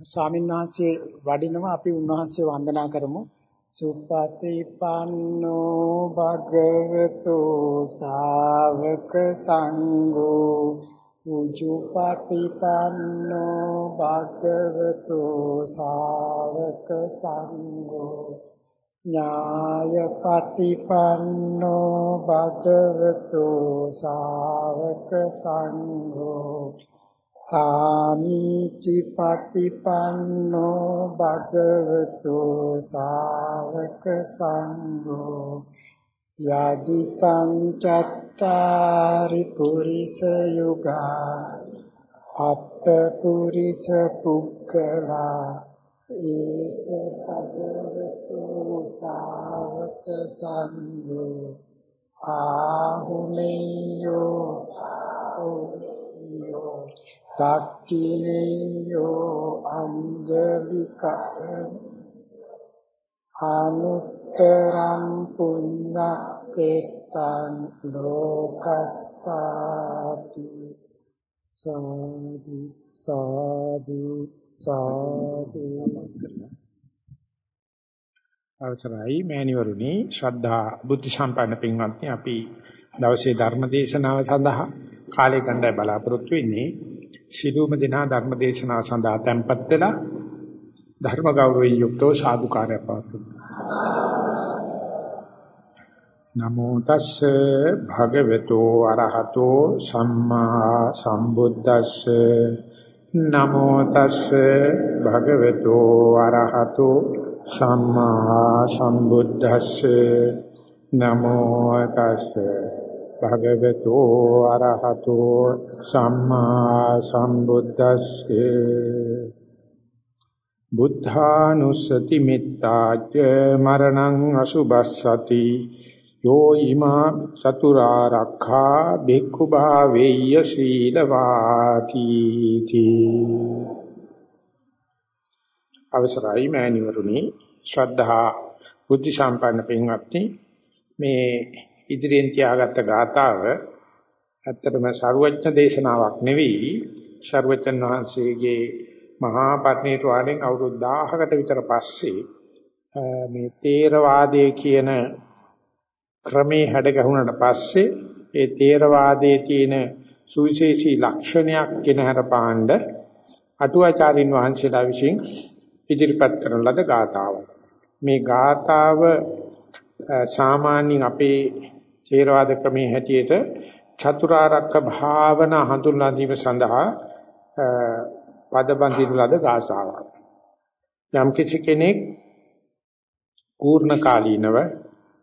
ස්වාමීන් වහන්සේ වඩිනවා අපි උන්වහන්සේ වන්දනා කරමු. සුපටිපන්නෝ භගවතු සාවක සංඝෝ උජුපටිපන්නෝ භගවතු සාවක සංඝෝ ඥායපටිපන්නෝ භගවතු සාවක සංඝෝ සාමීචි පටිපන්නෝ භගවතු සාවක සංඝෝ යදිතං චත්තාරි පුරිස යුගා අප්ප පුරිස පුක්කලා ඒස භගවතු සාවක සංඝෝ ආහුනේයෝ ආහුනේයෝ දක්ඛිනේයෝ අංජලික අනුත්තරං පුඤ්ඤක්කේතං ලෝකස්සාති සාදු සාදු සාදු අවසරයි මෑණිවරුනි ශ්‍රද්ධා බුද්ධ සම්පන්න පින්වත්නි අපි දවසේ ධර්ම දේශනාව සඳහා කාලය ගන්නයි බලාපොරොත්තු වෙන්නේ ශිළුම දිනා ධර්ම දේශනාව සඳහා tempත් වෙලා ධර්ම ගෞරවයෙන් යුක්තව සාදුකාරය පවතුන නමෝ තස්සේ භගවතු අරහතෝ සම්මා සම්බුද්දස්සේ. නමෝ තස්සේ භගවතු අරහතෝ සම්මා සම්බුද්දස්සේ. නමෝ තස්සේ භගවතු අරහතෝ සම්මා සම්බුද්දස්සේ. බුද්ධානුස්සති මිත්තාච මරණං අසුබස්සති. යෝ ීමා චතුරාරක්ඛා භික්ඛු භාවේය සීලවාති අවසරයි මෑණිවරුනි ශ්‍රද්ධා බුද්ධ සම්පන්න පින්වත්නි මේ ඉදිරියෙන් තියාගත්ත ගාතාව ඇත්තටම ਸਰුවඥ දේශනාවක් නෙවෙයි ਸਰුවචන් වහන්සේගේ මහා පරිණිරවාණයෙන් අවුරුදු 1000කට විතර පස්සේ මේ තේරවාදයේ කියන ක්‍රමේ හැඩගැහුණට පස්සේ ඒ තේරවාදයේ තියෙන සුවිශේෂී ලක්ෂණයක් කෙනහර පාණ්ඩ අටුවාචාරින් වහන්සේලා විසින් ඉදිරිපත් කරන ලද ගාතාවක්. මේ ගාතාව සාමාන්‍යයෙන් අපේ ථේරවාද ක්‍රමයේ හැටියට චතුරාර්යක භාවනා හඳුන්වා දීම සඳහා පද බඳින ලද ගාථාවක්. යම් කිසි කෙනෙක් පූර්ණ කාලීනව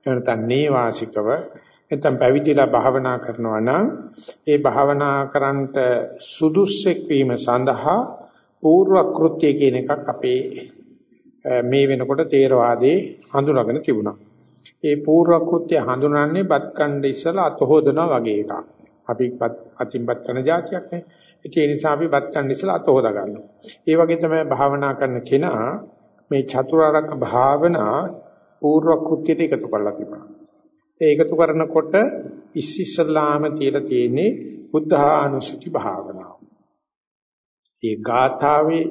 එනතන් නේවාසිකව නැත්නම් පැවිදිලා භාවනා කරනවා නම් ඒ භාවනා කරන්ට සුදුස්සෙක් වීම සඳහා පූර්ව කෘත්‍ය කියන එකක් අපේ මේ වෙනකොට තේරවාදයේ හඳුනාගෙන තිබුණා. ඒ පූර්ව කෘත්‍ය හඳුනන්නේ බත් කණ්ඩ ඉස්සලා අත හොදනවා වගේ එකක්. අපි අතින් බත් කරන જાතියක් නේ. ඒ නිසා අපි බත් කණ්ඩ ඉස්සලා අත හොදා ගන්නවා. ඒ වගේ තමයි භාවනා කරන කෙනා මේ චතුරාර්යක භාවනා පූර්ව කෘත්‍යයට එකතු කරලා තිබුණා. ඒ එකතු කරනකොට ඉස්සිස්සලාම තියලා තියෙන්නේ බුද්ධානුස්සති භාවනාව. ඒ ගාථාවේ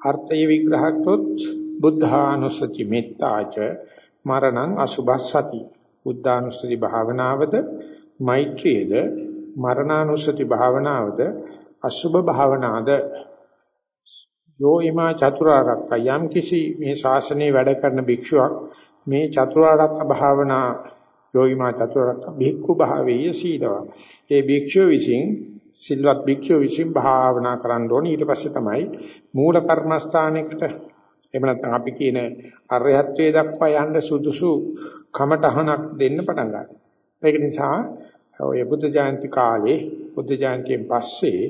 අර්ථය විග්‍රහ කරොත් බුද්ධානුස්සති මෙත්තාච මරණං අසුභස්සති. බුද්ධානුස්සති භාවනාවද මෛත්‍රියද? මරණානුස්සති භාවනාවද අසුභ භාවනාවද යෝ ීමා චතුරාර්යක යම් කිසි මේ ශාසනයේ වැඩ කරන භික්ෂුවක් මේ චතුරාර්යක භාවනා යෝ ීමා චතුරාර්යක භික්ඛු භාවේය සීලවා. ඒ භික්ෂුව විසින් සිල්වත් භික්ෂුව විසින් භාවනා කරන්න ඕනේ. ඊට පස්සේ තමයි මූල කර්මස්ථානයකට එහෙම නැත්නම් අපි කියන අරහත්ත්වයේ දක්වා යන්න සුදුසු කමටහනක් දෙන්න පටන් ගන්නවා. ඒක නිසා ඔය බුද්ධ ජයන්ති කාලේ බුද්ධ ජයන්තියෙන් පස්සේ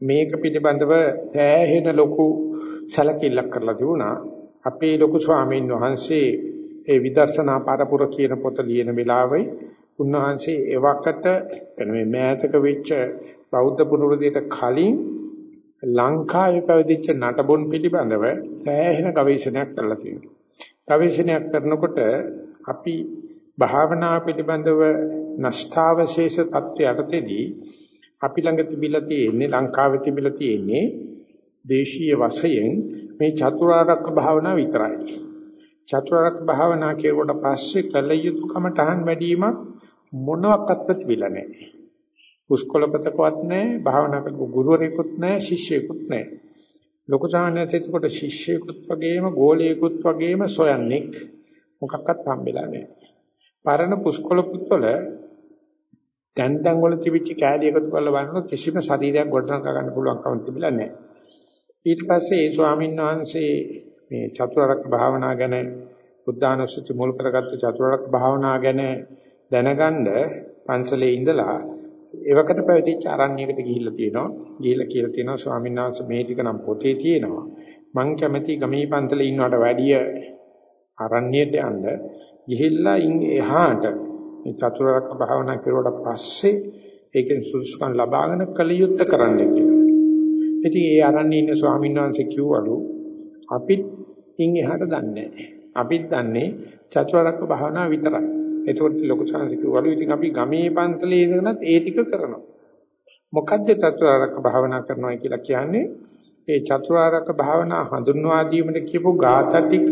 මේක පිළිබඳව තෑහෙන ලොකු සැලකිල්ලක් කරලා තිබුණා. අපේ ලොකු ස්වාමීන් වහන්සේ ඒ විදර්ශනා පරපුර කියන පොත ලියන වෙලාවේ උන්වහන්සේ එවකට මේ මෑතක වෙච්ච බෞද්ධ පුනරුදයට කලින් ලංකාවේ පැවතිච්ච නටබුන් පිළිබඳව සෑහෙන ගවේෂණයක් කරලා තියෙනවා. ගවේෂණයක් කරනකොට අපි භාවනා පිළිබඳව නෂ්ඨාවශේෂ தත්ත්වයටදී අපි ළඟ තිබිලා තියෙන්නේ ලංකාවේ තිබිලා තියෙන්නේ දේශීය වශයෙන් මේ චතුරාර්යක භාවනා විතරයි. චතුරාර්යක භාවනා කෙරුවට පස්සේ කල යුතු කමටහන් වැඩිවීමක් මොනවත් ප්‍රතිවිල නැහැ. පුස්කොළපතකවත් නැහැ, භාවනා කරපු ගුරුවරයෙකුත් නැහැ, ශිෂ්‍යයෙකුත් නැහැ. ලොකු සාමාන්‍යයෙකුට ශිෂ්‍යයෙකුත් වගේම ගෝලියෙකුත් වගේම සොයන්නෙක් මොකක්වත් හම්බෙලා නැහැ. පරණ පුස්කොළපුත්වල දැන් දැන් වල තිබිච්ච කෑලි එකතු කරලා බලනකොට කිසිම ශරීරයක් ගොඩනගා ගන්න පුළුවන්කම තිබිලා නැහැ. ඊට පස්සේ ඒ ස්වාමීන් වහන්සේ මේ චතුරාර්ය භාවනා ගැන බුද්ධානුස්සති මුල් කරගත්ත චතුරාර්ය භාවනා ගැන දැනගන්න පන්සලේ ඉඳලා එවකට පැවිදිච්ච ආරණ්‍යයකට ගිහිල්ලා තියෙනවා. ගිහිල්ලා කියලා තියෙනවා ස්වාමීන් වහන්සේ මේ ටික නම් පොතේ තියෙනවා. මං කැමති ගමී පන්සලේ ඉන්නවට වැඩිය ආරණ්‍යයට යන්න ගිහිල්ලා ඉන් එහාට මේ චතුරාර්ය භාවනා කරුවට පස්සේ ඒකෙන් සුසුකම් ලබාගෙන කලියුත්ත කරන්න කියලා. ඉතින් ඒ ආරණ්‍යයේ ඉන්න ස්වාමීන් වහන්සේ කිව්වලු අපිත් ඉන් එහාට දන්නේ නැහැ. අපිත් දන්නේ චතුරාර්ය භාවනා විතරයි. ඒකෝට ලොකු සංසි කිව්වලු ඉතින් අපි ගමේ පන්සලේ ඉඳනත් ඒ ටික කරනවා. මොකද්ද චතුරාර්ය භාවනා කරනවා කියලා කියන්නේ? ඒ චතුරාර්ය භාවනා හඳුන්වා දීමට කියපු ගාථා ටික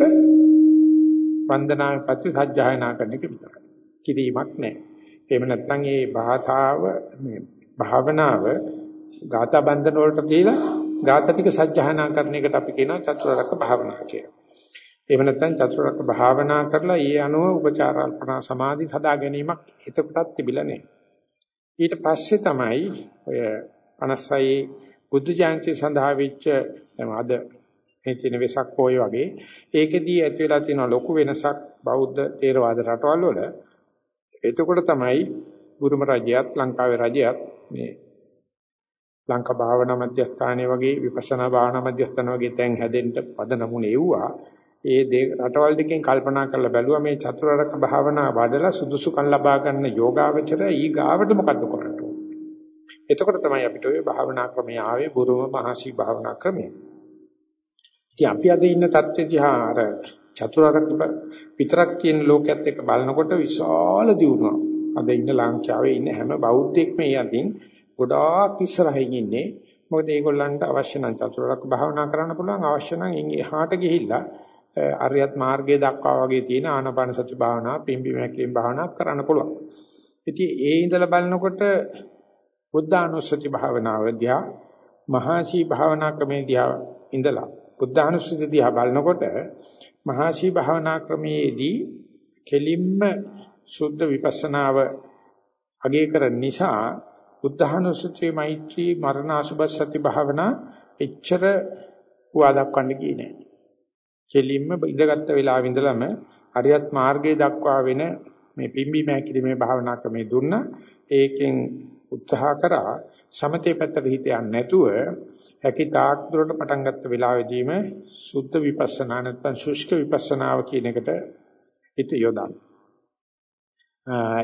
වන්දනාවේ පස්සේ සජ්ජායනා කරන එක විතරයි. කිරීමක් නැහැ. එහෙම නැත්නම් මේ භාෂාව මේ භාවනාව ගාථා බන්ධන වලට දීලා ගාථා ටික සජ්ජායනා කරන එකට අපි කියනවා චතුරාර්ය භාවනා කියලා. එහෙම නැත්නම් චතුරාර්ය භාවනා කරලා ඊ අනුව උපචාරල්පනා සමාධි සදා ගැනීමක් එතකොටත් තිබිලා නැහැ. ඊට පස්සේ තමයි ඔය 56 බුද්ධ ජයන්ති සඳහා වෙච්ච අද මේ තියෙන වෙසක් පොය වගේ ඒකෙදී ඇති වෙලා තියෙන ලොකු වෙනසක් බෞද්ධ ථේරවාද රටවල් වල එතකොට තමයි බුරුම රජයත් ලංකාවේ රජයත් මේ ලංකා භාවනා මධ්‍යස්ථානයේ වගේ විපස්සනා භාවනා මධ්‍යස්ථාන වගේ තැන් හැදෙන්න පද නමුනේ එව්වා ඒ රටවල් දෙකෙන් කල්පනා කරලා බැලුවා මේ චතුරාර්යක භාවනා වඩලා සුදුසුකම් ලබා ගන්න යෝගාවචර ඊ ගාවට මොකද්ද කරන්න එතකොට තමයි අපිට ওই භාවනා ක්‍රමය ආවේ බුරුම මහසි භාවනා ක්‍රමය. ඉතින් අපි අද ඉන්න තත්ත්වය අර චතුරාර්යක විතරක් තියෙන ලෝකයක් එක්ක බලනකොට විශාල දියුණුවක්. අද ඉන්න ලංකාවේ ඉන්න හැම බෞද්ධෙක්ම යටින් ගොඩාක් ඉස්සරහින් ඉන්නේ. මොකද ඒගොල්ලන්ට අවශ්‍ය නම් චතුරාර්යක භාවනා කරන්න පුළුවන් අවශ්‍ය නම් එහාට ගිහිල්ලා අරියත් මාර්ගයේ දක්වා වගේ තියෙන ආනාපාන සති භාවනා, පිම්බි මැකිලින් භාවනා කරන්න පුළුවන්. ඉතින් ඒ ඉඳලා බලනකොට බුද්ධානුස්සති භාවනාව දිහා මහාශී භාවනා ක්‍රමේ දිහා ඉඳලා බුද්ධානුස්සති දිහා බලනකොට මහාශී භාවනා ක්‍රමයේදී කෙලින්ම සුද්ධ විපස්සනාව අගය කරන නිසා බුද්ධානුස්සතිය මෛත්‍රී මරණාසුබ සති භාවනා එච්චර හුවා දක්වන්න ගියේ නෑ. කෙලින්ම ඉඳගත්ත වෙලාවෙ ඉඳලම අරියත් මාර්ගයේ දක්වා වෙන මේ පිම්බි මෑකිලිමේ භාවනා ක්‍රමේ දුන්නා. ඒකෙන් උත්සාහ කරා සමතේ පැත්තට හිත යන්නේ නැතුව හැකි තාක් දුරට පටන් ගත්ත වෙලාවෙදීම සුද්ධ විපස්සනා නැත්නම් ශුෂ්ක විපස්සනාව කියන එකට හිත යොදන්න.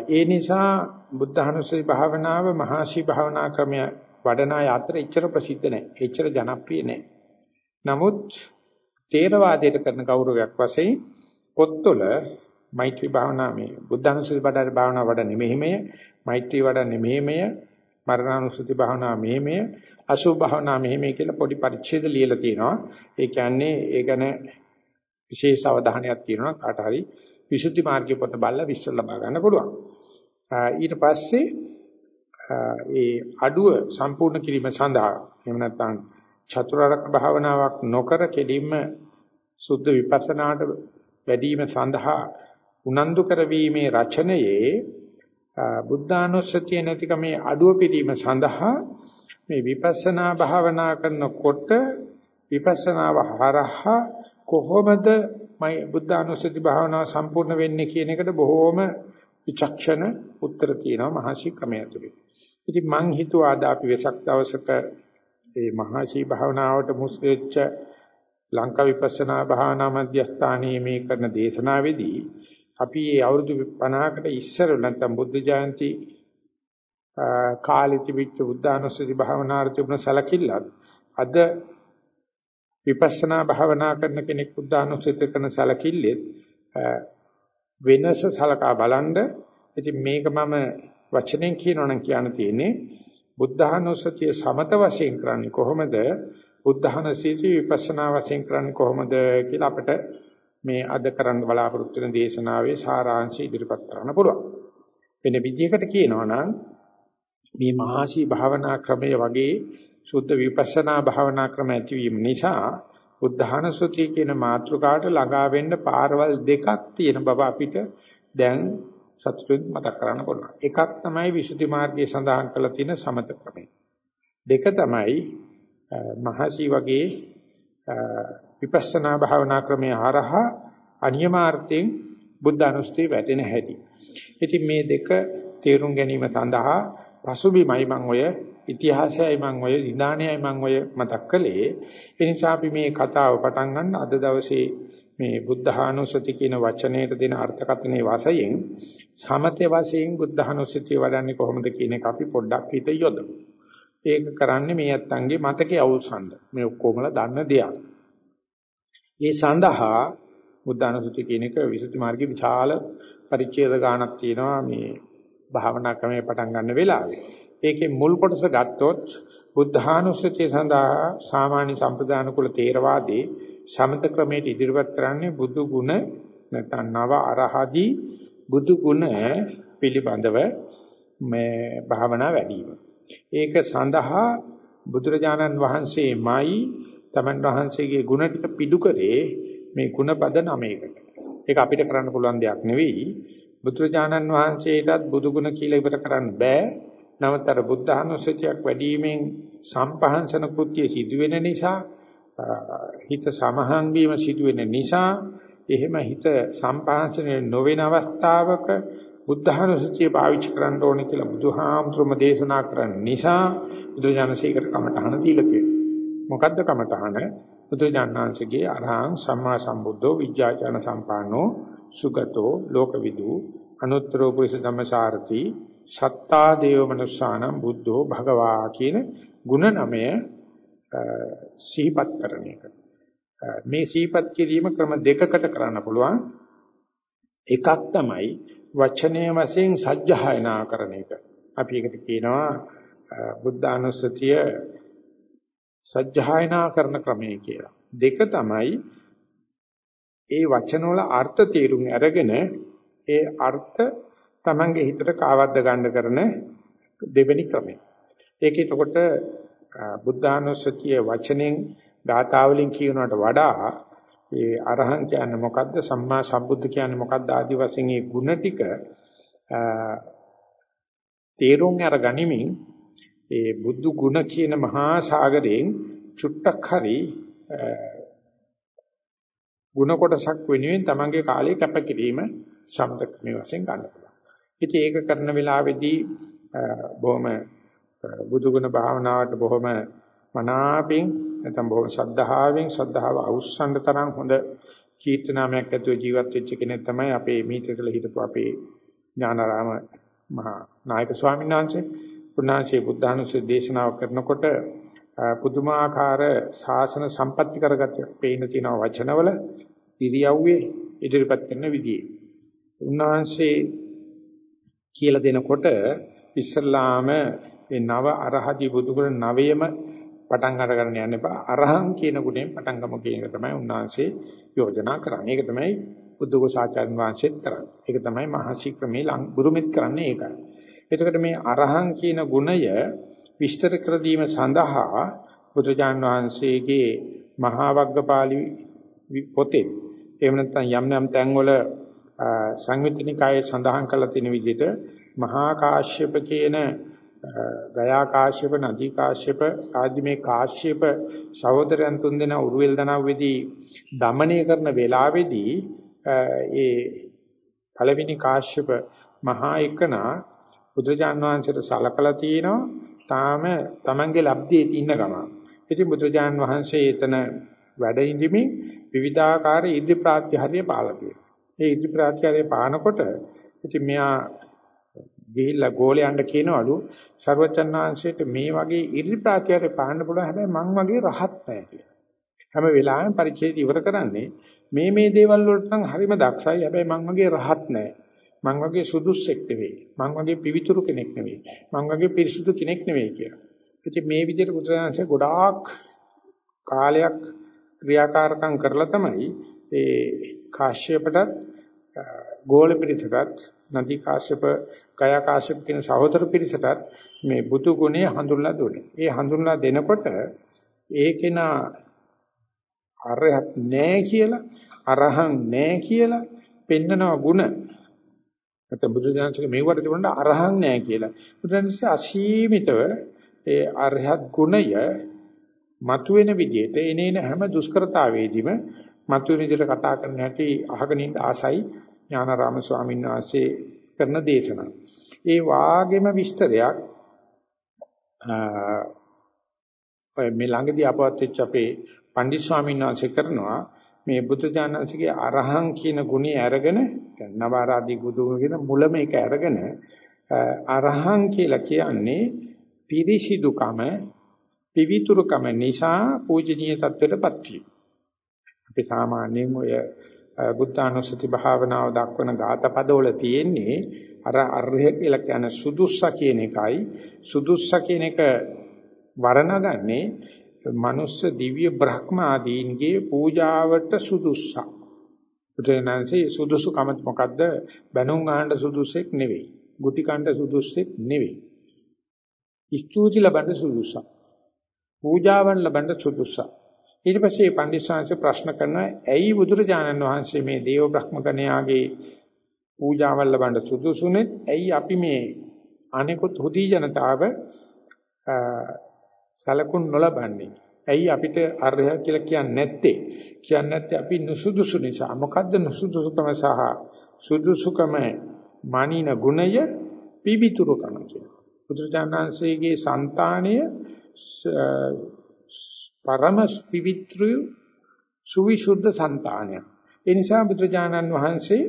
ඒ නිසා බුද්ධහනුස්සති භාවනාව මහාශී භාවනා ක්‍රමය වඩන අය අතර එච්චර ප්‍රසිද්ධ නැහැ. එච්චර ජනප්‍රිය නැහැ. නමුත් තේරවාදයට කරන ගෞරවයක් වශයෙන් පොත්වල මෛත්‍රී භාවනා මේ බුද්ධානුස්සති බඩ භාවනා වඩන්නේ මෙහිමය මෛත්‍රී වඩන්නේ මෙහිමය මරණානුස්සති භාවනා මෙහිමය අසුභ භාවනා මෙහිමය කියලා පොඩි පරිච්ඡේද ලියලා තියෙනවා. ඒ කියන්නේ ඒ ගැන විශේෂ අවධානයක් තියෙනවා කාට හරි විසුද්ධි මාර්ගය පොත බලලා විස්තර ලබා ගන්න පුළුවන්. ඊට පස්සේ ඒ අඩුව සම්පූර්ණ කිරීම සඳහා එහෙම නැත්නම් චතුරාර්ය භාවනාවක් නොකර කෙලින්ම සුද්ධ විපස්සනාට වැඩිම සඳහා උනන්දු කරවීමේ රචනයේ බුද්ධානුස්සතිය නැතිකමේ අඩුව පිටීම සඳහා මේ විපස්සනා භාවනා කරනකොට විපස්සනාව හරහා කොහොමද මේ බුද්ධානුස්සති භාවනාව සම්පූර්ණ වෙන්නේ කියන එකට බොහෝම විචක්ෂණ උත්තර තියෙනවා මහසි ක්‍රමය තුළ. ඉතින් මං හිතුවා අද අපි වෙසක් දවසක මේ මහසි භාවනාවට මුස්වෙච්ච ලංකා විපස්සනා භාවනා මධ්‍යස්ථානයේ මේ කරන දේශනාවේදී අපි අවුරුදු 50කට ඉස්සර නැත්නම් බුද්ධ ජයන්ති කාලේ තිබිච්ච බුද්ධානුස්සති භාවනාවට තිබුණ සැලකිල්ලත් අද විපස්සනා භාවනා කරන කෙනෙක් බුද්ධානුස්සති කරන සැලකිල්ලෙත් වෙනස සලකා බලනද ඉතින් මේක මම වචනෙන් කියනවා නම් කියන්න තියෙන්නේ බුද්ධානුස්සතිය සමත වශයෙන් කරන්නේ කොහොමද බුද්ධහනසීති විපස්සනා වශයෙන් කරන්නේ කොහොමද කියලා අපිට මේ අද කරන්න බලාපොරොත්තු වෙන දේශනාවේ සාරාංශය ඉදිරිපත් කරන්න පුළුවන්. වෙන විදිහකට කියනවා නම් මේ මහාශී භාවනා ක්‍රමය වගේ සුද්ධ විපස්සනා භාවනා ක්‍රම ඇතිවීම නිසා බුද්ධානුස්සතිය කියන මාතෘකාවට ළඟා වෙන්න පාරවල් දෙකක් තියෙන බව අපිට දැන් සතුටින් මතක් කරන්න පුළුවන්. එකක් තමයි විසුද්ධි මාර්ගයේ සඳහන් කරලා තියෙන සමත ක්‍රමය. දෙක තමයි මහසි වගේ විපස්සනා භාවනා ක්‍රමයේ හරහා අනියමාර්ථයෙන් බුද්ධ අනුස්තිය වැටෙන හැටි. ඉතින් මේ දෙක තේරුම් ගැනීම සඳහා පසුබිමයි මම ඔය ඉතිහාසයයි මම ඔය විඥානයයි මම ඔය මතක් කළේ. ඒ නිසා අපි මේ කතාව පටන් ගන්න අද දවසේ මේ බුද්ධානුස්සති කියන වචනයට දෙන අර්ථකථනයේ වාසයෙන් සමතේ වශයෙන් බුද්ධානුස්සතිය වඩන්නේ කොහොමද කියන එක අපි පොඩ්ඩක් හිත යොදමු. ඒක කරන්නේ මේ අත්තන්ගේ මතකයේ අවසන්ද. මේ ඔක්කොමලා දන්න දෙයක්. ඒ සඳහා බුද්ධානුස්සති කියන එක විසුද්ධි මාර්ගයේ විශාල පරිච්ඡේද ගානක් තියෙනවා මේ භාවනා ක්‍රමයේ පටන් ගන්න වෙලාවේ. ඒකේ මුල් කොටස ගත්තොත් බුද්ධානුස්සතිය සඳහා සාමාන්‍ය සම්ප්‍රදාන කුල තේරවාදී සමත ක්‍රමයට ඉදිරිපත් කරන්නේ බුදු ගුණ නැත්නම් නව අරහදී බුදු ගුණ පිළිබඳව මේ භාවනා වැඩිම. ඒක සඳහා බුදුරජාණන් වහන්සේමයි තමන් වහන්සේගේ ගුණ ටික පිටු කරේ මේ ගුණපද නමයකට. ඒක අපිට කරන්න පුළුවන් දෙයක් නෙවෙයි. බුදුරජාණන් වහන්සේටත් බුදු ගුණ කියලා ඉවර කරන්න බෑ. නමුත් අර බුද්ධානුස්සතියක් වැඩිවීමෙන් සම්පහන්සන කෘත්‍ය සිදුවෙන නිසා හිත සමහන් වීම සිදුවෙන නිසා එහෙම හිත සම්පහන්සනේ නොවන අවස්ථාවක බුද්ධානුස්සතිය පාවිච්චි කරන්න ඕනේ කියලා බුදුහාමුදුරුම දේශනා කරන නිසා බුදුජානසීකර කමඨහන දීලා තියෙනවා. මොකද්ද කමඨහන? බුදුජානනාංශගේ අරහං සම්මා සම්බුද්ධෝ විජ්ජාචන සම්පානෝ සුගතෝ ලෝකවිදු අනුත්තරෝ පුරිස ධම්මසාරති සත්තා දේව මනුස්සානම් බුද්ධෝ භගවා කියන ಗುಣ නමය සිහිපත් කරන එක. මේ සිහිපත් කිරීම ක්‍රම දෙකකට කරන්න පුළුවන්. එකක් තමයි වචනයේ වශයෙන් සජ්ජහායනා කරන එක. අපි ඒකට කියනවා බුද්ධානුස්සතිය සජ්ජහායනා කරන ක්‍රමය කියලා. දෙක තමයි ඒ වචනවල අර්ථ තේරුම් අරගෙන ඒ අර්ථ Tamange හිතට කාවද්ද ගන්න කරන දෙවෙනි ක්‍රමය. ඒක එතකොට බුද්ධානුස්සතිය වචනෙන් ධාතාවලින් කියනවට වඩා ඒ අරහං කියන්නේ මොකද්ද සම්මා සම්බුද්ධ කියන්නේ මොකද්ද ආදි වශයෙන් මේ ಗುಣ ටික තේරුම් අරගනිමින් ඒ බුදු ගුණ කියන මහා සාගරයෙන් චුට්ටක් හරි ಗುಣ කොටසක් වෙනුවෙන් තමන්ගේ කාලය කැපකිරීම සම්තක මේ වශයෙන් ගන්න පුළුවන්. ඉතින් ඒක කරන වෙලාවේදී බොහොම බුදු ගුණ භාවනාවට බොහොම මනාපින් නැත්නම් බොහොම ශද්ධාවෙන් ශද්ධාව අවුස්සන්න තරම් හොඳ කීර්තනාමයක් ඇතුව ජීවත් වෙච්ච කෙනෙක් තමයි අපේ මීටරකල හිටපු අපේ ඥානාරාම මහා නායක ස්වාමීන් වහන්සේ. උන්වහන්සේ බුද්ධානුස්සති දේශනාව කරනකොට පුදුමාකාර ශාසන සම්පatti කරගතියක් පේන තියෙන වචනවල ඉරියව්වේ ඉදිරිපත් කරන විදිහේ. උන්වහන්සේ කියලා දෙනකොට ඉස්සල්ලාම මේ නව අරහදි බුදුගුණ නවයම පටන් අරගෙන යන්න එපා. අරහං කියන ගුණයෙන් පටන් ගමු කියන එක තමයි උන්වහන්සේ යෝජනා කරන්නේ. ඒක තමයි බුද්ධඝෝසාචාර්ය වංශෙත් කරන්නේ. ඒක තමයි මහසි ක්‍රමේ ගුරුමෙත් කරන්නේ ඒකයි. එතකොට මේ අරහං කියන ගුණය විස්තර කර දීම සඳහා බුදුජාන් වහන්සේගේ මහා වග්ගපාලි පොතේ එහෙම නැත්නම් යම් යම් තැන්වල සංයුත්නිකායේ සඳහන් කරලා තියෙන විදිහට මහා කාශ්‍යප කියන ගයා කාශ්‍යප නදී කාශ්‍යප ආදි මේ කාශ්‍යප සහෝදරයන් තුන්දෙනා උරුවෙල් දනව්වේදී দমনය කරන වෙලාවේදී ඒ පළවෙනි කාශ්‍යප මහා එකනා බුදුජාන් වහන්සේට සලකලා තිනවා තාම Tamange ලබ්ධියේ ඉන්න ගමන. ඉතින් බුදුජාන් වහන්සේ එතන වැඩ ඉඳිමින් විවිධාකාර ඉදි ප්‍රාත්‍යහාරය පාලා තියෙනවා. ඒ ඉදි ප්‍රාත්‍යහාරය පානකොට ඉතින් මෙයා ගිහිල්ලා ගෝලයන්ට කියනවලු සර්වචන් වහන්සේට මේ වගේ ඉදි ප්‍රාත්‍යහාරය පාන්න පුළුවන් හැබැයි මං වගේ රහත් නැහැ කියලා. හැම වෙලාවෙම පරිච්ඡේද ඉවර කරන්නේ මේ මේ දේවල් වලට නම් හරිම දක්ෂයි හැබැයි මං වගේ රහත් නැහැ. මං වගේ සුදුස්සෙක් නෙවෙයි. මං වගේ පිවිතුරු කෙනෙක් නෙවෙයි. මං වගේ පිරිසුදු කෙනෙක් නෙවෙයි කියලා. ඉතින් මේ විදිහට බුදුරජාණන්සේ ගොඩාක් කාලයක් ක්‍රියාකාරකම් කරලා තමයි ඒ කාශ්‍යපටත් ගෝල පිරිසටත් නදී කාශ්‍යප ගයා කාශ්‍යප කියන සහෝදර පිරිසටත් මේ බුදු ගුණය හඳුන්ලා දුන්නේ. ඒ හඳුන්ලා දෙනකොට ඒකේන අරහත් නෑ කියලා අරහං නෑ කියලා පෙන්නනවා ಗುಣ. නැත්නම් බුදුදහමේ මේවට තිබුණා අරහං නෑ කියලා. බුදුදහමේ අසීමිතව ඒ අරහත් ගුණය මතුවෙන විදිහට එනේන හැම දුෂ්කරතාවේදීම මතුවෙන විදිහට කතා කරන්න හැටි අහගෙන ඉන්න ආසයි ඥානාරාම ස්වාමීන් වහන්සේ කරන දේශනාව. ඒ වාගේම විස්තරයක් ඔය මේ ළඟදී අපවත් වෙච්ච අපේ පණ්ඩිත් ස්වාමීන් වහන්සේ කරනවා මේ බුදු දානසිකේ අරහං කියන ගුණය අරගෙන නවාරාදී බුදුගුණ කියන මුලම එක අරගෙන අරහං කියලා කියන්නේ පිරිසිදුකම පිවිතුරුකම නිසා පූජනීය තත්ත්වයටපත් වීම. අපි සාමාන්‍යයෙන් ඔය බුද්ධානුස්සති භාවනාව දක්වන ගාත පදවල තියෙන්නේ අර අරහ කියලා කියන සුදුස්ස කියන එකයි සුදුස්ස කියන එක වර්ණගන්නේ මනුස්ස දිව්‍ය බ්‍රහ්ම ආදීන්ගේ පූජාවට සුදුස්සා. බුදුරජාණන්සේ සුදුසුකම මොකද්ද? බණුන් ආහන්න සුදුසෙක් නෙවෙයි. ගුටි කණ්ඩ සුදුසෙක් නෙවෙයි. ස්තුති ලබන්න සුදුසා. පූජාවන් ලබන්න සුදුසා. ඊට පස්සේ පණ්ඩිස්සංශ ප්‍රශ්න කරනවා ඇයි බුදුරජාණන් වහන්සේ මේ දේව බ්‍රහ්ම කණයාගේ පූජාවල් ලබන්න සුදුසුනේ? ඇයි අපි මේ අනිකුත් හුදී ජනතාව සලකුණු නොලබන්නේ? ඇයි අපිට අරහ කියලා කියන්නේ නැත්තේ? කියන්නේ නැත්තේ අපි නුසුදුසු නිසා. මොකද්ද නුසුදුසුකම සහ සුදුසුකම මානින ගුණය පිවිතුරුකම කියලා. බුදුරජාණන්සේගේ సంతාණය පරම පිවිත්‍රු සුවිසුද්ධ సంతානය. ඒ නිසා බුදුජානන් වහන්සේ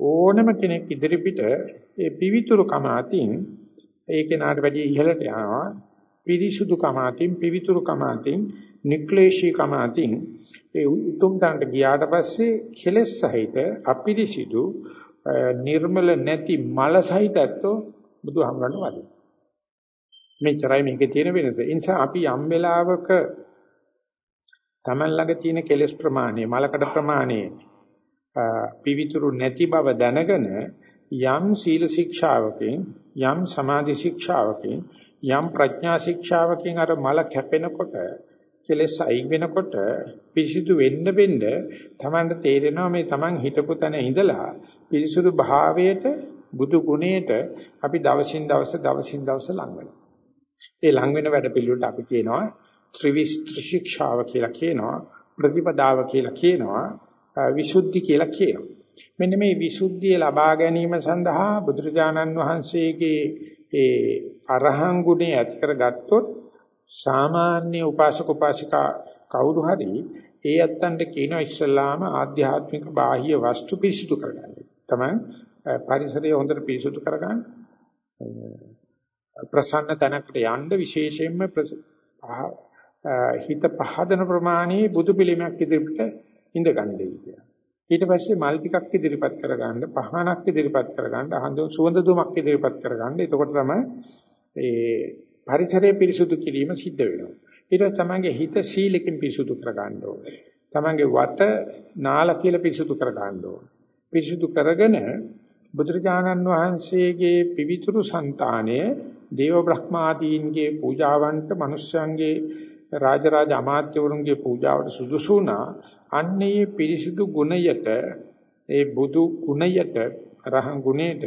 ඕනම කෙනෙක් ඉදිරිපිට ඒ පිවිතුරු කම අතින් ඒ කෙනාට වැඩි ඉහළට යනවා පිරිසුදු කම අතින් පිවිතුරු කම අතින් නික්ලේශී කම අතින් ඒ උතුම් තැනට ගියාට පස්සේ කෙලෙස් සහිත අපිරිසිදු නිර්මල නැති මල සහිතත්ව බුදුහමරණ වදිනවා මෙච්චරයි මේකේ තියෙන වෙනස. ඒ නිසා අපි යම් වෙලාවක Taman ළඟ තියෙන කෙලෙස් ප්‍රමාණය, මලකඩ ප්‍රමාණය පිවිතුරු නැති බව දැනගෙන යම් සීල ශික්ෂාවකින්, යම් සමාධි ශික්ෂාවකින්, යම් ප්‍රඥා ශික්ෂාවකින් අර මල කැපෙනකොට කෙලෙස් අයින් වෙනකොට පිරිසිදු වෙන්න වෙන්න Tamanට තේරෙනවා මේ Taman හිතපු තැන ඉඳලා පිරිසුදු භාවයට බුදු ගුණයට අපි දවසින් දවස දවසින් දවස ලඟ වෙනවා. ඒ ලං වෙන වැඩ පිළිවෙලට අපි කියනවා ත්‍රිවිස්ත්‍ර ශික්ෂාව කියලා කියනවා ප්‍රතිපදාව කියලා කියනවා විසුද්ධි කියලා කියනවා. මෙන්න මේ විසුද්ධිය ලබා ගැනීම සඳහා බුදුරජාණන් වහන්සේගේ ඒ අරහං ගුණය ඇති කරගත්තොත් සාමාන්‍ය උපාසක උපාසිකා කවුරු හරි ඒ අත්තන්ට කියනවා ඉස්සල්ලාම ආධ්‍යාත්මික බාහ්‍ය වස්තු පිරිසිදු කරගන්න. තමයි පරිසරය හොඳට පිරිසිදු කරගන්න. ප්‍රසන්න තැනකට යන්න විශේෂයෙන්ම හිත පහදන ප්‍රමාණයේ බුදු පිළිමයක් ඉදිරියට ඉඳගන්නේ කියලා. ඊට පස්සේ මල් ටිකක් ඉදිරිපත් කරගන්න, පහනක් ඉදිරිපත් කරගන්න, හඳුන් සුවඳ දුමක් ඉදිරිපත් කරගන්න. එතකොට තමයි ඒ පරිසරය පිරිසුදු කිරීම සිද්ධ වෙනවා. ඊට තමන්ගේ හිත සීලකින් පිරිසුදු කරගන්න ඕනේ. තමන්ගේ වත නාල කියලා පිරිසුදු කරගන්න ඕනේ. පිරිසුදු කරගෙන බුදුරජාණන් වහන්සේගේ පිවිතුරු సంతානය දේව බ්‍රහ්මාදීන්ගේ පූජාවන්ට මිනිස්යන්ගේ රාජරාජ අමාත්‍යවරුන්ගේ පූජාවට සුදුසු වුණා. අන්නේ පිරිසිදු ගුණයට ඒ බුදු ගුණයට රහන් ගුණයට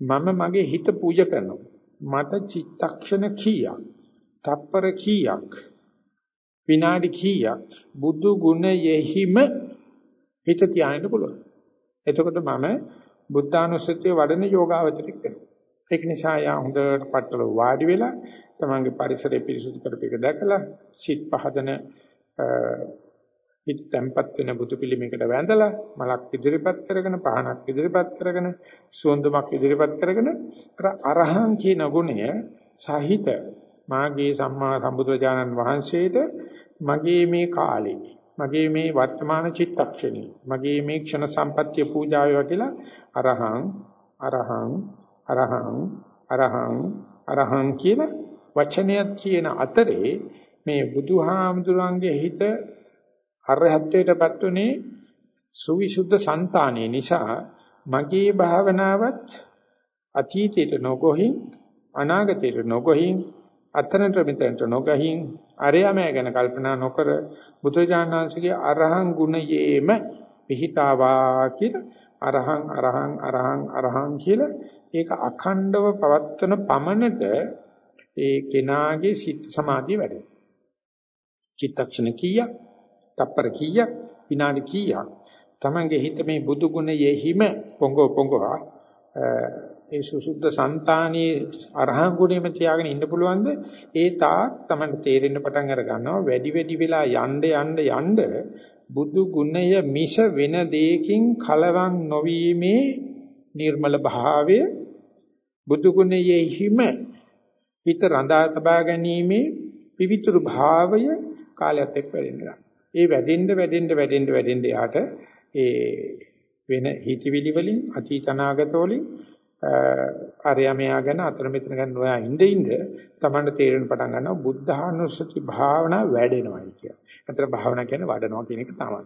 මම මගේ හිත පූජ කරනවා. මට චිත්තක්ෂණ කීයක් තප්පර කීයක් විනාඩි කීයක් බුදු ගුණයෙහිම හිත තියාගෙන පුළුවන්. එතකොට මම බුද්ධානුස්සතිය වඩන යෝගාවචරික වෙනවා. ඒක නිසා යා හොඳට පట్టල වාඩි වෙලා තමන්ගේ පරිසරය පිරිසුදු කරපේක දැකලා සිත් පහදන හිත තැම්පත් වෙන බුදු පිළිමයකට වැඳලා මලක් ඉදිරිපත් කරගෙන පහනක් ඉදිරිපත් කරගෙන සුවඳුමක් ඉදිරිපත් කරගෙන අරහං කියන ගුණය සහිත මාගේ සම්මා සම්බුදුරජාණන් වහන්සේට මගේ මේ කාලේ මගේ මේ වර්තමාන චිත්තක්ෂණේ මගේ මේ ක්ෂණ සම්පත්‍ය පූජාව වේවා කියලා අරහං අරහං අරහං අරහං අරහං කියන වචනයක් කියන අතරේ මේ බුදුහාමුදුරන්ගේ හිත අරහත්ත්වයටපත් උනේ සුවිසුද්ධ సంతානේ නිසා මගේ භාවනාවත් අතීතයට නොගොහින් අනාගතයට නොගොහින් අතනට මෙතනට නොගහින් අරයමය ගැන කල්පනා නොකර බුදුජානනාංශගේ අරහං ගුණයේම පිහිටාවා කියලා අරහං අරහං අරහං අරහං කියලා ඒක අඛණ්ඩව පවත්වන පමණට ඒ කෙනාගේ සිත් සමාධිය වැඩෙනවා. චිත්තක්ෂණ කීයක්, තප්පර කීයක්, විනාඩි කීයක්? තමන්ගේ හිත මේ බුදු ගුණයෙහිම පොඟෝ පොඟවා. ඒ සුසුද්ධ సంతානී අරහං ගුණෙම තියාගෙන ඉන්න පුළුවන්ද? ඒ තාක් තමයි තේරෙන්න පටන් අර ගන්නවා වැඩි වැඩි වෙලා යන්න යන්න යන්න බුදු ගුණය මිස වෙන දෙයකින් කලවම් නොවීමේ නිර්මල භාවය බුදු ගුණයෙහිම හිත රඳා තබා ගැනීමේ පිවිතුරු භාවය කාලයත් එක්ක වැඩෙනවා. ඒ වැඩෙන්න වැඩෙන්න වැඩෙන්න වැඩෙන්න යාට ඒ වෙන හිතවිලි වලින් අතීත අනාගත වලින් ආර්ය මෙයා ගැන අතර මෙතන ගැන නොයා ඉඳ ඉඳ තමන්ට තේරෙන පටන් ගන්නවා බුද්ධානුස්සති භාවනා වැඩෙනවායි කියලා. අතර භාවනා කියන්නේ වඩනවා කියන එක තමයි.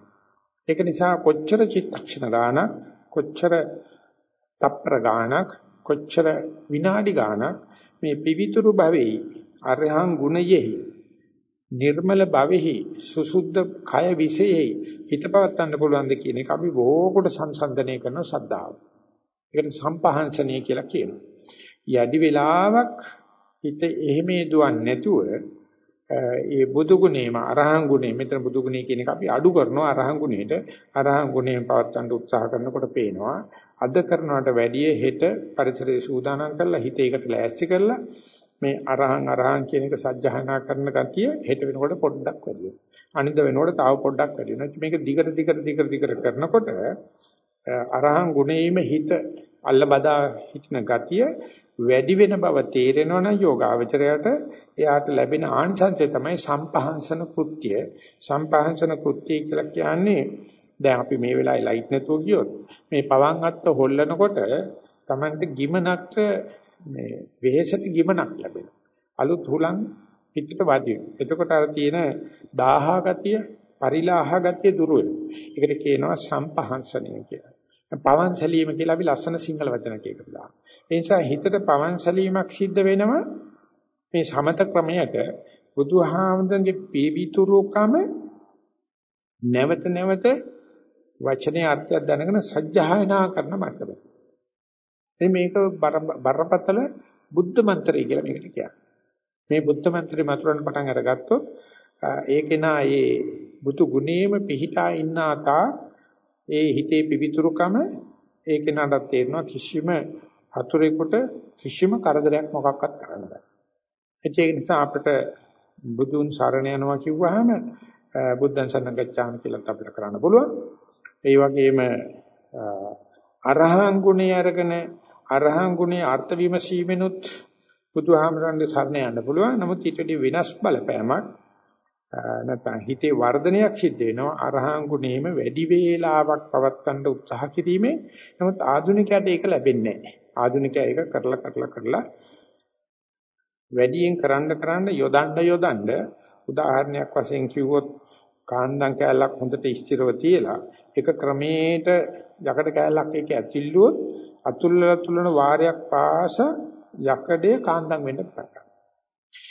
ඒක නිසා කොච්චර චිත්තක්ෂණ ගානක් කොච්චර තප්පර ගානක් කොච්චර විනාඩි ගානක් මේ පිවිතුරු භවෙහි අරහං ගුණයෙහි නිර්මල භවෙහි සුසුද්ධ කය විශේෂෙහි හිත පවත්වන්න පුළුවන්ද කියන එක අපි බොහෝකට සංසන්දනය කරන සද්ධාව. ඒකට සම්පහන්සනීය කියලා කියනවා. යඩි වෙලාවක් හිත එහෙමේ දුවන්නේ නැතුව ඒ බුදු ගුණේම අරහං ගුණේ මෙතන බුදු ගුණේ කියන එක අපි අඩු කරනවා අරහං ගුණේට අරහං ගුණයෙන් පවත්වන්න උත්සාහ කරනකොට පේනවා අද කරනවට වැඩිය හෙට පරිසරයේ සූදානම් කරලා හිත ඒකට ලෑස්ති කරලා මේ අරහං අරහං කියන එක සජ්ජහනා කරන ගතිය හෙට වෙනකොට පොඩ්ඩක් වැඩි වෙනවා. අනිද්ද වෙනකොට තව පොඩ්ඩක් වැඩි වෙනවා. මේක දිගට දිගට දිගට දිගට කරනකොට අරහං ගුණේම හිත අල්ල බදා හිටින ගතිය වැඩි වෙන බව තේරෙනවනම් යෝගාවචරයට එයාට ලැබෙන ආනිසංසය තමයි සම්පහන්සන කෘත්‍ය. සම්පහන්සන කෘත්‍ය කියලා කියන්නේ දැන් අපි මේ වෙලාවේ ලයිට් නැතුව ගියොත් මේ පවන් අත්ත හොල්ලනකොට Tamante ගිමනක් මේ වෙහෙසට ගිමනක් ලැබෙනවා. අලුත් හුලං පිටට වදිනවා. එතකොට අර තියෙන දාහ ගතිය පරිලාහ ගතිය දුර වෙනවා. ඒකට කියනවා සම්පහන්සණය කියලා. පවන් සැලීම කියලා අපි ලස්සන සිංහල වචනයක් ඒකට දානවා. ඒ නිසා හිතට පවන් සැලීමක් සිද්ධ වෙනවා මේ සමත ක්‍රමයට බුදුහාමුදුරන්ගේ පීවිතුරුකම නැවත නැවත වචනේ අර්ථයක් දැනගෙන සජ්ජායනා කරන මට්ටම. මේ මේක බරපතල බුද්ධ මන්ත්‍රය කියලා මේකට කියන්නේ. මේ බුද්ධ මන්ත්‍රය මතුරන්න පටන් අරගත්තොත් ඒකේනා ඒ බුදු ගුණේම පිහිටා ඉන්නාතා ඒ හිතේ පිවිතුරුකම ඒකේනාට තේරෙනවා කිසිම හතුරෙකුට කිසිම කරදරයක් මොකක්වත් කරන්න බෑ. ඒ නිසා අපිට බුදුන් සරණ යනවා කිව්වහම බුද්ධං සරණ ගච්ඡාමි කියලා අපිට කරන්න පුළුවන්. ඒ වගේම අරහං ගුණය අරගෙන අරහං ගුණේ අර්ථ විමසීමෙනුත් බුදුහාමරන්ගේ සරණ යන්න පුළුවන්. නමුත් ඊට වඩා වෙනස් බලපෑමක් නැත්නම් හිතේ වර්ධනයක් සිද්ධ වෙනවා. අරහං ගුණේම වැඩි වේලාවක් පවත්වන්න උත්සාහ කිරීමේ. නමුත් ආධුනිකයට ඒක ලැබෙන්නේ නැහැ. ආධුනිකයා ඒක කරලා කරලා කරලා වැඩියෙන් කරන්න කරන්න යොදන්න යොදන්න උදාහරණයක් වශයෙන් කිව්වොත් කාන්දම් කෑල්ලක් හොඳට ස්ථිරව තියලා ඒක ක්‍රමේට යකඩ කෑල්ලක් ඒක ඇතුල්ලුවොත් අතුල්ලලා තුලන වාරයක් පාස යකඩේ කාන්දම් වෙන්න පටන් ගන්නවා.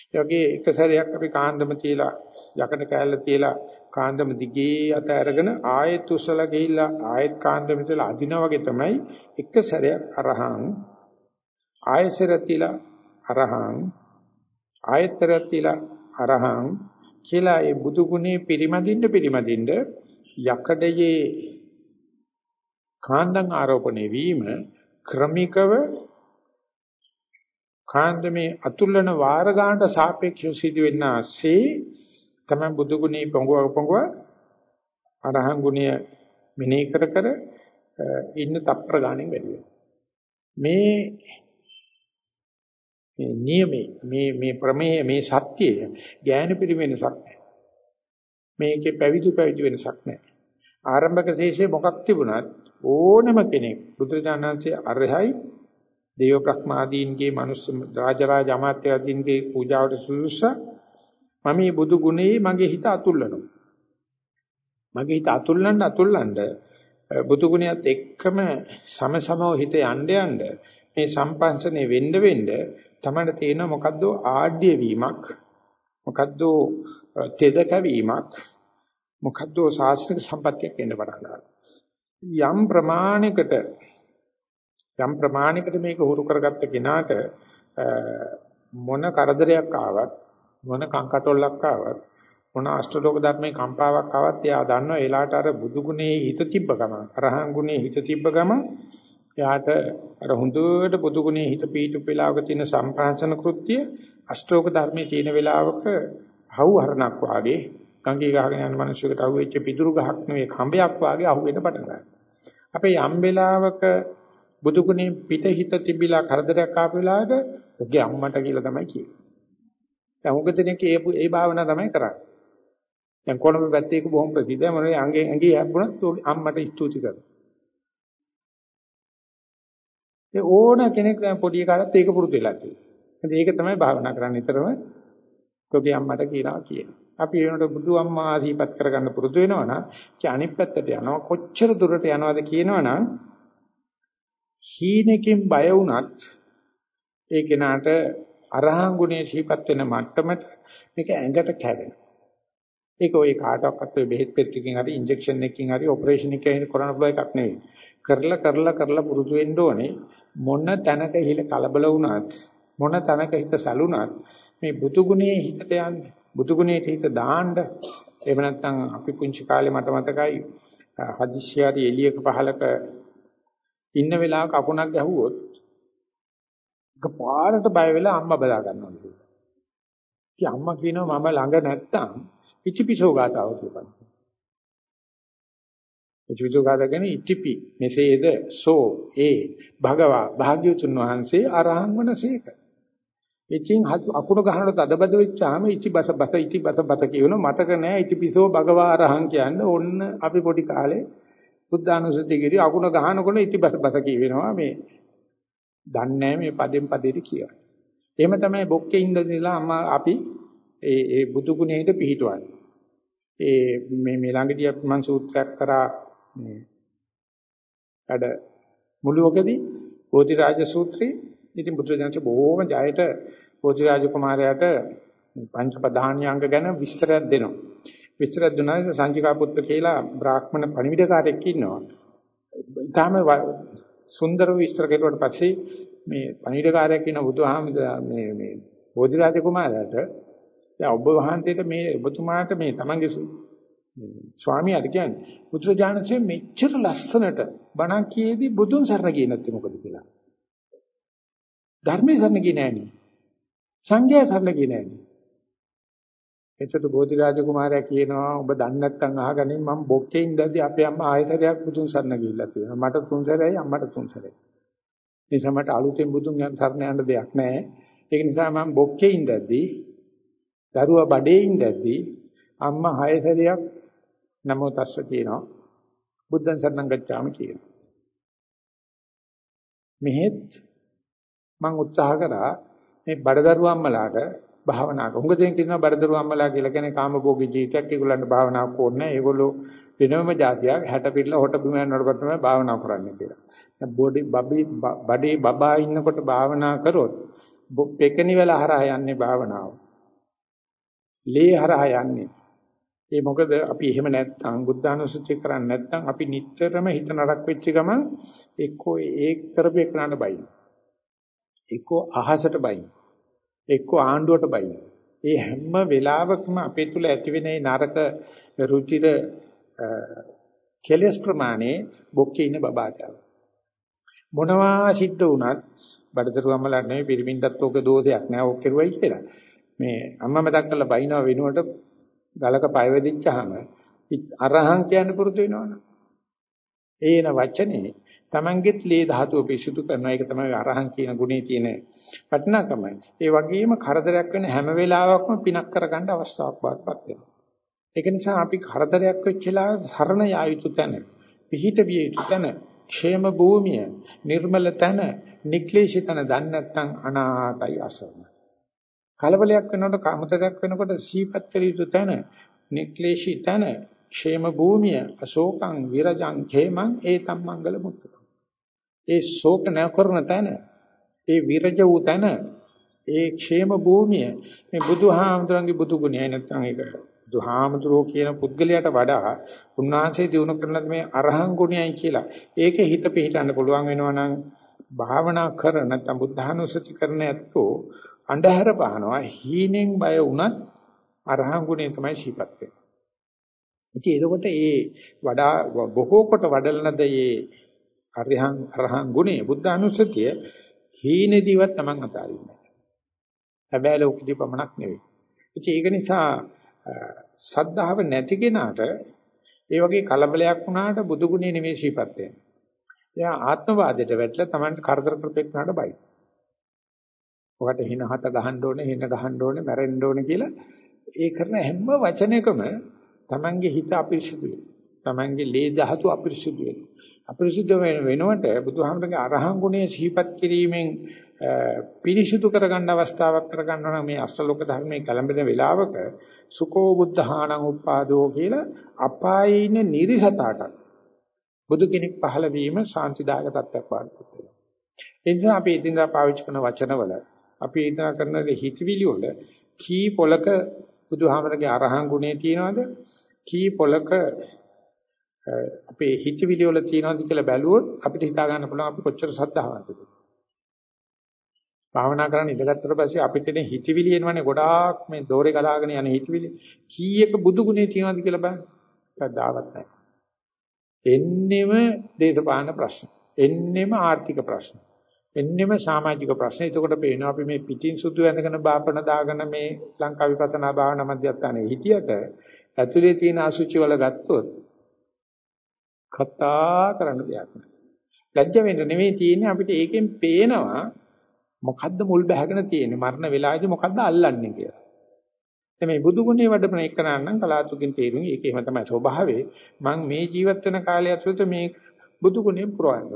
ඒ වගේ එක සැරයක් අපි කාන්දම තියලා යකඩ කෑල්ල තියලා කාන්දම දිගේ අත අරගෙන ආයෙත් උස්සලා ගිහිල්ලා ආයෙත් කාන්දම තියලා අදිනා වගේ තමයි එක සැරයක් අරහං ආයෙසර තියලා අරහං ආයෙතර තියලා අරහං කියලා ඒ බුදු ගුණේ පිරිමදින්න පිරිමදින්න යකඩයේ කාන්දම් ආරෝපණය වීම ක්‍රමිකව කාන්දමේ අතුල්ලන වාර ගන්නට සාපේක්ෂව සිදු වෙනාසේ තමයි බුදු ගුණේ පොඟව පොඟව අරහං ගුණය මෙනෙහි කර කර ඉන්න තප්පර ගාණෙන් වැඩි මේ මේ නියමේ මේ මේ ප්‍රමේය මේ සත්‍යය ඥාන පිරිවෙනසක් නැහැ මේකේ පැවිදි පැවිදි වෙනසක් නැහැ ආරම්භක ශේෂයේ මොකක් තිබුණත් ඕනම කෙනෙක් බුදුරජාණන්සේ අරහයි දේව බ්‍රහ්මාදීන්ගේ මනුස්ස රාජරාජ අමාත්‍යාදීන්ගේ පූජාවට සුදුසු මම මේ බුදු ගුණේ මගේ හිත අතුල්ලනවා. මගේ හිත අතුල්ලන්න අතුල්ලන්න බුදු ගුණයත් එක්කම සමසමව හිත යන්න යන්න මේ සම්පංශනේ වෙන්න වෙන්න තමයි තේන මොකද්ද ආඩ්‍ය වීමක් මොකද්ද තෙද කැවීමක් මොකද්ද සාස්ත්‍රික සම්පත්තියක් එන්න පටන් ගන්නවා යම් ප්‍රමාණයකට යම් ප්‍රමාණයකට මේක හුරු කරගත්ත කෙනාට මොන කරදරයක් ආවත් මොන කංකටොල්ලක් ආවත් මොන අෂ්ටලෝක ධර්මයේ කම්පාවක් ආවත් එයා දන්නවා එලාට අර බුදු ගුණේ හිත තිබ්බ ගම අරහන් ගුණේ හිත තිබ්බ ගම එයාට අර හොඳට බුදු ගුණේ හිත පීඨු වෙලාවක තියෙන සම්ප්‍රාංශන කෘත්‍ය අෂ්ටෝක ධර්මයේ තියෙන වෙලාවක හවු හරණක් වාගේ ගංගේ ගහගෙන යන මිනිස්සුකට අහුවෙච්ච පිදුරු ගහක් නෙවෙයි කඹයක් වාගේ අහුවෙන්න පටන් ගන්නවා. අපේ යම් වෙලාවක බුදු ගුණේ පිට හිත තිබිලා කරදරයක් ආපු වෙලාවට ඔගේ අම්මට කියලා තමයි කියන්නේ. දැන් උග දෙනෙක් ඒ ඒ භාවනාව තමයි කරන්නේ. දැන් කොළඹ පැත්තේ ඒක බොහොම ප්‍රසිද්ධයි. මොනේ අංගේ ඇඟේ හැබ්බුණත් අම්මට ස්තුති කරනවා. ඒ ඕන කෙනෙක් දැන් පොඩි කාලත් ඒක පුරුදු වෙලා තියෙනවා. ඒක තමයි භාවනා කරන්න නිතරම ඔගේ අම්මට කියනවා කියන. අපි වෙනකොට බුදු අම්මා ආදීපත් කරගන්න පුරුදු වෙනවනම් කිය අනිත් පැත්තට යනවා කොච්චර දුරට යනවද කියනවනම් හීනකින් බය වුණත් ඒ කෙනාට අරහං ගුණේ සිහිපත් වෙන මට්ටමට මේක ඇඟට කැවෙනවා. ඒක ඔය කාටවත් ඔය බෙහෙත් පෙත්තකින් හරි ඉන්ජෙක්ෂන් එකකින් හරි ඔපරේෂන් එකකින් කරන්න පුළුවන් එකක් නෙවෙයි. කරලා කරලා කරලා පුරුදු වෙන්න ඕනේ මොන තැනක හිල කලබල වුණත් මොන තැනක හිත සැලුණත් මේ බුදු ගුණේ හිතට යන්නේ බුදු ගුණේ හිත දාන්න එහෙම නැත්නම් අපි පුංචි කාලේ මට මතකයි හදිස්සියාරි එළියක පහලක ඉන්න වෙලාවක අකුණක් ගැහුවොත් එකපාරට බය වෙලා අම්මා බලා ගන්නවා කියලා. ඉතින් අම්මා කියනවා මම ළඟ නැත්තම් ඉතිපිසෝ ගාතාව කියපන්. ඉතිපිසෝ ගාතාව කියන්නේ ඉතිපි මෙසේද සෝ ඒ භගවා භාග්‍යතුන් වහන්සේ අරහං වනසේක. ඉතින් අකුණ ගහනකොට අදබද වෙච්චාම ඉතිබස බස ඉතිබස බස කියනවා මතක නෑ ඉතිපිසෝ භගවා අරහං කියන්නේ ඔන්න අපි පොඩි කාලේ බුද්ධානුස්සතිය කිරි අකුණ ගහනකොට ඉතිබස බස කියවෙනවා මේ දන්නේ මේ පදෙන් පදෙට කියනවා. එහෙම තමයි බොක්කේ ඉඳලා අම්මා අපි ඒ ඒ බුදු ගුණයට පිහිටවන්නේ. ඒ මේ මේ ළඟදී මම සූත්‍රයක් කරා මේ අඩ මුලුවකදී බෝධිරාජ සූත්‍රයේ ඉතින් බුදුරජාණන් බොහෝම ජයට බෝධිරාජ කුමාරයාට පංච ප්‍රධාන්‍යාංග ගැන විස්තරයක් දෙනවා. විස්තරයක් දුන්නා සංජිකා පුත්‍ර කියලා බ්‍රාහ්මණ පණිවිඩකාරයෙක් ඉන්නවා. ඊටාම සුන්දර විස්තර කෙරුවට පස්සේ මේ පණිවිඩකාරයෙක් ඉන්න බුදුහාමුදුර මේ මේ බෝධිරාජ කුමාරයාට දැන් ඔබ වහන්සේට මේ ඔබතුමාට මේ තමන්ගේ ස්වාමියාට කියන්නේ බුදුරජාණන්සේ මෙච්චර ලස්සනට බණ කියේදී බුදුන් සරණ ගියේ නැත්තේ මොකද කියලා. ධර්මයේ සරණ ගියේ නෑනේ. සංඝයා සරණ ගියේ නෑනේ. එතකොට බෝධිරාජ කුමාරයා කියනවා ඔබ දන්නේ නැත්නම් අහගනින් මම බොක්කේ ඉඳදී අපේ අම්මා ආයෙසරයක් බුදුන් සරණ ගිහිල්ලා තියෙනවා. මට තුන් සැරේයි අම්මට තුන් සැරේයි. නිසා මට අලුතෙන් බුදුන් යන සරණ යන්න දෙයක් නැහැ. ඒක නිසා මම බොක්කේ ඉඳදී දරුවා බඩේ ඉඳද්දී අම්මා හය සැරයක් නමෝ තස්ස කියනවා. බුද්ධං සරණං ගච්ඡාමි කියනවා. මෙහෙත් මම උත්සාහ කරා මේ බඩදරුවා අම්මලාට භාවනා කරන. හුඟ දෙනෙක් කියනවා බඩදරුවා අම්මලා කියලා කියන්නේ කාමභෝගී ජීවිතයක් ඒගොල්ලන්ට භාවනාවක් ඕනේ නැහැ. ඒගොල්ලෝ වෙනම જાතියක් හැට පිටලා හොට බිම යනකොට තමයි භාවනා කරන්නේ කියලා. දැන් බොඩි බබි බඩේ බබා ඉන්නකොට භාවනා කරොත් පෙකණි වෙලා හරහා යන්නේ භාවනාව. ලේ හරහා යන්නේ. ඒ මොකද අපි එහෙම නැත්නම් බුද්ධානුස්සතිය කරන්නේ නැත්නම් අපි නිතරම හිත නරක වෙච්ච ගමන් එක්කෝ ඒක කරපේ කරන්න බයි. එක්කෝ අහසට බයි. එක්කෝ ආණ්ඩුවට බයි. ඒ හැම වෙලාවකම අපේ තුල ඇතිවෙන නරක රුචිර කෙලස් ප්‍රමාණය බොක්කේ ඉන්න බබාට. මොනවා සිද්ධ වුණත් බඩදරුවම්මලා නෙවෙයි පිරිමින්ටත් ඕක දෝෂයක් නෑ ඕක කෙරුවයි කියලා. මේ අම්මා මතක් කරලා බයිනවා වෙනුවට ගලක පය වෙදිච්චාම අරහං කියන්න පුරුදු වෙනවනේ. ඒන වචනේ තමන්ගෙත් ලේ ධාතුව පිරිසුදු කරනවා. ඒක තමයි අරහන් කියන ගුණේ තියෙන වටිනාකම. ඒ වගේම කරදරයක් වෙන හැම වෙලාවකම පිනක් කරගන්න අවස්ථාවක් වාග්පත් වෙනවා. ඒක නිසා අපි කරදරයක් වෙච්චලා සරණ යා යුතු තැන, පිහිට විය යුතු තැන, ക്ഷേම භූමිය, නිර්මල තැන, නික්ලේශී තැන දන්නේ නැත්නම් අනාතයි අසරණ. කලබලයක් වෙනකොට කාමතරයක් වෙනකොට සීපත් කළ යුතු තැන, නික්ලේශී තැන, ക്ഷേම භූමිය, අශෝකං විරජං ඛේමං ඒතම් මංගල මුත්‍ර. ඒ ශෝක නැකරන තැන, ඒ විරජ වූ තැන, ඒ ക്ഷേම භූමිය මේ බුදුහාමුදුරන්ගේ බුදු ගුණයයි නැත්නම් ඒක බුදුහාමුදුරෝ කියන පුද්ගලයාට වඩා උන්වහන්සේ දිනු කරන මේ අරහං ගුණයයි කියලා. ඒකේ හිත පිහිටන්න පුළුවන් වෙනවා නම් භාවනා කර නැත්නම් බුද්ධානුස්සති කරන ඇත්තෝ අන්ධහර පහනවා හීනෙන් බය වුණත් අරහං ගුණය තමයි ශීපත් වෙන්නේ. ඉතින් එතකොට ඒ වඩා බොහෝ කොට වඩලනද මේ අරහං අරහං ගුණය බුද්ධානුස්සතිය හීනෙදිවත් Taman අතාරින්නේ. හැබැයි ලෝකෙදී පමණක් නෙවෙයි. ඉතින් ඒක නිසා සද්ධාව නැති කෙනාට ඒ වගේ කලබලයක් වුණාට බුදු ගුණේ නෙමෙයි ශීපත් වෙන්නේ. එයා ආත්මවාදයට වැටලා Tamanට කරදර කරපෙන්නාට බයි. ඔකට හින හත ගහන්න ඕනේ, හින ගහන්න ඕනේ, මැරෙන්න ඕනේ කියලා ඒ කරන හැම වචනයකම Tamanගේ හිත අපිරිසුදු Tamanගේ ලේ ධාතු අපිරිසුදු වෙනවා. අපිරිසුදු වෙනවට බුදුහාමරගේ අරහං ගුණයේ සිහිපත් කිරීමෙන් පිරිසුදු කරගන්න අවස්ථාවක් කරගන්නවා නම් මේ අෂ්ටලෝක ධර්මයේ කලඹෙන වෙලාවක සුකෝ බුද්ධහානං උපාදෝ කියලා අපායේ ඉන්න නිරිසතාට බුදු කෙනෙක් පහළ වීම ශාන්තිදායක තත්ත්වයක් වඩපත් වෙනවා. ඒ නිසා අපි ඉදින්දා පාවිච්චි කරන වචනවල අපි ඉදින්දා කරන හිතවිලි වල කී පොලක බුදුහාමරගේ අරහං ගුණේ තියනවාද? කී පොලක අපේ හිතවිලි වල තියනවාද කියලා බැලුවොත් අපිට හිතා ගන්න පුළුවන් අපි කොච්චර සද්ධාවන්තද. භාවනා කරන්න ඉඳගත්තට පස්සේ අපිට එන හිතවිලි එනවනේ ගොඩාක් මේ දෝරේ ගලාගෙන යන හිතවිලි කීයක බුදු ගුණේ තියනවද කියලා බලන්න. කවදාවත් නැහැ. එන්නෙම දේශපාලන ප්‍රශ්න. එන්නෙම ආර්ථික ප්‍රශ්න. එන්නෙම සමාජික ප්‍රශ්න. එතකොට පේනවා අපි මේ පිටින් සුදු ඇඳගෙන බාපන දාගෙන මේ ලංකා විපස්සනා භාවනා මධ්‍යස්ථානයේ හිටියට ඇතුලේ තියෙන අසුචි වල ගත්තොත් කතා කරන්න දෙයක් නැහැ. ලැජ්ජ වෙන්න නෙමෙයි තියෙන්නේ අපිට ඒකෙන් පේනවා මොකද්ද මුල් බැහැගෙන තියෙන්නේ මරණ වෙලාවේදී මොකද්ද අල්ලන්නේ කියලා. දැන් මේ බුදු ගුණේ වඩපන එකනනම් කලාතුකින් තේරුම් ඒකේම තමයි ස්වභාවය. මම මේ ජීවත් වෙන කාලය ඇතුළත මේ බුදු ගුණේ පුරවන්න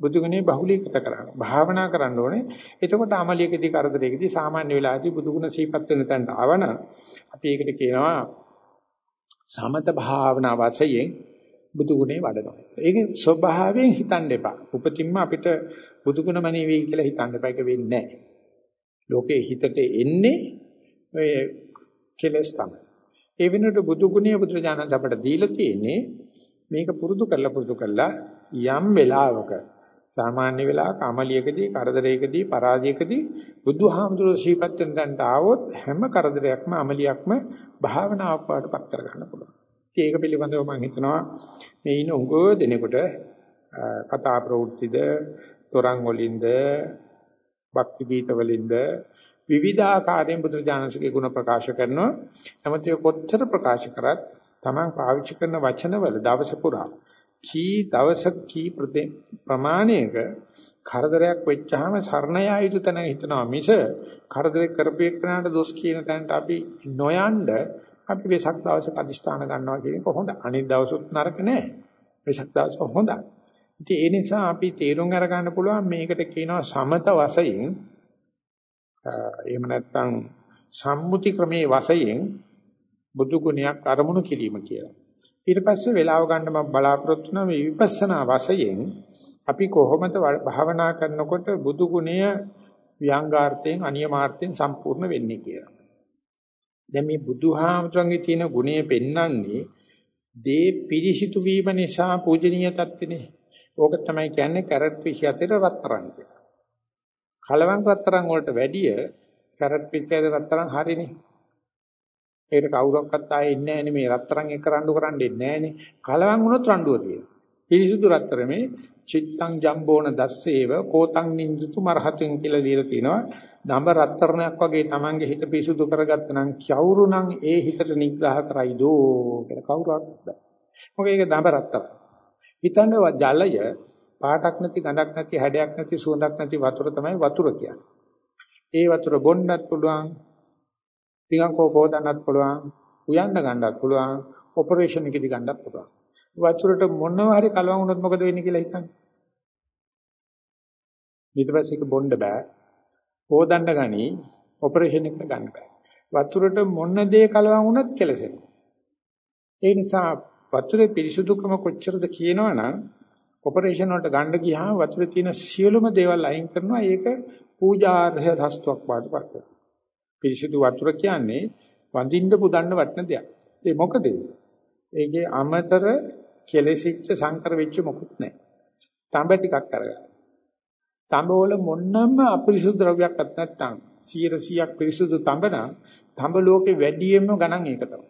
බුදු ගුණේ බහුලීකృత කරන්න. භාවනා කරන්න ඕනේ. එතකොට අමලියකදී කරදරයකදී සාමාන්‍ය වෙලාවදී බුදු ගුණ සීපත් වෙන තැනට ආවන අපි ඒකට කියනවා සමත භාවනා වශයෙන් බුදු ගුණේ වඩනවා. ඒකේ ස්වභාවයෙන් හිතන්න එපා. උපතින්ම අපිට බුදු ගුණ මනිවි කියලා හිතන්න එපා. ඒක වෙන්නේ නැහැ. ලෝකේ හිතට එන්නේ ඔය කෙලස් තමයි. ඒ වෙනුවට බුදු ගුණය බුදුරජාණන් අපට දීලා තියෙන්නේ මේක පුරුදු කරලා පුරුදු කරලා යම් වෙලාවක සාමාන්‍ය වෙලාවක අමලියකදී කරදරයකදී පරාජයකදී බුදුහාමුදුරුවෝ ශීපත් වෙන තැනට ආවොත් හැම කරදරයක්ම අමලියක්ම භාවනාවක් වඩපත් කර ගන්න පුළුවන්. ඒක පිළිබඳව මම හිතනවා මේ ඉන්න උගෝ දෙනෙකුට කතා ප්‍රවෘත්තිද තොරන් වලින්ද භක්ති ගීත වලින්ද විවිධාකාරයෙන් බුදුරජාණන්සේගේ ගුණ ප්‍රකාශ කරනවා. නමුත් ඒ කොච්චර ප්‍රකාශ කරත් Taman පාවිච්චි කරන වචනවල දවස පුරා කී දවසක කී ප්‍රමාණයක කරදරයක් වෙච්චාම සරණ යා යුතු තැන හිතනවා මිස කරදරේ කරපේකනට දොස් කියන තැනට අපි නොයන්ඩ අපි වෙසක් දවසක අදිෂ්ඨාන ගන්නවා කියන එක හොඳ. අනිත් දවසුත් නරක නෑ. වෙසක් දවස හොඳයි. ඉතින් ඒ නිසා අපි තීරුම් අරගන්න පුළුවන් මේකට කියනවා සමත වශයෙන් එහෙම නැත්නම් සම්මුති ක්‍රමයේ වශයෙන් බුදු ගුණයක් අරමුණු කිරීම කියලා. ඊට පස්සේ වේලාව ගන්න මම බලාපොරොත්තු වෙන මේ විපස්සනා වශයෙන් අපි කොහොමද භාවනා කරනකොට බුදු ගුණය ව්‍යංගාර්ථයෙන් අනියමාර්ථයෙන් සම්පූර්ණ වෙන්නේ කියලා. දැන් මේ බුදුහාමතුන්ගේ තියෙන ගුණය පෙන්වන්නේ දේ පිරිසිතු වීම නිසා පූජනීය තත්ත්වනේ. ඕක තමයි කියන්නේ කැරට් 27 රත්තරන් කියලා. කලවම් රත්තරන් වලට වැඩිය කැරට් 27 රත්තරන් හරිනේ. ඒකට කවුරක්වත් ආයේ ඉන්නේ නැහැනේ මේ රත්තරන් එක රණ්ඩු කරන්න ඉන්නේ නැහැනේ. කලවම් වුණොත් රණ්ඩුව තියෙනවා. පිරිසිදු රත්තරමේ චිත්තං ජම්බෝන දස්සේව කෝතං නින්දුතු මරහතුන් කියලා දීලා තිනවා. දඹ රත්තරණයක් වගේ Tamange හිත පිරිසුදු කරගත්තනම් කවුරු නම් ඒ හිතට නිග්‍රහ කරයිදෝ කියලා කවුරුත් බෑ. මොකද ඒක දඹ රත්තරන්. හිතන්නේ ජලය පාටක් නැති ගඳක් නැති හැඩයක් නැති සුවඳක් නැති වතුර තමයි වතුර කියන්නේ. ඒ වතුර බොන්නත් පුළුවන්, ටිකක් කෝපෝදන්නත් පුළුවන්, උයන්න ගන්නත් පුළුවන්, ඔපරේෂන් එකේදී ගන්නත් පුළුවන්. වතුරට මොනවා හරි කලවම් වුණොත් මොකද වෙන්නේ කියලා හිතන්න. ඊට පස්සේ ඒක බොන්න බෑ. හොදන්න ගනි ඔපරේෂන් එකට ගන්න බෑ. වතුරට මොන දේ කලවම් වුණත් කෙලසෙනවා. ඒ නිසා වතුරේ පිරිසුදුකම කොච්චරද කියනවනම් ඔපරේෂන් වලට ගන්න ගියාම වතුරේ තියෙන සියලුම දේවල් අයින් කරනවා ඒක පූජාර්හ සස්තුවක් වඩපත් කරනවා. පිරිසුදු වතුර කියන්නේ වඳින්න පුදන්න වටන දෙයක්. ඒ මොකද ඒකේ අමතර කෙලෙසිච්ච සංකර වෙච්ච මොකුත් නැහැ. තඹ ටිකක් අරගන්න. තඹ වල මොන්නම අපිරිසුදු ද්‍රව්‍යයක් නැත්නම් 100%ක් පිරිසුදු තඹ නම් තඹ ලෝකේ වැඩියෙන්ම ගණන් ඒක තමයි.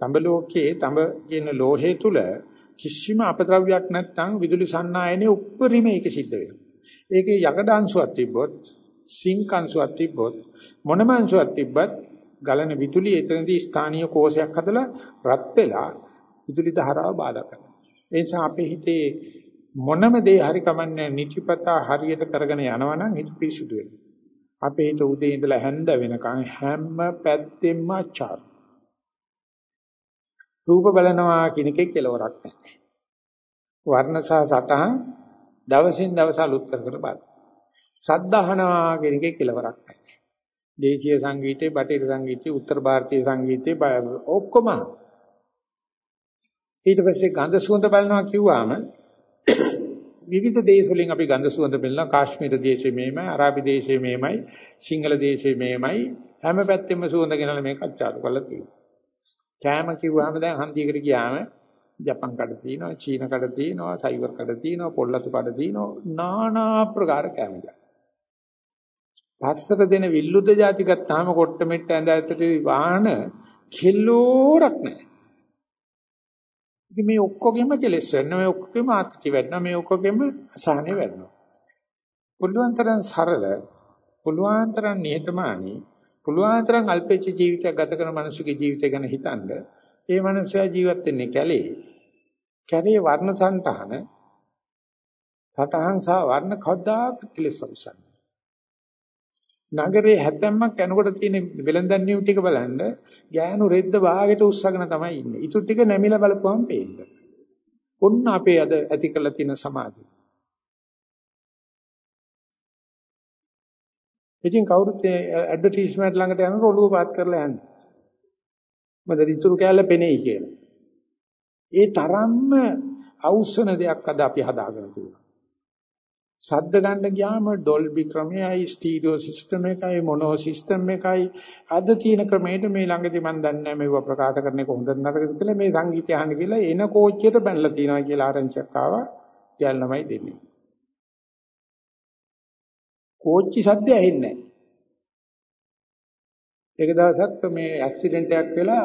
තඹ ලෝකයේ තඹ කියන ලෝහය තුල කිසිම අපද්‍රව්‍යයක් නැත්නම් විදුලි සන්නායනේ උප්පරිම ඒක සිද්ධ වෙනවා. ඒකේ යකඩ අංශුවක් තිබ්බොත්, සිංක් අංශුවක් තිබ්බොත්, මොනම අංශුවක් තිබ්බත් ගලන විදුලි එතනදී ස්ථානීය කෝෂයක් හදලා රත් වෙලා විදුලි ධාරාව බාධා කරනවා. ඒ නිසා අපේ හිතේ මොනම දේ හරි කමන්නේ නිචිපතා හරියට කරගෙන යනවනම් හිත පිරිසුදු වෙනවා. අපේ හිත උදේ ඉඳලා හැන්ද වෙනකන් හැම පැත්තෙම අචාර. රූප බලනවා කියන එකේ කෙලවරක් නැහැ. වර්ණ සහ සටහන් දවසින් දවස අලුත් කර කර බලන්න. ශබ්දහනවා කියන එකේ කෙලවරක් නැහැ. දේශීය සංගීතේ, බටහිර සංගීතේ, උත්තර ಭಾರತೀಯ සංගීතේ ඔක්කොම ඊට පස්සේ ගඳ සුවඳ බලනවා කිව්වම විවිධ දේශ වලින් අපි ගඳ සුවඳ බලන කාශ්මීර දේශයේ මේමයි අරාබි දේශයේ මේමයි සිංහල දේශයේ මේමයි හැම පැත්තෙම සුවඳ ගෙනලා මේක අච්චාරු කරලා තියෙනවා. කෑම කිව්වහම දැන් හන්දියකට ගියාම ජපන් කඩ තියෙනවා, චීන කඩ තියෙනවා, සයිවර් කඩ තියෙනවා, පොල්ලතු කඩ තියෙනවා, নানা ප්‍රකාර කෑම පස්සට දෙන විල්ලුද જાති ගත්තාම කොට්ට මෙට්ට ඇඳ ඇතුලේ වාහන කිලෝරක් නැහැ. ඉතින් මේ ඔක්කොගෙම කෙලෙස් වෙනවා මේ ඔක්කොගෙම ආත්‍ති වෙනවා මේ ඔක්කොගෙම අසහනෙ වෙනවා පුළුවන් තරම් සරල පුළුවන් තරම් නිහතමානී පුළුවන් තරම් අල්පෙච්ච ජීවිතයක් ගත කරන මිනිස්සුගේ ජීවිතය ගැන හිතනද ඒ මනුස්සයා ජීවත් වෙන්නේ කැලේ. කැලේ වර්ණ సంతහන සතහන් සහ වර්ණ කවදාක කෙලෙස් අවසන් නගරේ හැතැම්මක් යනකොට තියෙන වෙලඳන් නියු ටික බලන්න ගෑනු රෙද්ද භාගයට උස්සගෙන තමයි ඉන්නේ. ඊටු ටික නැමිලා බලපුවම පේන්න. ඔන්න අපේ අද ඇති කරලා තියෙන සමාධිය. ඉතින් කවුරුත් ඇඩ්වර්ටයිස්මන්ට් ළඟට යනකොට ඔළුව පාත් කරලා යන්නේ. මොකද ඉතුරු කැලේ පෙනෙයි කියලා. ඒ තරම්ම අවුස්සන දෙයක් අද අපි හදාගෙන තියෙනවා. සද්ද ගන්න ගියාම ඩොල්බි ක්‍රමයයි ස්ටීරියෝ සිස්ටම් එකයි මොනෝ සිස්ටම් එකයි අද තියෙන ක්‍රමයට මේ ළඟදී මම දන්නේ නැහැ මේව ප්‍රකාශ කරන එක හොඳ නරකද කියලා මේ සංගීතය අහන්න කියලා එන කෝච්චියට බැනලා තියනවා කියලා ආරංචියක් ආවා කියලා ළමයි දෙන්නේ. කෝච්චි සද්ද ඇහෙන්නේ නැහැ. එක දවසක් මේ ඇක්සිඩන්ට් එකක් වෙලා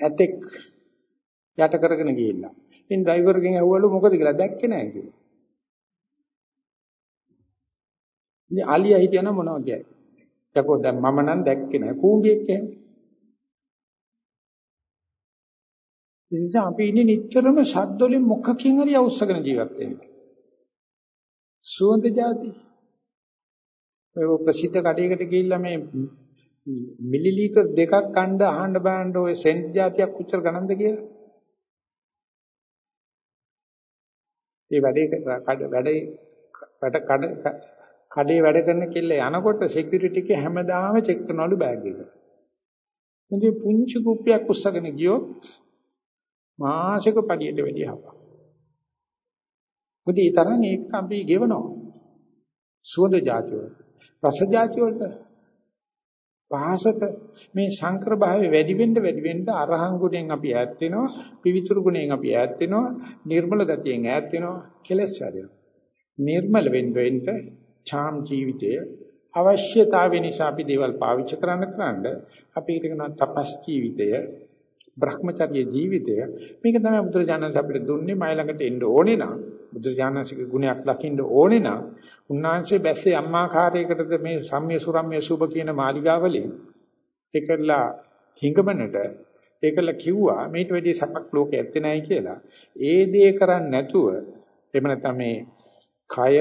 ඇතෙක් යට කරගෙන ගිහිල්ලා. ඉතින් ඩ්‍රයිවර්ගෙන් ඇහුවලු මොකද කියලා දැක්කේ නැහැ කියලා. ඉතින් අලියා හිටියනම් මොනවද කියන්නේ? යකෝ දැන් මම නම් දැක්කේ නැහැ. කූඹියෙක් එහෙම. ඉතින් අපි ඉන්නේ නිතරම ශබ්ද වලින් මොකකින් හරි අවශ්‍යගෙන ජීවත් වෙන්නේ. සුවඳ જાති. ඔය ප්‍රසිද්ධ කඩේකට ගිහිල්ලා මේ මිලිලීටර් දෙකක් කණ්ඩ අහන්න බෑන්ඩ ඔය සෙන්ට් જાතියක් උච්චර ගණන්ද කියලා. ඒ වැඩේ වැඩේ වැඩ කඩ කඩේ වැඩ කරන කෙල්ල යනකොට සිකියුරිටි එකේ හැමදාම චෙක් කරනවලු බෑග් එක. ඉතින් පුංචි කුප්පියක් උස්සගෙන ගියොත් මාසික පඩියට වැඩි හපක්. මොකද ඒ තරම් ඒක අපි ගෙවනවා. සුවඳ જાති වලට. රස જાති වලට. පහසට මේ සංකර භාවය වැඩි වෙන්න වැඩි වෙන්න අරහං ගුණයෙන් අපි ඈත් වෙනවා. පිවිතුරු ගුණයෙන් අපි ඈත් වෙනවා. නිර්මල ගතියෙන් ඈත් වෙනවා. කෙලස් වැඩෙනවා. නිර්මල වෙන්න වෙන්න ඡාම් ජීවිතය අවශ්‍යතාවය නිසා අපි දේවල් පාවිච්චි කරන්න කරන්න අපි ඒක කරන තපස් ජීවිතය භ්‍රමචර්ය ජීවිතය. මේක තමයි බුදුරජාණන් අපිට දුන්නේ මයි ළඟට එන්න ඕනේ නම්. බුදුරජාණන්සේගේ ගුණයක් දකින්න ඕනේ නම්. උන්වහන්සේ බැස්සේ අම්මාකාරයකටද මේ සම්ම්‍ය සුරම්‍ය සුභ කියන මාලිගාවලින් ඒකලා හිඟමනට ඒකලා කිව්වා මේට වැඩි සපක් ලෝකේ ඇත්තේ නැහැ කියලා. ඒ දේ කරන්නේ නැතුව එහෙම නැත්නම් මේ කය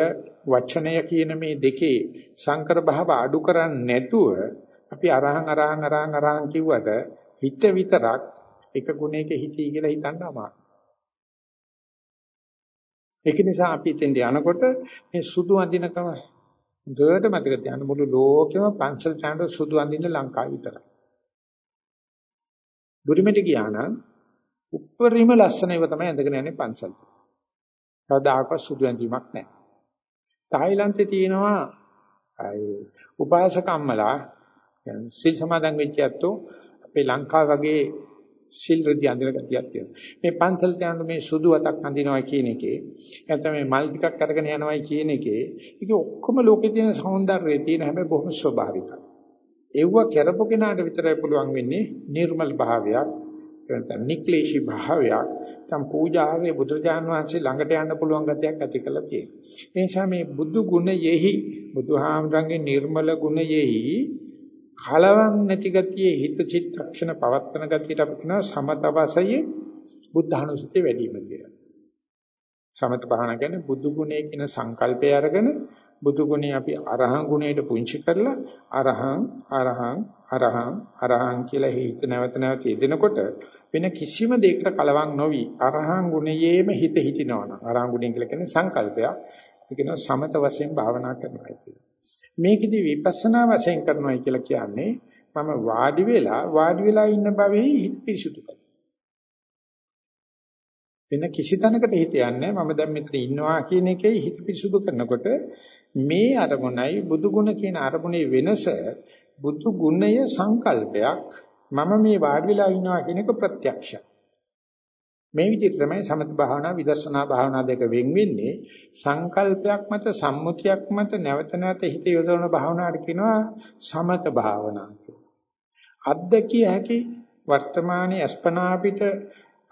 වචනය කියන මේ දෙකේ සංකර භාව අඩු කරන්නේ නැතුව අපි අරහන් අරහන් අරහන් අරහන් කිව්වට හිත විතරක් එක ගුණයක හිතී කියලා හිතන්න අමාරුයි. ඒක නිසා අපි එතෙන්ට යනකොට මේ සුදු අඳිනකම හොඳට මතක තියාගන්න මුළු ලෝකෙම පන්සල් චාන්ද සුදු අඳින්න ලංකාව විතරයි. බුරුමෙට ගියා නම් උප්පරිම ලස්සන ඒවා තමයි ඇඳගෙන යන්නේ පන්සල්. කවදාකවත් සුදු ඇඳීමක් නැහැ. තායිලන්තේ තියෙනවා උපාසක අම්මලා සිල් සමාදන් වෙච්ච ඇත්තෝ අපේ ලංකාව වගේ සිල් රෙදි අඳින ගතියක් තියෙනවා. මේ පන්සලට යන මේ සුදු අතක් අඳිනවා කියන එකේ නැත්නම් මේ මල් ටිකක් අරගෙන යනවායි කියන එකේ ඒක ඔක්කොම ලෝකේ තියෙන సౌందර්යය තියෙන හැබැයි බොහොම ස්වභාවිකයි. ඒව කරපු කෙනාට විතරයි පුළුවන් වෙන්නේ නිර්මල් භාවයක් නැත්නම් නික්ලේශී භාවයක් තම් පූජාවේ බුදුජාන් වහන්සේ ළඟට යන්න පුළුවන් ගතියක් ඇති කළා තියෙනවා. ඒ නිසා මේ බුදු ගුණයෙහි බුදුහාමරංගේ නිර්මල ගුණයෙහි කලවම් නැති ගතියේ හිත චිත්තක්ෂණ පවත්තන ගතියට අපි කියනවා සමතවසයේ බුද්ධානුස්සතිය වැඩි වීම කියලා. සමත භාවනා කියන්නේ බුදු ගුණයේ කියන සංකල්පය අරගෙන බුදු ගුණේ අපි අරහං ගුණයට පුංචි කරලා අරහං අරහං අරහං අරහං කියලා හිත නැවත නැවත යෙදෙනකොට වෙන කිසිම දෙයකට කලවම් නොවි අරහං ගුණයේම හිත හිටිනවනම් අරහං ගුණය කියලා කියන්නේ සංකල්පයක් ඒක කියන සමත වශයෙන් භාවනා කරනවා කියලා. මේකෙදි විපස්සනා වශයෙන් කරනවා කියලා කියන්නේ මම වාඩි වෙලා වාඩි වෙලා ඉන්න භවෙහි හිත පිරිසුදු කරනවා. වෙන කිසි තැනකට හිත යන්නේ මම දැන් මෙතන ඉන්නවා කියන එකේ හිත පිරිසුදු කරනකොට මේ අරමුණයි බුදු ගුණ කියන අරමුණේ වෙනස බුදු ගුණය සංකල්පයක් මම මේ වාඩි වෙලා ඉන්නවා කියන එක ප්‍රත්‍යක්ෂයි. මේ විදිහට තමයි සමත භාවනා විදර්ශනා භාවනා දෙක වෙන් වෙන්නේ සංකල්පයක් මත සම්මුතියක් මත නැවත නැවත හිත යොදවන භාවනාවට කියනවා සමත භාවනා කියලා. අද්දකිය හැකි වර්තමානයේ අස්පනා පිට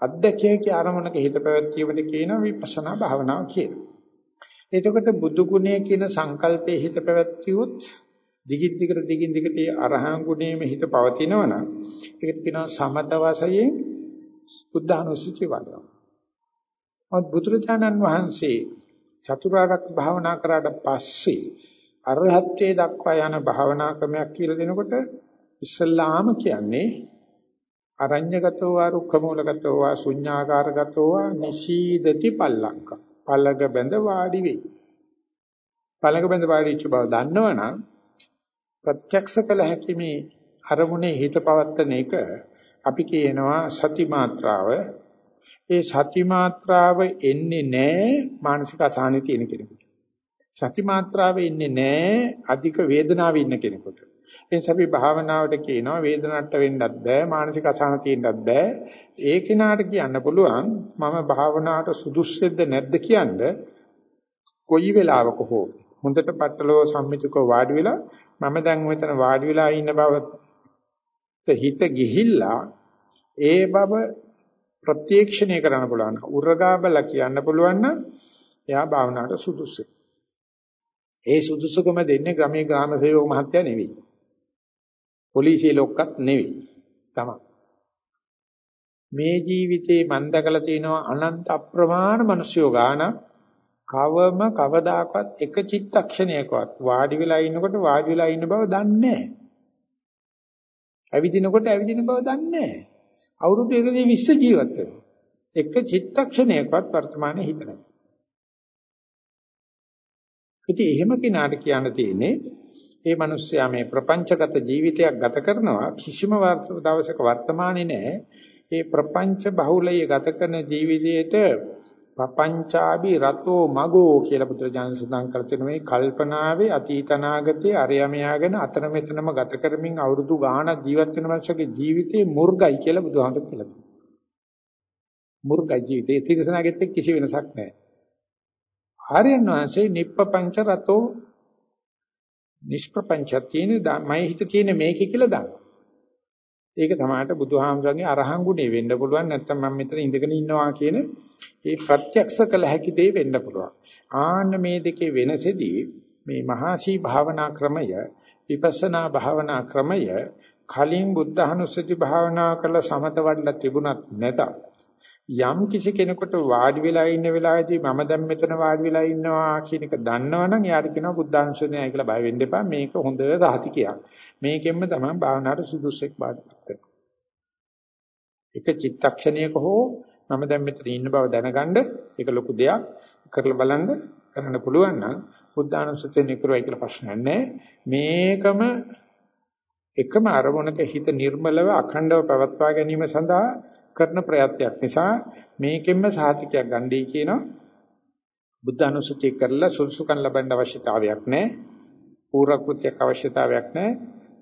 අද්දකිය හැකි ආරමුණක හිත පැවැත්වීමද කියනවා විපස්සනා භාවනාව කියලා. එතකොට බුදු ගුණය කියන සංකල්පයේ හිත පැවැත්වියොත් දිගින් දිගට දිගින් දිගට අරහං ගුණයේම හිත පවතිනවනම් ඒකට කියනවා සමත වශයෙන් බුද්ධානුස්සතිය වඩනවා. මොකද බුදුරජාණන් වහන්සේ චතුරාර්ය භාවනා කරාට පස්සේ අරහත්ත්වයට දක්වා යන භාවනා ක්‍රමයක් කියලා දෙනකොට ඉස්සල්ලාම කියන්නේ අරඤ්‍යගතෝ වා රුක්ඛමූලගතෝ වා ශුඤ්ඤාකාරගතෝ වා නිශීදති පල්ලංක. පළඟ බැඳ වාඩි වෙයි. පළඟ බැඳ වාඩිච්ච බව දන්නවනම් ප්‍රත්‍යක්ෂ කළ හැකි මේ අරමුණේ හිත පවත්තන එක අපි කියනවා සති මාත්‍රාව. ඒ සති මාත්‍රාව එන්නේ නැහැ මානසික අසහනෙ තියෙන කෙනෙකුට. සති මාත්‍රාව එන්නේ නැහැ අධික වේදනාවේ ඉන්න කෙනෙකුට. ඒ නිසා අපි භාවනාවට කියනවා වේදනට්ට වෙන්නත් බෑ මානසික අසහන තියෙන්නත් බෑ. ඒ කෙනාට කියන්න පුළුවන් මම භාවනාවට සුදුස්සෙද්ද නැද්ද කියන්න කොයි වෙලාවක හෝ හොඳට පట్టලෝ සම්මිතිකව වාඩි වෙලා මම දැන් මෙතන වාඩි වෙලා ඉන්න බව හිත ගිහිල්ලා ඒ බව ප්‍රත්‍යක්ෂණය කරන්න පුළුවන්. උරගාබල කියන්න පුළුවන් නම් එයා භාවනාවට සුදුසු. ඒ සුදුසුකම දෙන්නේ ගමේ ග්‍රාම සේවක මහත්තයා නෙවෙයි. පොලිසිය ලොක්කත් නෙවෙයි. තමයි. මේ ජීවිතේ මම දැකලා තියෙනවා අනන්ත අප්‍රමාණ මිනිස්යෝ ගාන කවම කවදාකවත් එක චිත්තක්ෂණයකවත් වාඩි වෙලා ඉන්නකොට වාඩි වෙලා ඉන්න බව දන්නේ නැහැ. ඇවිදිනකොට ඇවිදින බව දන්නේ නැහැ. අවුරුදු 120 ජීවත් වෙනවා. එක චිත්තක්ෂණයකවත් වර්තමානයේ හිත නැහැ. ඉතින් එහෙම කෙනාට කියන්න තියෙන්නේ ඒ මිනිස්සයා මේ ප්‍රපංචගත ජීවිතයක් ගත කරනවා කිසිම දවසක වර්තමානයේ නැහැ. ඒ ප්‍රපංච බහුලය ගත කරන ජීවිතයේට පపంచාබි රතෝ මගෝ කියලා බුදුරජාණන් සඳහන් කර තියෙන මේ කල්පනාවේ අතීතනාගතයේ අරයමයාගෙන අතන මෙතනම ගත කරමින් අවුරුදු ගාණක් ජීවත් වෙන මනුස්සගේ ජීවිතේ මුර්ගයි කියලා බුදුහාමර කියලා තියෙනවා. මුර්ගයි ජීවිතේ තිරසනාගෙත් කිසි වෙනසක් නැහැ. ආර්යයන් වහන්සේ නිප්පපංච රතෝ නිෂ්ප්‍රපංච තියෙන මයි හිත තියෙන මේකේ කියලා දානවා. ඒක සමාහට බුදුහාමුදුරන්ගේ අරහං ගුණේ වෙන්න පුළුවන් නැත්නම් මම මෙතන ඉඳගෙන ඉන්නවා කියන ඒ ප්‍රත්‍යක්ෂ කළ හැකි දේ වෙන්න පුළුවන්. ආන්න මේ දෙකේ වෙනසෙදී මේ මහාසී භාවනා ක්‍රමය විපස්සනා භාවනා ක්‍රමය කලින් බුද්ධහනුස්සති භාවනා කළ සමත වඩලා තිබුණත් නැත. යම් කිසි කෙනෙකුට වාඩි වෙලා ඉන්න වෙලාවේදී මම දැන් මෙතන වාඩි වෙලා ඉන්නවා කියන එක දන්නවනම් එයාට කියනවා බුද්ධාංශනයයි කියලා බය වෙන්න එපා මේක හොඳ සාහිතිකයක් මේකෙන්ම තමයි භාවනාවට සුදුසුෙක් බාටපත් එක චිත්තක්ෂණයක හෝ මම දැන් මෙතන ඉන්න බව දැනගන්න ඒක ලොකු දෙයක් කරලා බලන්න කරන්න පුළුවන් නම් බුද්ධානුස්සතිය නිකරුවයි කියලා ප්‍රශ්නයක් නැහැ. මේකම එකම අරමුණක හිත නිර්මලව අඛණ්ඩව පවත්වා ගැනීම සඳහා කරන ප්‍රයත්නයක් නිසා මේකෙන්ම සාතිකයක් ගන්නයි කියනවා. බුද්ධානුස්සතිය කරලා සුසුකම් ලබන්න අවශ්‍යතාවයක් නැහැ. පූර්වකෘත්‍යයක් අවශ්‍යතාවයක් නැහැ.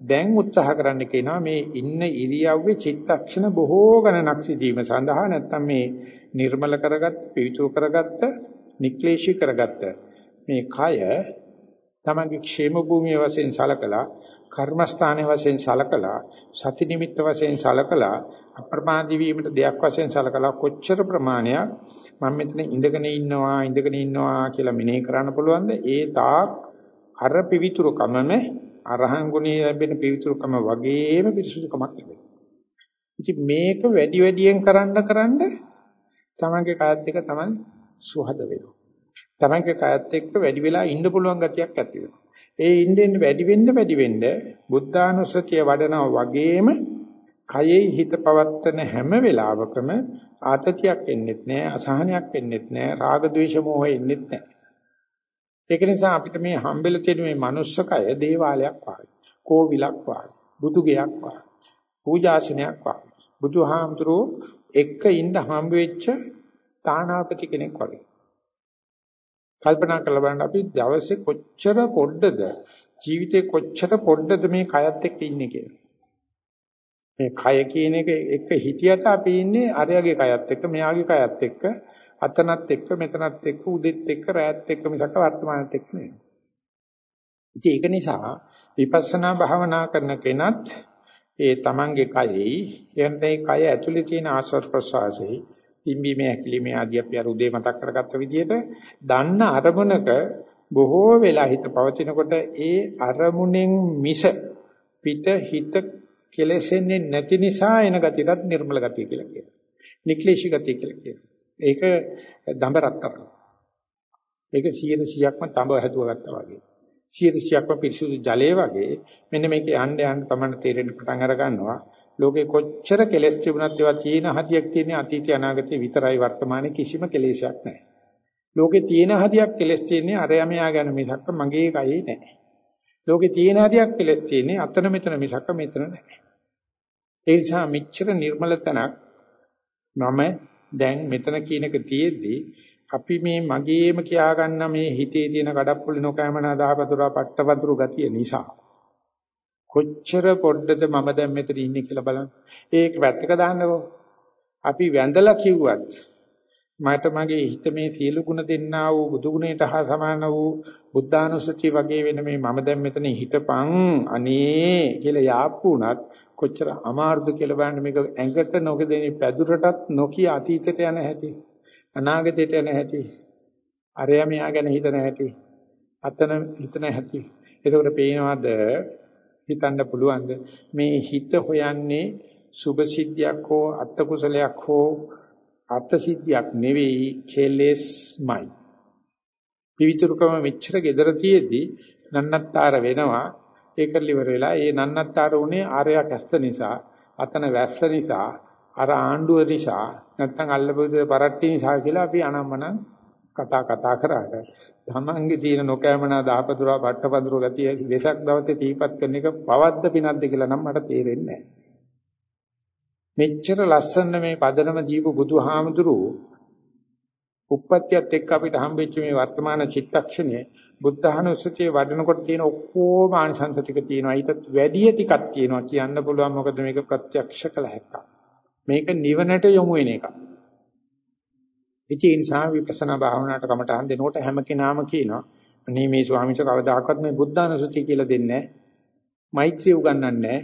දැන් උත්සාහ කරන්න කියනවා මේ ඉන්න ඉරියව්වේ චිත්තක්ෂණ බොහෝ ගණනක් සිටීම සඳහා නැත්තම් මේ නිර්මල කරගත්, පිවිතුරු කරගත්ත, නික්ලේශී කරගත්ත මේ කය තමන්ගේ ക്ഷേම භූමිය වශයෙන් සලකලා කර්මස්ථානයේ වශයෙන් සලකලා සති නිමිත්ත වශයෙන් සලකලා අප්‍රමාදී වීමට දෙයක් වශයෙන් සලකලා කොච්චර ප්‍රමාණයක් මම මෙතන ඉඳගෙන ඉන්නවා ඉඳගෙන ඉන්නවා කියලා මෙනෙහි කරන්න පුළුවන්ද? ඒ තාක් අර පිවිතුරුකමම අරහන් ගුණයේ ලැබෙන පිවිතුරුකම වගේම පිරිසුදුකමක් ලැබෙනවා. ඉතින් මේක වැඩි වැඩියෙන් කරන්න කරන්න තමන්ගේ කායත් එක තමන් සුහද වෙනවා. තමන්ගේ කායත් එක්ක වැඩි වෙලා ඉන්න පුළුවන් ගතියක් ඇති වෙනවා. ඒ ඉන්නෙන් වැඩි වෙන්න වැඩි වෙන්න බුද්ධානුස්සතිය වඩනවා වගේම කයෙහි හිත පවත්තන හැම වෙලාවකම ආතතියක් එන්නෙත් නැහැ අසහනයක් එන්නෙත් නැහැ රාග ద్వේෂ මොහ එන්නෙත් නැහැ ඒක නිසා අපිට මේ හම්බෙලා තියෙන මේ manussකය දේවාලයක් වගේ කෝවිලක් වගේ බුදුගයක් වගේ පූජාසනයක් වගේ. බුදුහාමුදුරුවෝ එක්ක ඉඳ හම්බ වෙච්ච තානාපති කෙනෙක් වගේ. කල්පනා කරලා බලන්න අපි දවසේ කොච්චර පොඩ්ඩද ජීවිතේ කොච්චර පොඩ්ඩද මේ කයත් එක්ක ඉන්නේ කියලා. මේ කය කියන එක එක හිතියට අපි ඉන්නේ අරයාගේ කයත් එක්ක මෙයාගේ කයත් එක්ක. අතනත් එක්ක මෙතනත් එක්ක උදෙත් එක්ක රැත් එක්ක මිසක වර්තමානත් එක්ක නෙවෙයි. ඉතින් ඒක නිසා විපස්සනා භාවනා කරන කෙනත් ඒ තමන්ගේ කයෙහි එයන්තේ කය ඇතුලේ තියෙන ආශ්වාස ප්‍රශ්වාසෙහි පිම්බීමේ හැකිලිමේ ආදී අපි අර උදේ මතක් කරගත්ත විදිහට දන්න අරමුණක බොහෝ වෙලා හිත පවතිනකොට ඒ අරමුණෙන් මිස පිට හිත කෙලෙසෙන්නේ නැති නිසා එන ගතියටත් නිර්මල ගතිය කියලා කියනවා. නික්ලේශී ගතිය කියලා කියනවා. ඒක දඹරක් කරනවා. ඒක 100%ක්ම තඹ හැදුවා ගත්තා වගේ. 100%ක්ම පිරිසුදු ජලය වගේ මෙන්න මේක යන්න යන්න තමයි තේරෙන්න පටන් අර ගන්නවා. ලෝකේ කොච්චර කෙලෙස් තිබුණත් ඒවා තියෙන හදියක් තියෙන අතීතය අනාගතය විතරයි වර්තමානයේ කිසිම කෙලෙසයක් නැහැ. ලෝකේ තියෙන හදියක් කෙලෙස් තියෙන්නේ අරයමයා ගැන මිසක් මගේ කයේ නැහැ. ලෝකේ තියෙන හදියක් කෙලෙස් තියෙන්නේ අතන මෙතන මිසක් මෙතන නැහැ. ඒ නිසා මෙච්චර නිර්මල තනක් මම දැන් මෙතන කියන එක තියෙද්දි අපි මේ මගේම කියා ගන්න මේ හිතේ තියෙන කඩප්පුලි නොකෑමනා දහපතුරා පට්ටපතුරු ගතිය නිසා කොච්චර පොඩ්ඩද මම දැන් මෙතන ඉන්නේ කියලා බලන්න. ඒක වැත්තක දාන්නකෝ. අපි වැඳලා කිව්වත් මට මගේ හිත මේ සියලු ගුණ දෙන්නා වූ බුදු ගුණයට හා සමාන වූ බුද්ධානුස්සතිය වගේ වෙන මේ මම දැන් මෙතන හිටපන් අනේ කියලා යාප්පු උනත් කොච්චර අමාරුද කියලා බලන්න මේක ඇඟට නොකදෙනි පැදුරටත් නොකිය අතීතයට යන හැටි අනාගතයට යන හැටි අරයා මෙයා ගැන හිතන හැටි අතන හිතන හැටි. එතකොට පේනවාද? හිතන්න පුළුවන්ද? මේ හිත හොයන්නේ සුභ සිද්ධියක් හෝ අත්ත කුසලයක් හෝ අර්ථ සිද්ධියක් නෙවෙයි කෙලෙස්මයි. පිවිතුරුකම මෙච්චර gedara තියේදී නන්නත්තර වෙනවා. ඒක liver වෙලා ඒ නන්නත්තර උනේ ආරයක් ඇස්ස නිසා අතන වැස්ස නිසා අර ආණ්ඩුව නිසා නැත්නම් අල්ලපොද පරට්ටි නිසා කියලා අපි අනම්මනම් කතා කතා කරාට. තමන්ගේ තියෙන නොකෑමනා දහපතුරා පට්ටපඳුර ගතිය වෙසක් දවසේ තීපත් කරන එක පවද්ද පිනක්ද කියලා නම් මට තේරෙන්නේ නැහැ. මෙච්චර ලස්සන මේ පදනම දීපු බුදුහාමුදුරුවෝ උප්පත්තියත් එක්ක අපිට හම්බෙච්ච මේ වර්තමාන චිත්තක්ෂණය බුද්ධහනුස්සතිය වඩනකොට තියෙන ඔක්කොම ආනිසංස ටික තියෙනවා. ඊටත් වැඩි ටිකක් තියෙනවා කියන්න පුළුවන් මොකද මේක ප්‍රත්‍යක්ෂ කළ හැකියි. මේක නිවනට යොමු වෙන එකක්. ඉතින් ඒ නිසා විපස්සනා භාවනාවට කමටහන් දෙනකොට හැම කෙනාම කියනවා අනේ මේ ස්වාමීන් වහන්සේ කවදාකවත් මේ බුද්ධානුසතිය කියලා දෙන්නේ නැහැ. මෛත්‍රිය උගන්වන්නේ නැහැ.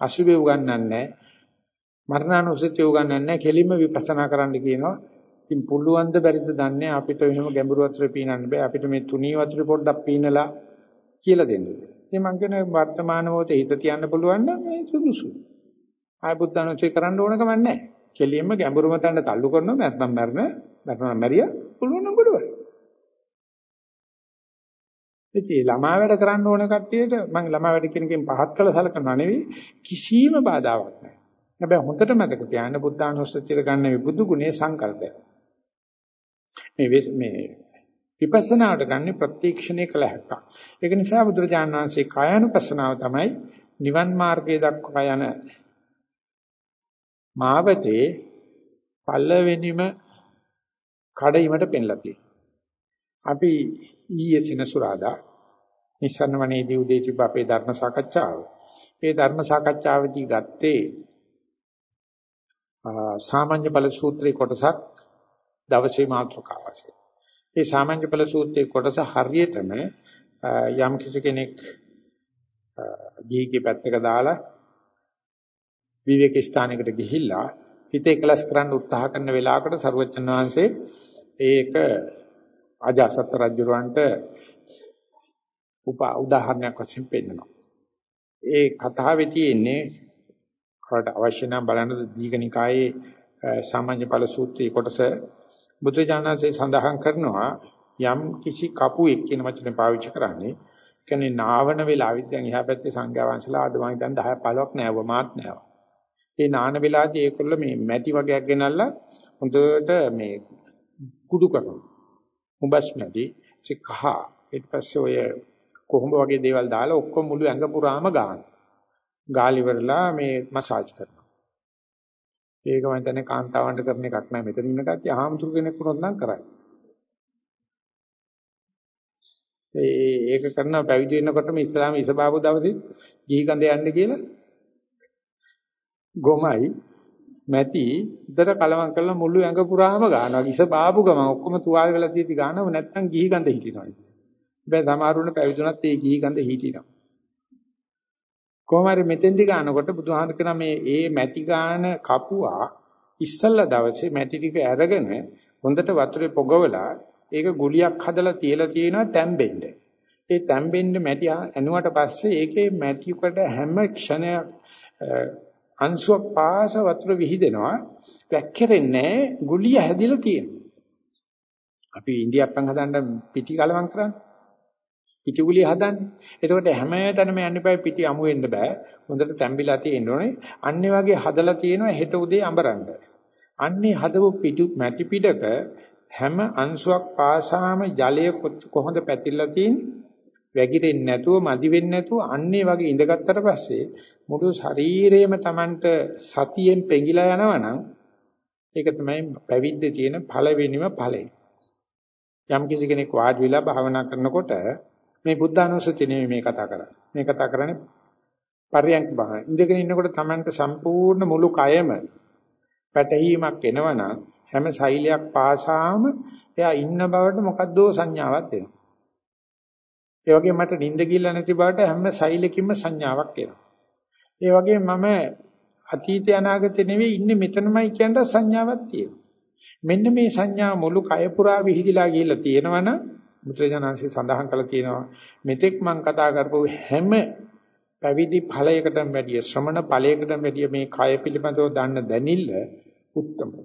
අසුභය උගන්වන්නේ නැහැ. මරණානුසතිය උගන්වන්නේ නැහැ. කෙලින්ම විපස්සනා කරන්න කියනවා. ඉතින් පුළුවන් ද බැරිද දන්නේ අපිට එහෙම ගැඹුරු වතුර පීනන්න බෑ. අපිට මේ තුනී වතුර පොඩ්ඩක් පීනලා කියලා දෙන්න. ඉතින් මං කියන වර්තමාන මොහොතේ හිත තියන්න පුළුවන් නම් මේ සුදුසුයි. ආය බුද්ධානුසතිය කරන්න ඕන කමක් නැහැ. කෙලින්ම ගැඹුරුම තැන්න තල්ලු කරනවා නැත්නම් මරණ නැත්නම් මැරියා පුළුවන් නම් ගොඩවල්. ඉතින් ළමා වැඩ කරන්න ඕන කට්ටියට මම ළමා වැඩ කෙනකින් පහත් කළ සලකනවා නෙවෙයි කිසිම බාධාවක් නැහැ. හැබැයි හොඳට මතක තියාගන්න බුද්ධානුස්සතිය ගන්න මේ බුදු ගුණේ සංකල්පය. මේ මේ විපස්සනාට ගන්න ප්‍රත්‍යක්ෂණය කළ හැකියි. ඒක නිසා බුදුරජාණන් වහන්සේ කායानुපස්සනාව තමයි නිවන් මාර්ගයේ දක්වා යන මාවතේ පළවෙනිම කඩයිමට පෙන්ලා තියෙනවා. අපි ඊයේ සිනසුරාදා නිසන්න වනේදී උදේ තිබ්බ අපේ ධර්ම සාකච්ඡාව. ඒ ධර්ම සාකච්ඡාවේදී ගත්තේ සාමාන්‍ය බල සූත්‍රයේ කොටසක් දවසේ මාතෘකාව වශයෙන්. ඒ සාමාන්‍ය බල සූත්‍රයේ කොටස හරියටම යම් කිසි කෙනෙක් ගිහිගේ පැත්තක දාලා විවේක ස්ථානයකට ගිහිල්ලා හිත එකලස් කරන්න උත්සාහ කරන වෙලාවකට සරුවචන් වහන්සේ ඒක අජාසත් රජුරවන්ට උප උදාහරණයක් වශයෙන් පෙන්නනවා. ඒ කතාවේ තියෙන්නේ කාට අවශ්‍ය නම් බලන්න දීඝනිකායේ සාමාන්‍ය ඵල සූත්‍රයේ කොටස බුදුජානකසේ සඳහන් කරනවා යම් කිසි කපුවෙක් කියන වචනේ පාවිච්චි කරන්නේ කියන්නේ නාවන වෙලාවෙත් දැන් එහා පැත්තේ සංඝයා වහන්සේලා අද මම හිතන්නේ 10 15ක් නෑව මාත් නෑව. ඒ නාන වෙලාවේදී ඒකොල්ල මේ මැටි වගේක් ගෙනල්ලා හොඳට මේ කුඩු කරනවා. උඹස් මැටි චිකහ ඊට පස්සේ ඔය කොහොඹ වගේ දේවල් දාලා ඔක්කොම මුළු ඇඟ පුරාම ගන්න. ගාලි වරලා මේ මසාජ් කරනවා. ඒක මම හිතන්නේ කාන්තාවන්ට කරන එකක් නෑ මෙතන ඉන්න කට්ටිය ආහම්තුරු කෙනෙක් වුණොත් නම් කරයි. ඒ ඒක කරන පැවිදි වෙනකොටම ඉස්ලාම ඉසබාබු දවසේ ගිහි කඳ යන්න කියලා ගොමයි මැටි උදේට කලවම් කරලා මුළු ඇඟ පුරාම ගන්නවා. ඉසබාබු ගම ඔක්කොම තුවාල වෙලා තියෙති ගන්නව නැත්නම් ගිහි කඳ හිටිනවා. හැබැයි සමහරුණ පැවිදුණත් ඒ ගිහි කඳ හිටිනවා. කොහොම හරි මෙතෙන්දි ගන්නකොට බුදුහාමර කියන මේ ඒ මැටි ගාන කපුවා ඉස්සල්ලා දවසේ මැටි ටික අරගෙන හොඳට වතුරේ පොගවලා ඒක ගුලියක් හදලා තියලා තියෙනවා තැම්බෙන්න. ඒ තැම්බෙන්න මැටි ඇනුවට පස්සේ ඒකේ මැටිකට හැම ක්ෂණයක් අංශුවක් පාස වතුර විහිදෙනවා. වැක්කිරෙන්නේ ගුලිය හැදිලා තියෙනවා. අපි ඉන්දියාප්පන් හදන්න පිටි කලවම් කරන්නේ. පිටි ගුලිය හදන්නේ. එතකොට හැම තැනම යන්න බෑ පිටි අමු වෙන්න බෑ. හොඳට තැම්බිලා තියෙන්න ඕනේ. අන්නේ වගේ හදලා තියෙනවා හෙට උදේ අඹරන්න. අන්නේ හදපු පිටු මැටි පිටක හැම අංශුවක් පාසාම ජලය කොහොමද පැතිරලා තියෙන්නේ වැగిරෙන්නේ නැතුව මදි වෙන්නේ නැතුව අන්නේ වගේ ඉඳගත්තට පස්සේ මුළු ශරීරයම Tamanට සතියෙන් පෙඟිලා යනවනම් ඒක තමයි පැවිද්දේ තියෙන පළවෙනිම ඵලය. යම් කිසි කෙනෙක් වාඩි වෙලා භාවනා කරනකොට මේ බුද්ධානුස්සතිය නෙමෙයි මේ කතා කරන්නේ. මේ කතා කරන්නේ පරියන්ක භාවන. ඉඳගෙන ඉන්නකොට Tamanට සම්පූර්ණ මුළු කයම පැටහීමක් එනවනම් හැම ශෛලයක් පාසාම එයා ඉන්න බවට මොකද්දෝ සංඥාවක් එනවා. ඒ වගේ මට නිින්ද ගිල්ල නැති බවට හැම ශෛලකින්ම සංඥාවක් එනවා. ඒ වගේ මම අතීත අනාගත නෙවෙයි ඉන්නේ මෙතනමයි කියන සංඥාවක් තියෙනවා. මෙන්න මේ සංඥා මුළු කය පුරා විහිදිලා ගිහිල්ලා තියෙනවනම් මුත්‍රාජනංශي සඳහන් කළා තියෙනවා මෙතෙක් මම කතා කරපු හැම පැවිදි ඵලයකටම වැඩිය ශ්‍රමණ ඵලයකටම වැඩිය මේ කය පිළිබඳව දන්න දැනිල්ල උත්තමයි.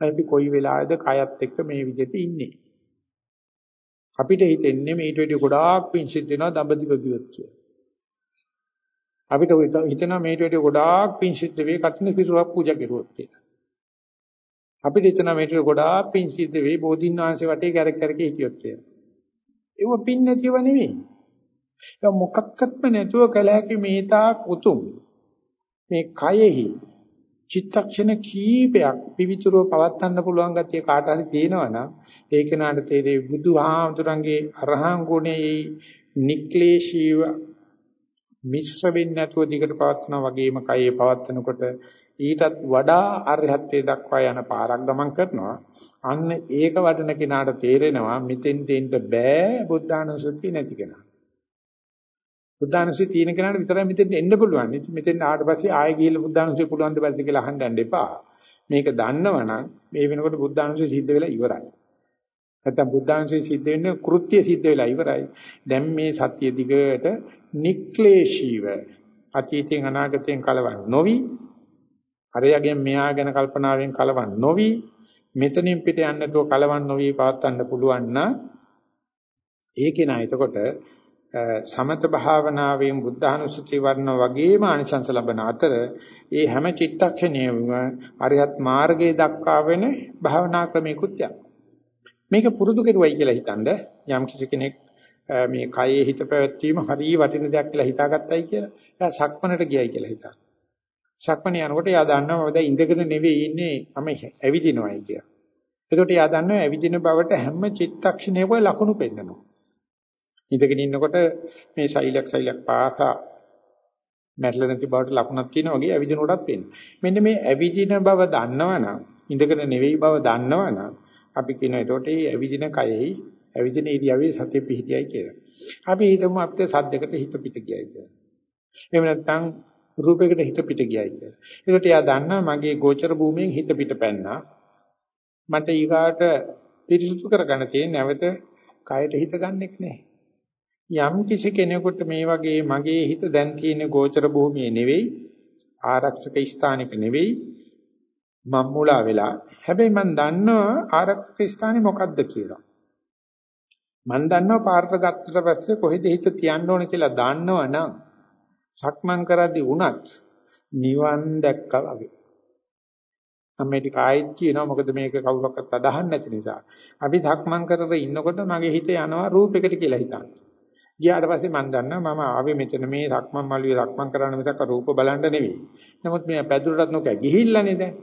අපි කොයි වෙලාවෙද කයත් එක්ක මේ විදිහට ඉන්නේ. අපිට හිතෙන්නේ මේට වැඩි ගොඩාක් පිංසිත් වෙනවා දඹදිව ගියොත් කියලා. අපිට හිතෙනවා මේට වැඩි ගොඩාක් පිංසිත් වෙයි කටින පිරුවක් පූජා කරුවොත් කියලා. අපිට හිතනවා මේට ගොඩාක් පිංසිත් වෙයි බෝධින් වහන්සේ වටේ කැරක් කැරක හිටියොත් කියලා. ඒව පින් නැතිව නෙවෙයි. ඒක මොකක්වත්ම නැතුව කල හැකි මේ තාක් උතුම් මේ කයෙහි චිත්තක්ෂණ කීපයක් පිවිතුරව පවත්වන්න පුළුවන් ගතිය කාට හරි තියෙනවනම් ඒක නාට තේරෙයි බුදුහාමුදුරන්ගේ අරහං ගුණේ නික්ලේශීව මිශ්‍ර වෙන්නේ නැතුව දිගට පවත්වනා වගේම කයේ පවත්වනකොට ඊටත් වඩා අරහත්ත්වයට දක්වා යන පාරක් ගමන් කරනවා අන්න ඒක වඩන කෙනාට තේරෙනවා මෙතෙන් දෙන්න බෑ බුද්ධානුස්සතිය නැති කෙනා බුද්ධානුස්සතිය තියෙන කෙනාට විතරයි මෙතෙන් එන්න පුළුවන්. මෙතෙන් ආවට පස්සේ ආයෙ ගිහිල්ලා බුද්ධානුස්සතිය පුළුවන් දෙ බැරිද කියලා අහන්න යන්න එපා. මේක දන්නවනම් මේ වෙනකොට බුද්ධානුස්සතිය සිද්ධ වෙලා ඉවරයි. නැත්තම් බුද්ධානුස්සතිය සිද්ධ වෙන්නේ කෘත්‍ය සිද්ධ වෙලා ඉවරයි. දැන් මේ සත්‍ය දිගට නික්ලේශීව අතීතෙන් අනාගතෙන් කලවම් නොවි හරයගෙන් මෙහා ගැන කල්පනාවෙන් කලවම් නොවි මෙතනින් පිට යන්න නැතුව කලවම් නොවි පවත්වන්න පුළුවන් නම් ඒකේ නා එතකොට සමත භාවනාවෙන් බුද්ධානුස්සති වර්ණ වගේම ආනිසංස ලබන අතර ඒ හැම චිත්තක්ෂණයම අරියත් මාර්ගයේ දක්වා වෙන භාවනා ක්‍රමිකුත් යක්. මේක පුරුදු කෙරුවයි කියලා හිතනද යම් කිසි කෙනෙක් මේ කයේ හිත පැවැත්වීම හරිය වටින දෙයක් කියලා හිතාගත්තයි කියලා. එයා සක්මනට ගියයි කියලා හිතා. සක්මනේ යනකොට එයා දන්නවා මම දැන් ඉඳගෙන නෙවෙයි ඉන්නේ මම ඇවිදිනවයි කියලා. එතකොට එයා දන්නවා ඇවිදින බවට හැම චිත්තක්ෂණයකම ලකුණු පෙන්නනවා. ඉඳගෙන ඉන්නකොට මේ ශෛලක් ශෛලක් පාසා මැරෙලා නැති බවට ලකුණක් තියෙනවා වගේ ඇවිදින කොටත් පේනවා. මෙන්න මේ ඇවිදින බව දන්නවනම් ඉඳගෙන නෙවෙයි බව දන්නවනම් අපි කියන එතකොට මේ ඇවිදින කයෙහි ඇවිදින ඉරියව්වේ සතිය පිහිටියයි කියලා. අපි හිතමු අපිට සද්දයකට හිත පිට ගියයි කියලා. එහෙම නැත්නම් රූපයකට හිත පිට ගියයි කියලා. ඒකට එයා දන්නා මගේ ගෝචර භූමියෙන් හිත පිට පැන්නා. මට ඊගාට පිරිසුදු කරගන්න තියෙන නැවත කයට හිත ගන්නෙක් නැහැ. යම් කිසි කෙනෙකුට මේ වගේ මගේ හිත දැන් තියෙන ගෝචර භූමියේ නෙවෙයි ආරක්ෂක ස්ථානික නෙවෙයි මම මුලා වෙලා හැබැයි මම දන්නවා ආරක්ෂක ස්ථානේ මොකද්ද කියලා මම දන්නවා පාරට ගත්තට පස්සේ කොහෙද හිත තියන්න ඕන කියලා දන්නවනම් සක්මන් කරද්දී වුණත් නිවන් දැක්කා වගේ. මම මේක ආයෙත් කියනවා. මොකද මේක කවුරක්වත් අදහන්නේ නැති නිසා. අපි සක්මන් කරගෙන ඉන්නකොට මගේ හිත යනවා රූපයකට කියලා හිතන්නේ. ගියාට පස්සේ මම දන්නවා මම ආවේ මෙතන මේ රක්මන් මල්විය රක්මන් කරන්න මිසක් රූප බලන්න නෙවෙයි. නමුත් මේ පැදුරටත් නොකෑ. ගිහිල්ලානේ දැන්.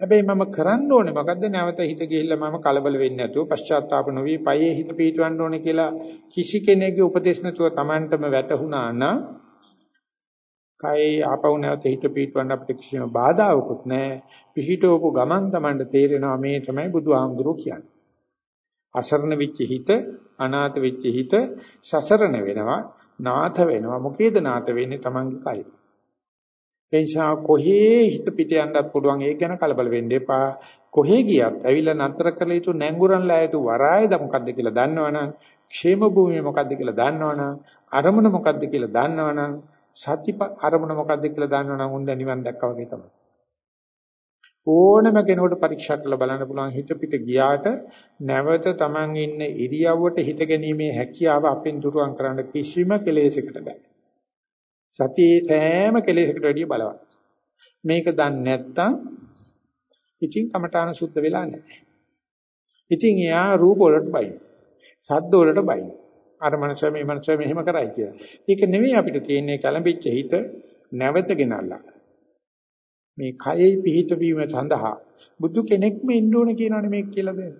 හැබැයි මම කරන්න ඕනේ. මොකද්ද? නැවත හිත ගිහිල්ලා මම කලබල වෙන්නේ නැතුව පශ්චාත්තාප නොවි පයේ හිත පීටවන්න ඕනේ කියලා කිසි කෙනෙකුගේ උපදේශ නැතුව Tamanටම වැටහුණා නම් කයි ආපහු නැවත හිත පීටවන්න අපිට කිසිම බාධාවකුත් නැහැ. පිහිටවපු ගමන් Tamanට තේරෙනවා මේ තමයි බුදුහාමුදුරුවෝ කියන්නේ. අසරණ වෙච්ච හිත අනාථ වෙච්ච හිත සසරණ වෙනවා නාථ වෙනවා. මොකේද නාථ වෙන්නේ? Tamange කයි. ඒ නිසා කොහේ හිත පිට යන්නත් පුළුවන්? ඒක ගැන කලබල වෙන්න එපා. කොහේ ගියත් ඇවිල්ලා නතර කළ යුතු නැංගුරන්ලා යුතු වරායද මොකද්ද කියලා දන්නවනම් ക്ഷേම භූමිය මොකද්ද කියලා දන්නවනම් අරමුණ මොකද්ද කියලා දන්නවනම් සත්‍ය අරමුණ මොකද්ද කියලා දන්නවනම් උන් දැන් නිවන් දැක්කා වගේ තමයි ඕනම කෙනෙකුට පරීක්ෂා කරලා බලන්න පුළුවන් හිත පිට ගියාට නැවත Taman ඉන්න ඉරියව්වට හිත ගැනීමේ හැකියාව අපෙන් දුරුවන් කරන්න කිසිම කෙලෙසයකට බෑ. සතියේ සෑම කෙලෙසයකට වැඩිය බලවත්. මේක දන්නේ නැත්නම් ඉතින් කමඨාන සුද්ධ වෙලා නැහැ. ඉතින් එයා රූප වලට බයි. ශබ්ද වලට බයි. අර මනස මේ මනස මෙහෙම කරයි කියලා. ඒක නෙවෙයි අපිට තියෙන්නේ කලඹිච්ච හිත නැවත ගෙනල්ලා. මේ කයෙහි පිහිට වීම සඳහා බුදු කෙනෙක්ම ඉන්න ඕන කියනවනේ මේක කියලා දෙන්න.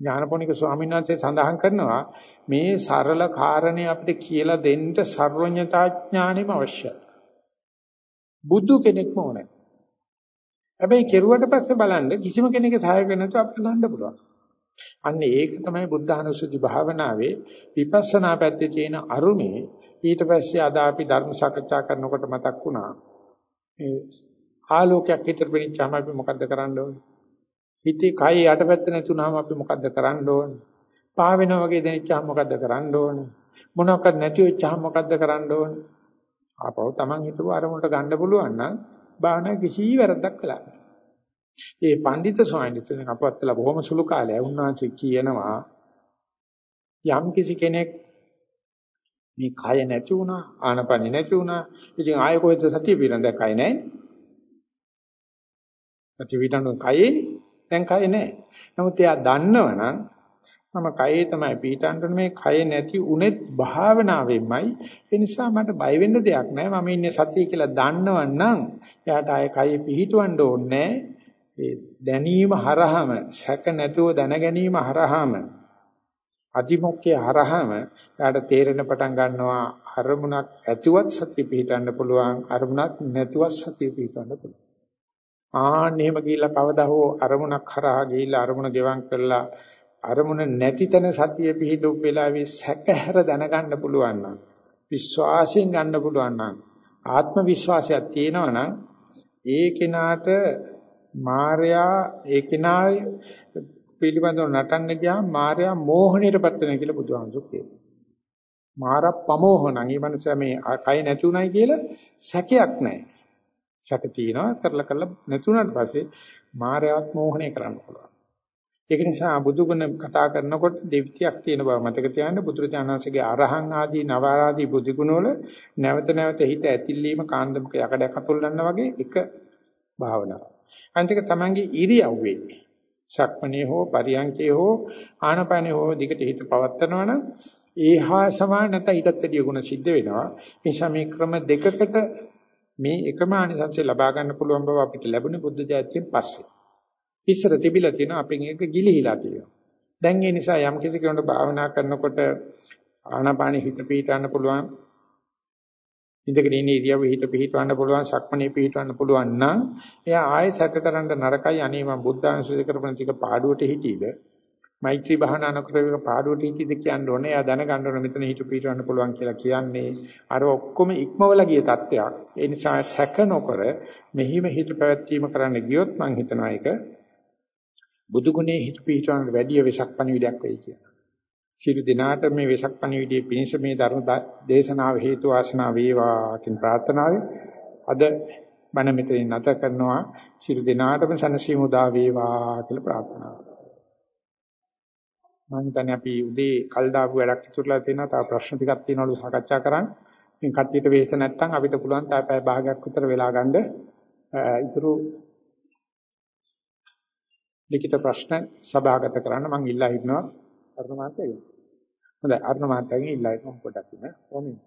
ඥානපෝනික ස්වාමීන් වහන්සේ සඳහන් කරනවා මේ සරල කාරණේ අපිට කියලා දෙන්න සර්වඥතා ඥානෙම අවශ්‍යයි. බුදු කෙනෙක්ම ඕනේ. හැබැයි කෙරුවට පස්සේ බලන්න කිසිම කෙනෙකුගේ සහාය නැතුව අපිට ගන්න පුළුවන්. අන්න ඒක තමයි බුද්ධානුස්සති භාවනාවේ විපස්සනා පැත්තේ තියෙන අරුමේ ඊට පස්සේ අද අපි ධර්ම සාකච්ඡා කරනකොට මතක් වුණා. මේ ආලෝකයක් හිතට පෙනිච්චාම අපි මොකද්ද කරන්න ඕනේ? හිතේ කය යටපැත්ත නැතුනම අපි මොකද්ද කරන්න ඕනේ? පා වෙනා වගේ දැනෙච්චාම මොකද්ද කරන්න ඕනේ? මොනවාක්වත් නැති වෙච්චාම මොකද්ද කරන්න ඕනේ? ආපහු Taman හිතුව අරමුණට ගන්න පුළුවන් නම් භාවනා කිසි වැරද්දක් කළා නෑ. ඒ පඬිත ස්වාමීන් වහන්සේ අපවත්තලා බොහොම සුළු කාලයක්. උන්වහන්සේ කියනවා යම් කිසි කෙනෙක් මේ කය නැති වුණා ආනපනෙ නැති වුණා. ඉතින් ආයෙ කොහෙද සතිය පිරන් දැක්කයි නෑ ප්‍රතිවිදණු කයේ දැන් කය නැහැ. නමුත් එයා දන්නවනම් මම කයේ තමයි පීඩන්න මේ කය නැති උනේත් භාවනාවෙන්මයි. ඒ නිසා මට බය වෙන්න දෙයක් නැහැ. මම ඉන්නේ සතිය කියලා දන්නවනම් එයාට ආයේ කයේ පිහිටවන්න ඕනේ. ඒ දැනීම හරහම සැක නැතුව දැන ගැනීම හරහම අතිමොක්කේ හරහම එයාට තේරෙන පටන් ගන්නවා අරමුණක් ඇතුවත් සතිය පිහිටන්න පුළුවන් අරමුණක් නැතුවත් සතිය පිහිටන්න පුළුවන්. ආන්න එහෙම ගිහිල්ලා කවදා හෝ අරමුණක් කරා ගිහිල්ලා අරමුණ ගෙවම් කරලා අරමුණ නැති තැන සතිය පිහිටු වෙලාවේ සැකහැර දැනගන්න පුළුවන් නම් විශ්වාසයෙන් ගන්න පුළුවන් නම් ආත්ම විශ්වාසයක් තියෙනවා නම් ඒ කෙනාට මායයා ඒ කෙනායි පිළිබඳව නටන්න ගියාම මායයා මෝහණයටපත් වෙනවා කියලා බුදුහාමුදුරු කියනවා. මාර ප්‍රමෝහණං. මේ මනුස්සයා මේ කය නැති උනායි කියලා සැකයක් නැහැ. සැක තියනවා කරලා කරලා නැතුණාට පස්සේ මායාවත් මෝහණය කරන්න පුළුවන්. ඒක නිසා බුදුගුණ කතා කරනකොට දෙවිතියක් තියෙන බව මතක තියාගන්න බුදුරජාණන්සේගේ අරහං ආදී නව ආදී බුදුගුණ වල නැවත නැවත හිත ඇතිල්ලීම කාන්දමක යකඩයක් අතුල්ලන්න වගේ එක භාවනාවක්. අන්තික තමන්ගේ ඉරියව්වේ සක්මණේ හෝ පරියංකේ හෝ ආනපනේ හෝ දිගට හිත පවත්නවනම් ඒහා සමාන නැත ඊටත් වැඩිය ගුණ සිද්ධ වෙනවා. ඒ නිසා මේ ක්‍රම දෙකකට මේ එකම ආනිසංසය ලබා ගන්න පුළුවන් බව අපිට ලැබුණේ බුද්ධ ජයන්තියෙන් පස්සේ. ඉස්සර තිබිලා තියෙනවා අපෙන් ඒක ගිලිහිලා තියෙනවා. දැන් ඒ නිසා යම් කිසි කෙනෙකුට භාවනා කරනකොට ආනාපානෙ හිත පිහිටවන්න පුළුවන්. ඉඳගෙන ඉන්න ඉරියව්ව හිත පිහිටවන්න පුළුවන්, සක්මණේ පිහිටවන්න පුළුවන් නම් එයා ආයෙ සැකකරන්න නරකයි අනේ මම බුද්ධාංශය කරපන ටික පාඩුවට හිටීද? මෛත්‍රී භාවනා නොකරක පාඩුවට හිටීද කියන්න ඕනේ. එයා දැනගන්න ඕනේ මෙතන හිත පිහිටවන්න පුළුවන් කියලා කියන්නේ අර ඔක්කොම ඉක්මවල ගිය තත්ත්වයක්. ඒ නිසා සැක නොකර මෙහිම හිත පැවැත්වීම කරන්න ගියොත් මම හිතනවා ඒක බුදු ගුණේ හිත පිහිටවන්නට වැඩි වෙසක් පණිවිඩයක් වෙයි කියලා. සියලු දිනාට මේ වෙසක් පණිවිඩයේ පිණිස මේ ධර්ම දේශනාව හේතු වාසනා වේවා කියන ප්‍රාර්ථනාවෙන් අද බණ මෙතනින් නැත කරනවා සියලු දිනාටම සනසීමු දා වේවා කියලා ප්‍රාර්ථනා කරනවා. මම හිතන්නේ අපි උදේ කල් දාපු වැඩක් ඉතුරුලා තියෙනවා. තව ප්‍රශ්න ටිකක් තියෙනවලු සාකච්ඡා කරන්න. ඉතින් කට්ටියට වෙහෙස නැත්නම් අපිට පුළුවන් තව පැය භාගයක් විතර වෙලා ගන්න ඉතුරු ලිඛිත ප්‍රශ්න සභාගත කරන්න මම ඉල්ලා හිටනවා අරුණ මහත්තයාගෙන්. හොඳයි අරුණ මහත්තයාගෙන් ඉල්ලා හිටමු පොඩ්ඩක් ඉන්න. කොහොමද?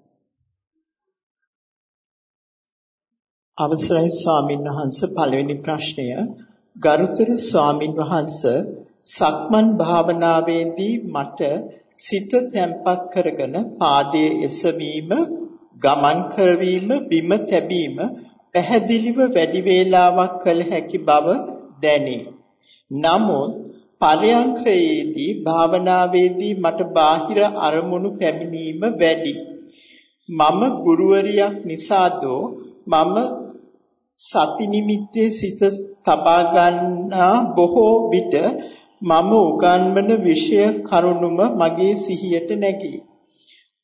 අවසරයි ස්වාමින් වහන්සේ පළවෙනි ප්‍රශ්නය ගරුතර ස්වාමින් වහන්සේ සක්මන් භාවනාවේදී මට සිත තැම්පත් කරගෙන පාදයේ එසවීම ගමන් කරවීම බිම තැබීම පැහැදිලිව වැඩි වේලාවක් කළ හැකි බව දැනේ. නමුත් පරයන්කයේදී භාවනාවේදී මට බාහිර අරමුණු පැමිණීම වැඩි. මම ගුරුවරියක් නිසාදෝ මම සති නිමිත්තේ සිත තබා ගන්නා බොහෝ විට මම උගන්වන විෂය කරුණුම මගේ සිහියට නැගී.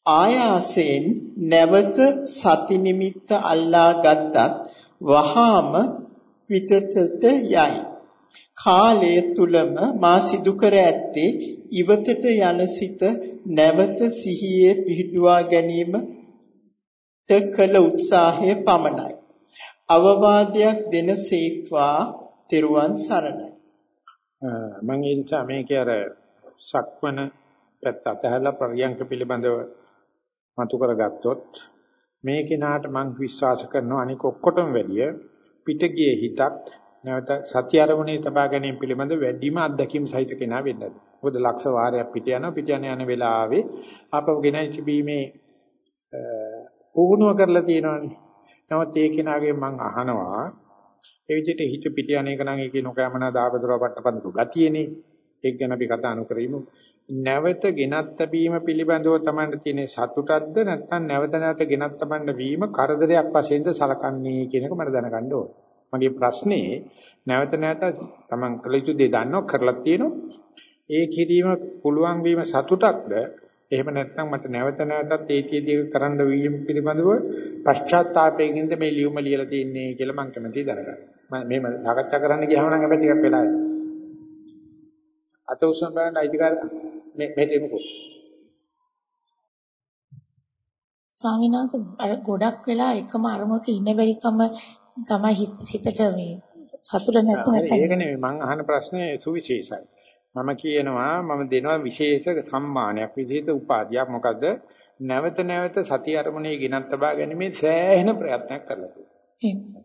ආයාසයෙන් නැවත සති නිමිත්ත අල්ලා ගත්තත් වහාම විතතට යයි. කාලය තුලම මා සිදු කර ඇත්තේ ඉවතට යන සිත නැවත සිහියේ පිහිටුවා ගැනීමට කළ උත්සාහය පමණයි. අවවාදයක් දෙනසේක්වා තෙරුවන් සරණයි. මම ඒ නිසා මේකේ අර සක්මන පැත්ත අතහැරලා පරියන්ක පිළිබඳව මතු කරගත්තොත් මේ කෙනාට මම විශ්වාස කරනවා අනික ඔක්කොටම වැඩිය පිටගියේ හිතක් නැවත සත්‍ය අරමුණේ තබා ගැනීම පිළිබඳ වැඩිම අත්දැකීම් සහිත කෙනා වෙන්නද. මොකද ලක්ෂ වාරයක් පිට යනවා පිට යන යන වෙලාවේ ආපහු ගෙනයි තිබීමේ පුහුණුව කරලා තියෙනවානේ. නමුත් ඒ කෙනාගේ මම අහනවා ඒ විදිහට හිත පිට යන එක නම් ඒකේ නොකෑමනා දාපදර පට්ටපන්තු ගතියනේ. ඒක ගැන අපි කතා නොකරමු. නැවත ගෙනත් බැීම පිළිබඳව තමයි තියෙන සතුටක්ද නැත්නම් නැවත නැවත ගෙනත් තබන්න වීම කරදරයක් වශයෙන්ද සලකන්නේ කියන එක මම දැනගන්න ඕන. මගේ ප්‍රශ්නේ නැවත නැවත තමන් කළ යුතු දේ දන්නව කරලා තියෙනවා. ඒ කිරීම පුළුවන් වීම සතුටක්ද එහෙම නැත්නම් මට නැවත නැවතත් ඒතියදී කරන්න වීම පිළිබඳව පශ්චාත්තාපයෙන් මේ ලියුම ලියලා තින්නේ කියලා මම කැමතියි දැනගන්න. මම මේ සාකච්ඡා කරන්න ගියාම නම් හැබැයි ටිකක් වෙලා යනවා. අත උස්සන බලන්න අයිතිකාර මේ මෙහෙට එමුකෝ. ස්වාමීන් වහන්සේ ගොඩක් වෙලා එකම අරමුණක ඉන්න බැරිකම තමයි හිතට මේ සතුට නැත්නම් ඒක නෙමෙයි මම අහන ප්‍රශ්නේ සුවිශේෂයි. මම කියනවා මම දෙනවා විශේෂ සම්මානයක් විදිහට උපාධියක් මොකද නැවත නැවත සති අරමුණේ ගෙනත් තබා ගැනීමේ සෑහෙන ප්‍රයත්නයක් කරලා තියෙනවා.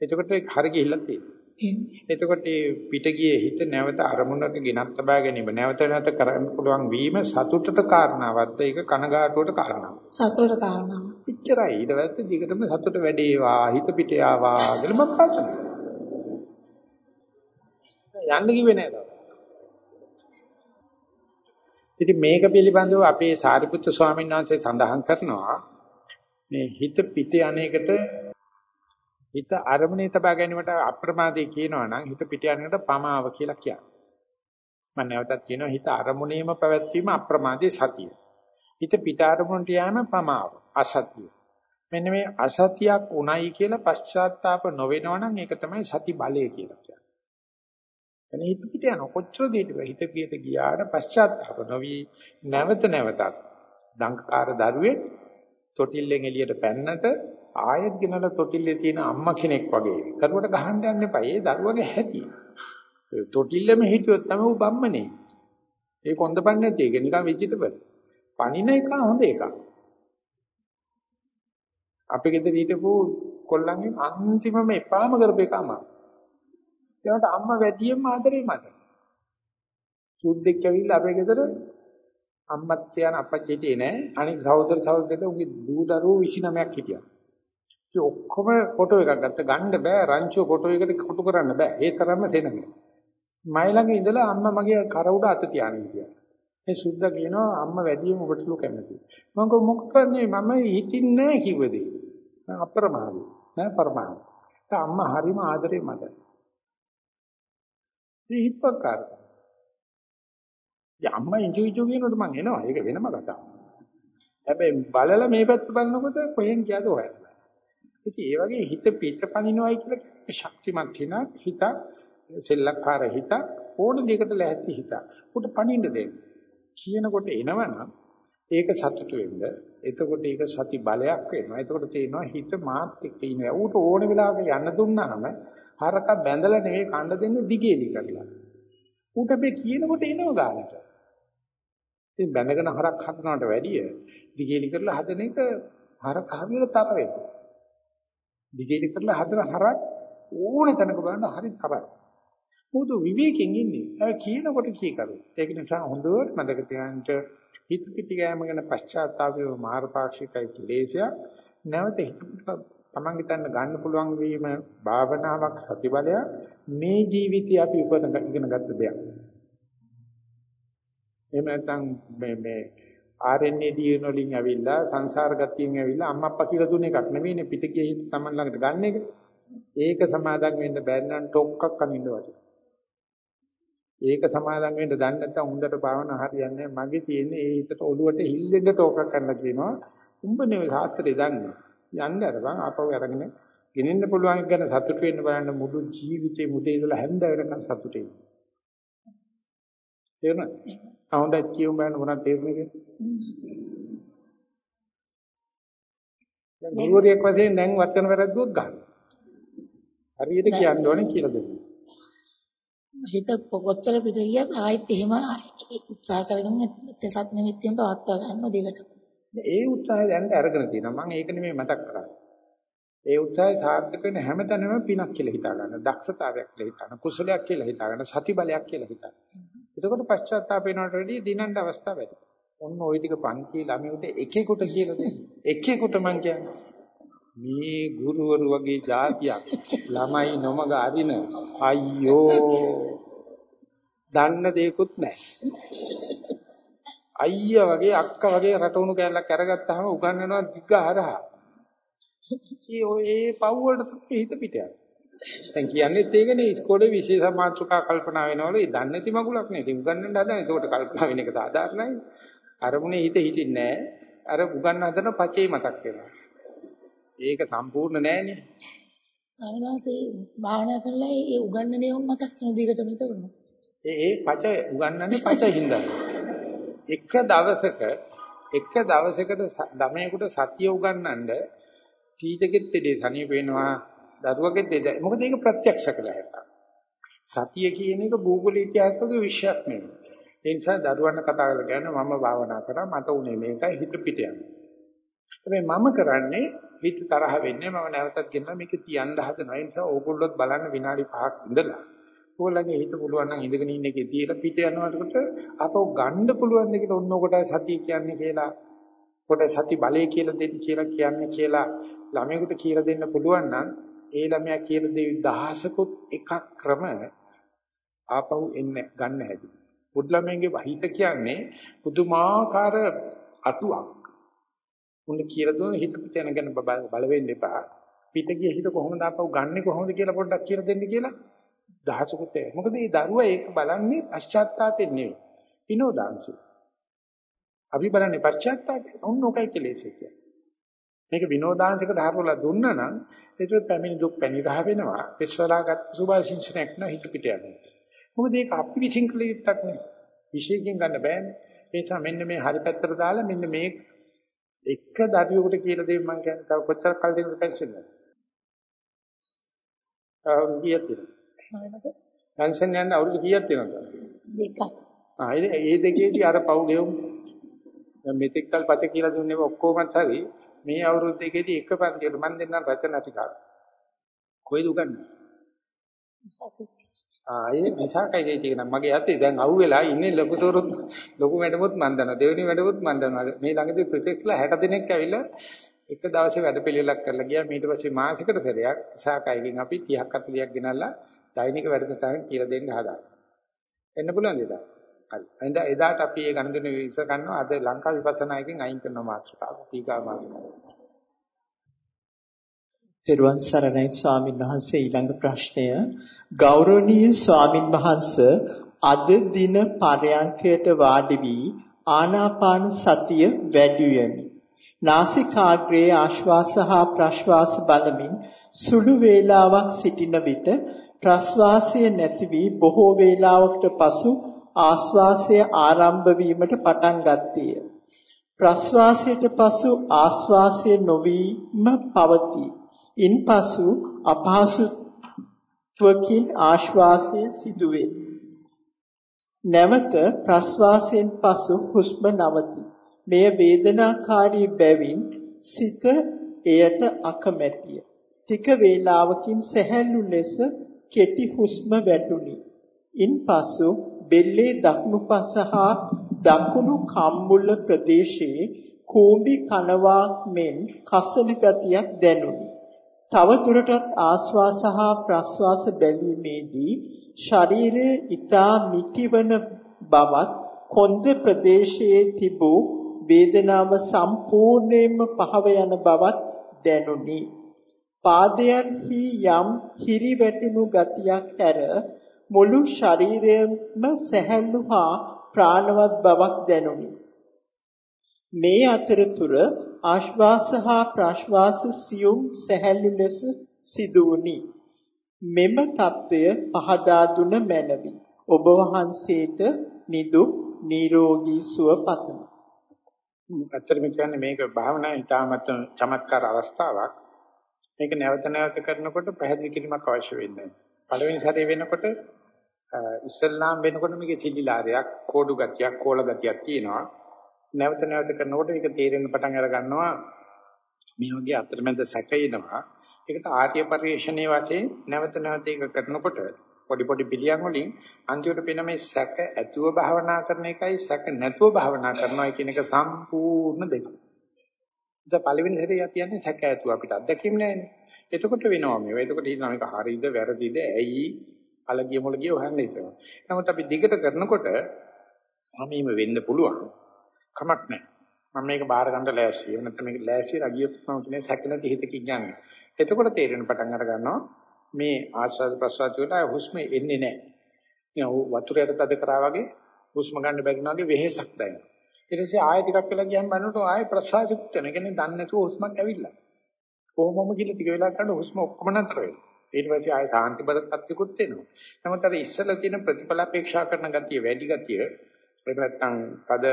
එතකොට හරිය ගිහිල්ලා තියෙනවා. එතකොට මේ පිට ගියේ හිත නැවත අරමුණට ගෙනත් තබා ගැනීම නැවත නැවත කරන්න පුළුවන් වීම සතුටට කාරණාවක්ද ඒක කනගාටුවට කාරණාවක්. සතුටට කාරණාවක්. එච්චරයි. ඊට පස්සේ දිගටම සතුට වැඩේවා හිත පිට යාවා කියලා මම ප්‍රාර්ථනා කරනවා. යන්න කිව්වේ නෑ තාම. ඉතින් මේක පිළිබඳව අපේ සාරිපුත්‍ර ස්වාමීන් වහන්සේ සඳහන් කරනවා මේ හිත පිට යන්නේකට හිත අරමුණේ තබා ගැනීමට අප්‍රමාදේ කියනවා නම් හිත පිට යන්නකට පමාව කියලා කියනවා. මම නැවතත් කියනවා හිත අරමුණේම පැවැත්වීම අප්‍රමාදේ සතිය. හිත පිට අරමුණට යෑම පමාව අසතිය. මෙන්න මේ අසතියක් උණයි කියලා පශ්චාත්තාප නොවෙනවා නම් ඒක තමයි සති බලය කියලා කියන්නේ. එනේ හිත පිට යන කොච්චර දෙයක හිත පිට ගියාට පශ්චාත්තාප නොවි නැවත නැවතත් දංකාර දරුවේ තොටිල්ලෙන් එළියට පැන්නට ආයෙත් ගෙනලා තොටිල්ලේ තියෙන අම්මා කෙනෙක් වගේ කරුවට ගහන්න යන්න එපා. ඒ දරුවගේ හැටි. තොටිල්ලෙම හිටියොත් තමයි ඌ බම්මනේ. ඒ කොන්දපන් නැති එක නිකන් වෙජිටබල්. පණින එක හොඳ එකක්. අපේ ගෙදර හිටපු කොල්ලන්ගෙන් අන්තිමම එපාම කරපු එකම. ඒකට අම්මා වැඩියෙන්ම ආදරේ මට. සුද්දෙක් ඇවිල්ලා අපේ ගෙදර අම්මත් කියන අපච්චි හිටියේ නෑ. අනික සහෝදර සහෝදරට උගේ දූ දරුවෝ 29ක් හිටියා. ඒ ඔක්කොම ෆොටෝ එකක් ගත්ත ගන්න බෑ රංචුව ෆොටෝ එකට කොටු කරන්න බෑ. ඒ තරම්ම දෙනග. මයි ළඟ ඉඳලා අම්මා මගේ කර උඩ අත තියාගෙන හිටියා. මේ සුද්දා කියනවා අම්මා වැඩියෙන් ඔබට ලු කැමතියි. මම කිව්වා මොකද මම හිතින්නේ නැහැ කිව්වද? අප්‍රමාදී නෑ පරමාදී. ඒ අම්මා හරිම ආදරේ මට. මේ හිතපක්කාරයි. අම්මා ඉන්ජෝ ඉන්ජෝ කියනකොට මං එනවා. ඒක වෙනම කතාවක්. හැබැයි බලලා මේ පැත්ත බලනකොට කොහෙන් ගියද හොයන්න. ඉතින් ඒ වගේ හිත පිටපනිනවයි කියලා කියන්නේ ශක්තිමත් හින හිත සෙල්ලක්කාර හිත ඕන දෙයකට ලැහැත්ති හිත. උට පනින්න දෙන්න. කියනකොට එනවනම් ඒක සතුටු වෙන්න. එතකොට ඒක සති බලයක් වෙනවා. එතකොට තේනවා හිත මාත් එක්ක ඉන්නේ. ඌට ඕන වෙලාවක යන්න දුන්නාම හරක බැඳලා නෙවෙයි කණ්ඩ දෙන්නේ දිගේලි කරලා. ඌට මේ කියනකොට එනවා ගානට. ඉතින් බැඳගෙන හරක් හදනවට වැඩිය දිගේලි කරලා හදන එක හරක් හරියට තර වෙනවා. දිගේලි කරලා හදන හරක් ඕන තැනක බලන්න හරි තරයි. මොකද විවේකයෙන් ඉන්නේ. ඒ කියනකොට කී කරු. ඒක නිසා හොඳට මතක තියාගන්න හිත පිටි ගෑම ගැන පශ්චාත්තාපය මාර්ගපාක්ෂිකයි කිලේශය නැවත හිත තමන් හිතන්න ගන්න පුළුවන් වීම භාවනාවක් සති බලය මේ ජීවිතය අපි උපත ඉගෙන ගත්ත දෙයක්. එහෙම නැත්නම් මේ මේ RNA DNA වලින් ඇවිල්ලා සංසාර ගතියෙන් ඇවිල්ලා අම්මා අප්පා කියලා දුන්න එකක් නෙමෙයිනේ පිටකයේ හිත තමන් ළඟට ගන්න එක. ඒක සමාදම් වෙන්න බැරි නම් ටොක්ක්ක් අනින්න වටිනවා. ඒක සමාදම් වෙන්න දන්නේ නැත්නම් හොඳට භාවනා හරියන්නේ මගේ තියෙන්නේ ඒ හිතට ඔළුවට හිල්ලෙන්න ටෝකක් කරන්න කියනවා. උඹ නෙවෙයි සාත්‍රේ දන්නේ. යන්න අරපන් ආපහු අරගෙන ගෙනෙන්න පුළුවන් ගැන සතුට වෙන්න බලන්න මුළු ජීවිතේ මුදේ ඉඳලා හැන්ද වෙනකන් සතුටේ. තේරුණාද? හොඳයි කියමු බලන්න මොනවද තේරුනේ දැන් ගුරුවරයෙක් වශයෙන් දැන් වචන වැරද්දුවක් ගන්න. හරියට කියන්න ඕනේ කියලා දෙන්න. හිත කොච්චර පිට ගියත් ආයෙත් එහෙම උත්සාහ කරගෙන තසත් නිමිත්තෙන් පවත්වා ගන්න දෙකට. ඒ උත්සාහය දැන් අරගෙන තියෙනවා. මම ඒක නෙමෙයි මතක් කරන්නේ. ඒ උත්සාහය සාර්ථක වෙන හැමතැනම පිනක් කියලා හිතා ගන්න. දක්ෂතාවයක් කියලා හිතා ගන්න. කුසලයක් කියලා හිතා ගන්න. සති බලයක් කියලා හිතා ගන්න. එතකොට පශ්චාත්තාපේනට වැඩිය දිනන්න අවස්ථාව වැඩි. ඔන්න ওই ටික පන්ති ළමයට එකෙකුට කියලා දෙන්න. එකෙකුට මං කියන්නේ මේ ගුරුවරු වගේ જાතියක් ළමයි නොමග අරින අයියෝ දන්න දෙයක්වත් නැහැ. අයියා වගේ අක්කා වගේ රටවුණු කැලක් අරගත්තාම උගන්වනවා දිග හරහා. ඒ ඔය ඒ පව් වලට හිත පිට යනවා. දැන් කියන්නේත් ඒකනේ ඉස්කෝලේ විශේෂ මාතෘකා කල්පනා වෙනවලු ඒ දන්නේ නැති මගුලක් නේ. ඉතින් උගන්වන්න හදන ඒකට කල්පනා වෙන එක සාධාරණයි. අරමුණේ හිත හිටින්නේ නැහැ. අර උගන්වන්න හදන පචේ මතක් වෙනවා. ඒක සම්පූර්ණ නෑනේ. සාමාන්‍යයෙන් භාවනා කරලා ඒ උගන්වන දේ මතක් වෙන දිගටම හිතවන්න. ඒ ඒ පච උගන්වන්නේ පචින්ද. එක දවසක එක දවසකට ළමයෙකුට සතිය උගන්වන්න ටීචර්ගෙත් දෙදේ සනිය වෙනවා දරුවගෙත් දෙදේ. මොකද ඒක ප්‍රත්‍යක්ෂ කළා හැටා. සතිය කියන එක භූගෝල ඉතිහාසයක විශ්යක් නෙමෙයි. ඒ නිසා දරුවන්ට කතා කරලා කියනවා මම භාවනා කරා මට උනේ මේකයි හිත පිට යනවා. හැබැයි මම කරන්නේ හිත තරහ වෙන්නේ මම නැවතත් ගෙනලා මේක තියන්න හදනවා. ඒ නිසා ඕගොල්ලොත් බලන්න විනාඩි 5ක් ඉඳලා ඕගොල්ලන්ගේ හිත පුළුවන් නම් ඉඳගෙන ඉන්න එකේ තියලා පිට යනකොට අපව ගන්න පුළුවන් දෙකට ඔන්න ඔකට සතිය කියන්නේ කියලා කොට සති බලය කියලා දෙන්න කියලා කියන්නේ කියලා ළමයෙකුට කියලා දෙන්න පුළුවන් නම් ඒ ළමයා කියලා දෙවි දහසකුත් එකක් ක්‍රම ආපහු එන්න ගන්න හැටි. පුදුලමෙන්ගේ වහිත කියන්නේ පුදුමාකාර අතුවක්. උන්න කියලා දුන්න හිත පිට යන ගැන බල වෙන්න එපා. පිට ගිය හිත කොහොමද ආපහු ගන්නෙ කොහොමද කියලා පොඩ්ඩක් කියලා දෙන්න කියලා දහසකුත් ඒ. මොකද මේ දරුවා ඒක බලන්නේ පශ්චාත්තාපෙන් නෙවෙයි. විනෝදාංශي. අපි බලන්නේ පශ්චාත්තාපෙන්. ඔන්න ඔකයි කෙලෙසේ කියන්නේ. මේක විනෝදාංශයකට හරවලා දුන්නා නම් ඒක පැමිණි දුක් පැණි රහ වෙනවා. විශ්වලාගත් සුභාශිංසනයක් න හිත පිට යනවා. මොකද ඒක අපි විශ්ින් කළ යුත්තක් නෙවෙයි. විශේෂයෙන් ගන්න බෑනේ. ඒ නිසා මෙන්න මේ හරි පැත්තට දාලා මෙන්න මේ එක දරුවෙකුට කියලා දෙන්න මම කියන්නේ තව කොච්චර කල් දෙන්නද පෙන්ෂන් එක. ආ ගියත් පෙන්ෂන් යන අවුරුදු කීයක් තියෙනවද? දෙකක්. ආ ඒ දෙකේදී අර පව් ගෙවුම් දැන් මෙතෙක් කල් පච කියලා දුන්නේ ඔක්කොමත් හරි මේ අවුරුදු දෙකේදී එක පන්තියට මම දෙන්නම් රචනා ටිකක්. කොයිද උගන්නේ? ආ ඒ විසාකයි කියන මගේ යතේ දැන් අහුවෙලා ඉන්නේ ලොකු සෝරුත් ලොකු වැඩමුත් මන් දන්නවා දෙවෙනි වැඩමුත් මන් දන්නවා මේ ළඟදී ප්‍රොජෙක්ට්ස්ලා 60 දෙනෙක් ඇවිල්ලා එක දවසේ වැඩ පිළිවෙලක් කරලා ගියා ඊට පස්සේ මාසිකට සැරයක් විසාකයිගෙන් අපි 30ක් 40ක් ගෙනල්ලා දෛනික වැඩසටහන් කියලා දෙන්න හදාගන්න. එන්න පුළුවන් නේද? හරි. එහෙනම් එදාට අපි මේ ගණන් විශ්ස ගන්නවා අද ලංකා විපස්සනා එකෙන් අයින් කරන මාතෘකාව. ටීකා මාර්ගය. තෙරුවන් සරණයි ස්වාමින් වහන්සේ ඊළඟ ප්‍රශ්නය ගෞරවනීය ස්වාමින් වහන්සේ අද දින පරයන්කයට වාඩි වී ආනාපාන සතිය වැඩි වෙමි. නාසිකාග්‍රයේ ආශ්වාස හා ප්‍රශ්වාස බලමින් සුළු වේලාවක් සිටින විට ප්‍රශ්වාසය නැති වී බොහෝ වේලාවකට පසු ආශ්වාසය ආරම්භ වීමට පටන් ගත්තේය. ප්‍රශ්වාසයට පසු ආශ්වාසය නොවීම පවතී. ඉන්පසු අපහසුත්වකින් ආශ්වාසය සිදුවේ. නැවත ප්‍රශ්වාසයෙන් පසු හුස්ම නවතී. මෙය වේදනාකාරී බැවින් සිත එයට අකමැතිය. ටික වේලාවකින් සැහැල්ලු ලෙස කෙටි හුස්ම වැටුනි. ඉන්පසු බෙල්ලේ දකුණු පස හා දකුණු කම්බුල ප්‍රදේශයේ කූඹි කනවා මෙන් කසන ගතියක් දැනුනි. තව දුරටත් ආශ්වාස හා ප්‍රශ්වාස බැලීමේදී ශරීරයේ ඊතා මිටිවන බවත් කොන්ද ප්‍රදේශයේ තිබූ වේදනාව සම්පූර්ණයෙන්ම පහව යන බවත් දැනුනි. පාදයන්හි යම් හිරිවැටුණු ගතියක් හැර මුළු ශරීරයම සැහැල්ලු හා ප්‍රාණවත් බවක් දැනුනි. මේ අතරතුර ආශ්වාස හා ප්‍රශ්වාස සියුම් සැහැල්ලු ලෙස සිදු වුනි. මෙම తত্ত্বය පහදා දුන මැනවි. ඔබ වහන්සේට නිදුක් නිරෝගී සුව පතමි. ඇත්තටම කියන්නේ මේක භාවනා ඉතාමත් චමත්කාර අවස්ථාවක්. මේක නැවත නැවත කරනකොට පැහැදිලි කිරීමක් අවශ්‍ය වෙන්නේ නැහැ. පළවෙනි සැරේ වෙනකොට ඉස්ලාම් වෙනකොට මේකේ සිලිලාරයක්, කෝඩු ගතියක්, කෝල ගතියක් තියෙනවා. නැවත නැවත කරනකොට ඒක තේරෙන්න පටන් අර ගන්නවා මේ වගේ අතරමැද සැකේනවා. ඒකට ආර්ය පරිශ්‍රණයේ වශයෙන් නැවත නැවත ඒක කරනකොට පොඩි පොඩි පිළියම් වලින් අන්තිමට පේන මේ සැක ඇතුව භාවනා කරන එකයි සැක නැතුව භාවනා කරනවා කියන එක සම්පූර්ණ දෙක. ඉතින් පළවෙනි හැරේ කියන්නේ සැක ඇතුව අපිට අත්දැකීම් නැහැනේ. එතකොට වෙනවා මේවා. එතකොට හිතනවා මේක හරිද වැරදිද ඇයි අලගිය මොළගිය හොයන්න ඉතනවා. නමුත් අපි දිගට කරනකොට මමීම වෙන්න පුළුවන්. කමක් නැහැ. මම මේක බාර ගන්න ලෑස්තියි. එහෙම නැත්නම් මේක ලෑස්තියි රගියොත් මම කියන්නේ සැක නැති හිතකින් යන්නේ. එතකොට තේරෙන පටන් අර ගන්නවා මේ ආස්වාද ප්‍රසවාස වලට හුස්ම එන්නේ නැහැ. නිකන් වතුරයට තද කරා වගේ හුස්ම ගන්න බැරි වගේ වෙහෙසක් දැනෙනවා. ඊට පස්සේ ආයෙ ටිකක් වෙලා ගියන් බලනකොට ආයෙ ප්‍රසවාසෙත් වෙන. ඒ කියන්නේ දන්නේ නැතුව හුස්මක් ඇවිල්ලා. කොහොමම කියලා ටික වෙලා කරන හුස්ම ඔක්කොම නතර වෙනවා. ඊට පස්සේ ආයෙ සාන්ති බරපත්තිකුත් එනවා. නමුත් අර ඉස්සලා තියෙන ප්‍රතිඵල අපේක්ෂා කරන ගතිය වැඩි ගතිය එහෙම නැත්නම් පද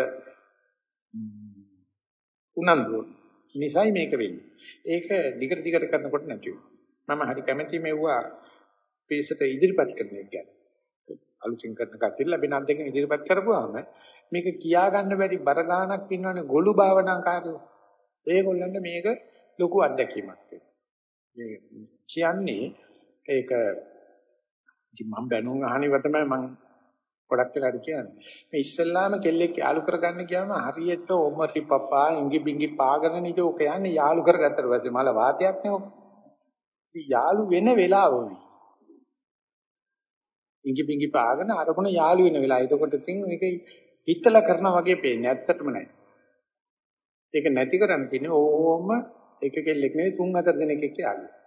උනන්දු නිසයි මේක වෙන්නේ. ඒක දිගට දිගට කරනකොට නැති වෙනවා. මම හරි කැමැති මෙවුවා පිළිසෙට ඉදිරිපත් කරන එක කියන්නේ. අලුතින් කරන කතිය ලැබෙන අන්තකින් ඉදිරිපත් කරපුවාම මේක කියා ගන්න බැරි බර ගානක් ඉන්නවනේ ගොළු භාවනාකාරයෝ. ඒගොල්ලන්ට මේක ලොකු අත්දැකීමක් වෙනවා. කියන්නේ ඒක ඉතින් මම බැනුම් අහනිව තමයි මම ගොඩක් වෙලාට කියන්නේ. මේ ඉස්සල්ලාම කෙල්ලෙක් යාළු කරගන්න ගියාම හරියට ඔමරි පපා ඉඟි බිඟි පාගන නිද ඔක යන්නේ යාළු කරගත්තට පස්සේ මල වාතයක් නේ ඔක. ඉතින් යාළු වෙන වෙලාවෙයි. ඉඟි බිඟි පාගන අරමුණ යාළු වෙන වෙලාව. එතකොට ඉතින් මේක හිතලා කරනා වගේ පේන්නේ ඇත්තටම නෑ. ඒක නැති කරන්න තියෙන්නේ ඕම එක කෙල්ලෙක් නෙවෙයි තුන් හතර දෙනෙක් එක්ක යාළුවෝ.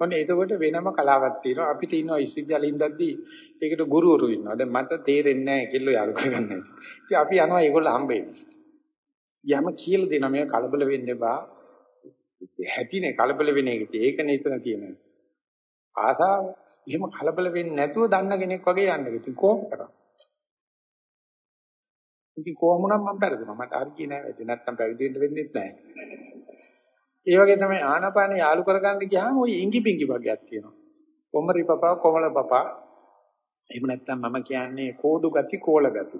ඔන්න එතකොට වෙනම කලාවක් තියෙනවා. අපිට ඉන්නවා ඉස්විද්‍යාලේ ඉඳද්දී ඒකට ගුරුවරු ඉන්නවා. දැන් මට තේරෙන්නේ නැහැ කෙල්ලෝ යාළු කරගන්නේ. ඉතින් අපි යනවා ඒගොල්ලෝ හම්බෙන්න. යම කියලා දෙනවා මේ කලබල වෙන්න එපා. හැටිනේ කලබල වෙන එක. ඒකනේ එතන තියෙන්නේ. ආසාව. එහෙම කලබල වෙන්නේ නැතුව දන්න කෙනෙක් වගේ යන්න. ඉතින් කොහොම කරන්නේ? ඉතින් කොහොම නම් මම පෙරදුනා. මට හරිය නෑ. ඒක නැත්තම් පැවිදි වෙන්න වෙන්නේ නැහැ. ඒ වගේ තමයි ආනාපාන යාලු කරගන්න ගියාම ওই ඉඟි පිඟි වගේක් තියෙනවා. කොමරි පපා කොමල පපා එහෙම නැත්නම් මම කියන්නේ කෝඩු ගති කෝල ගති.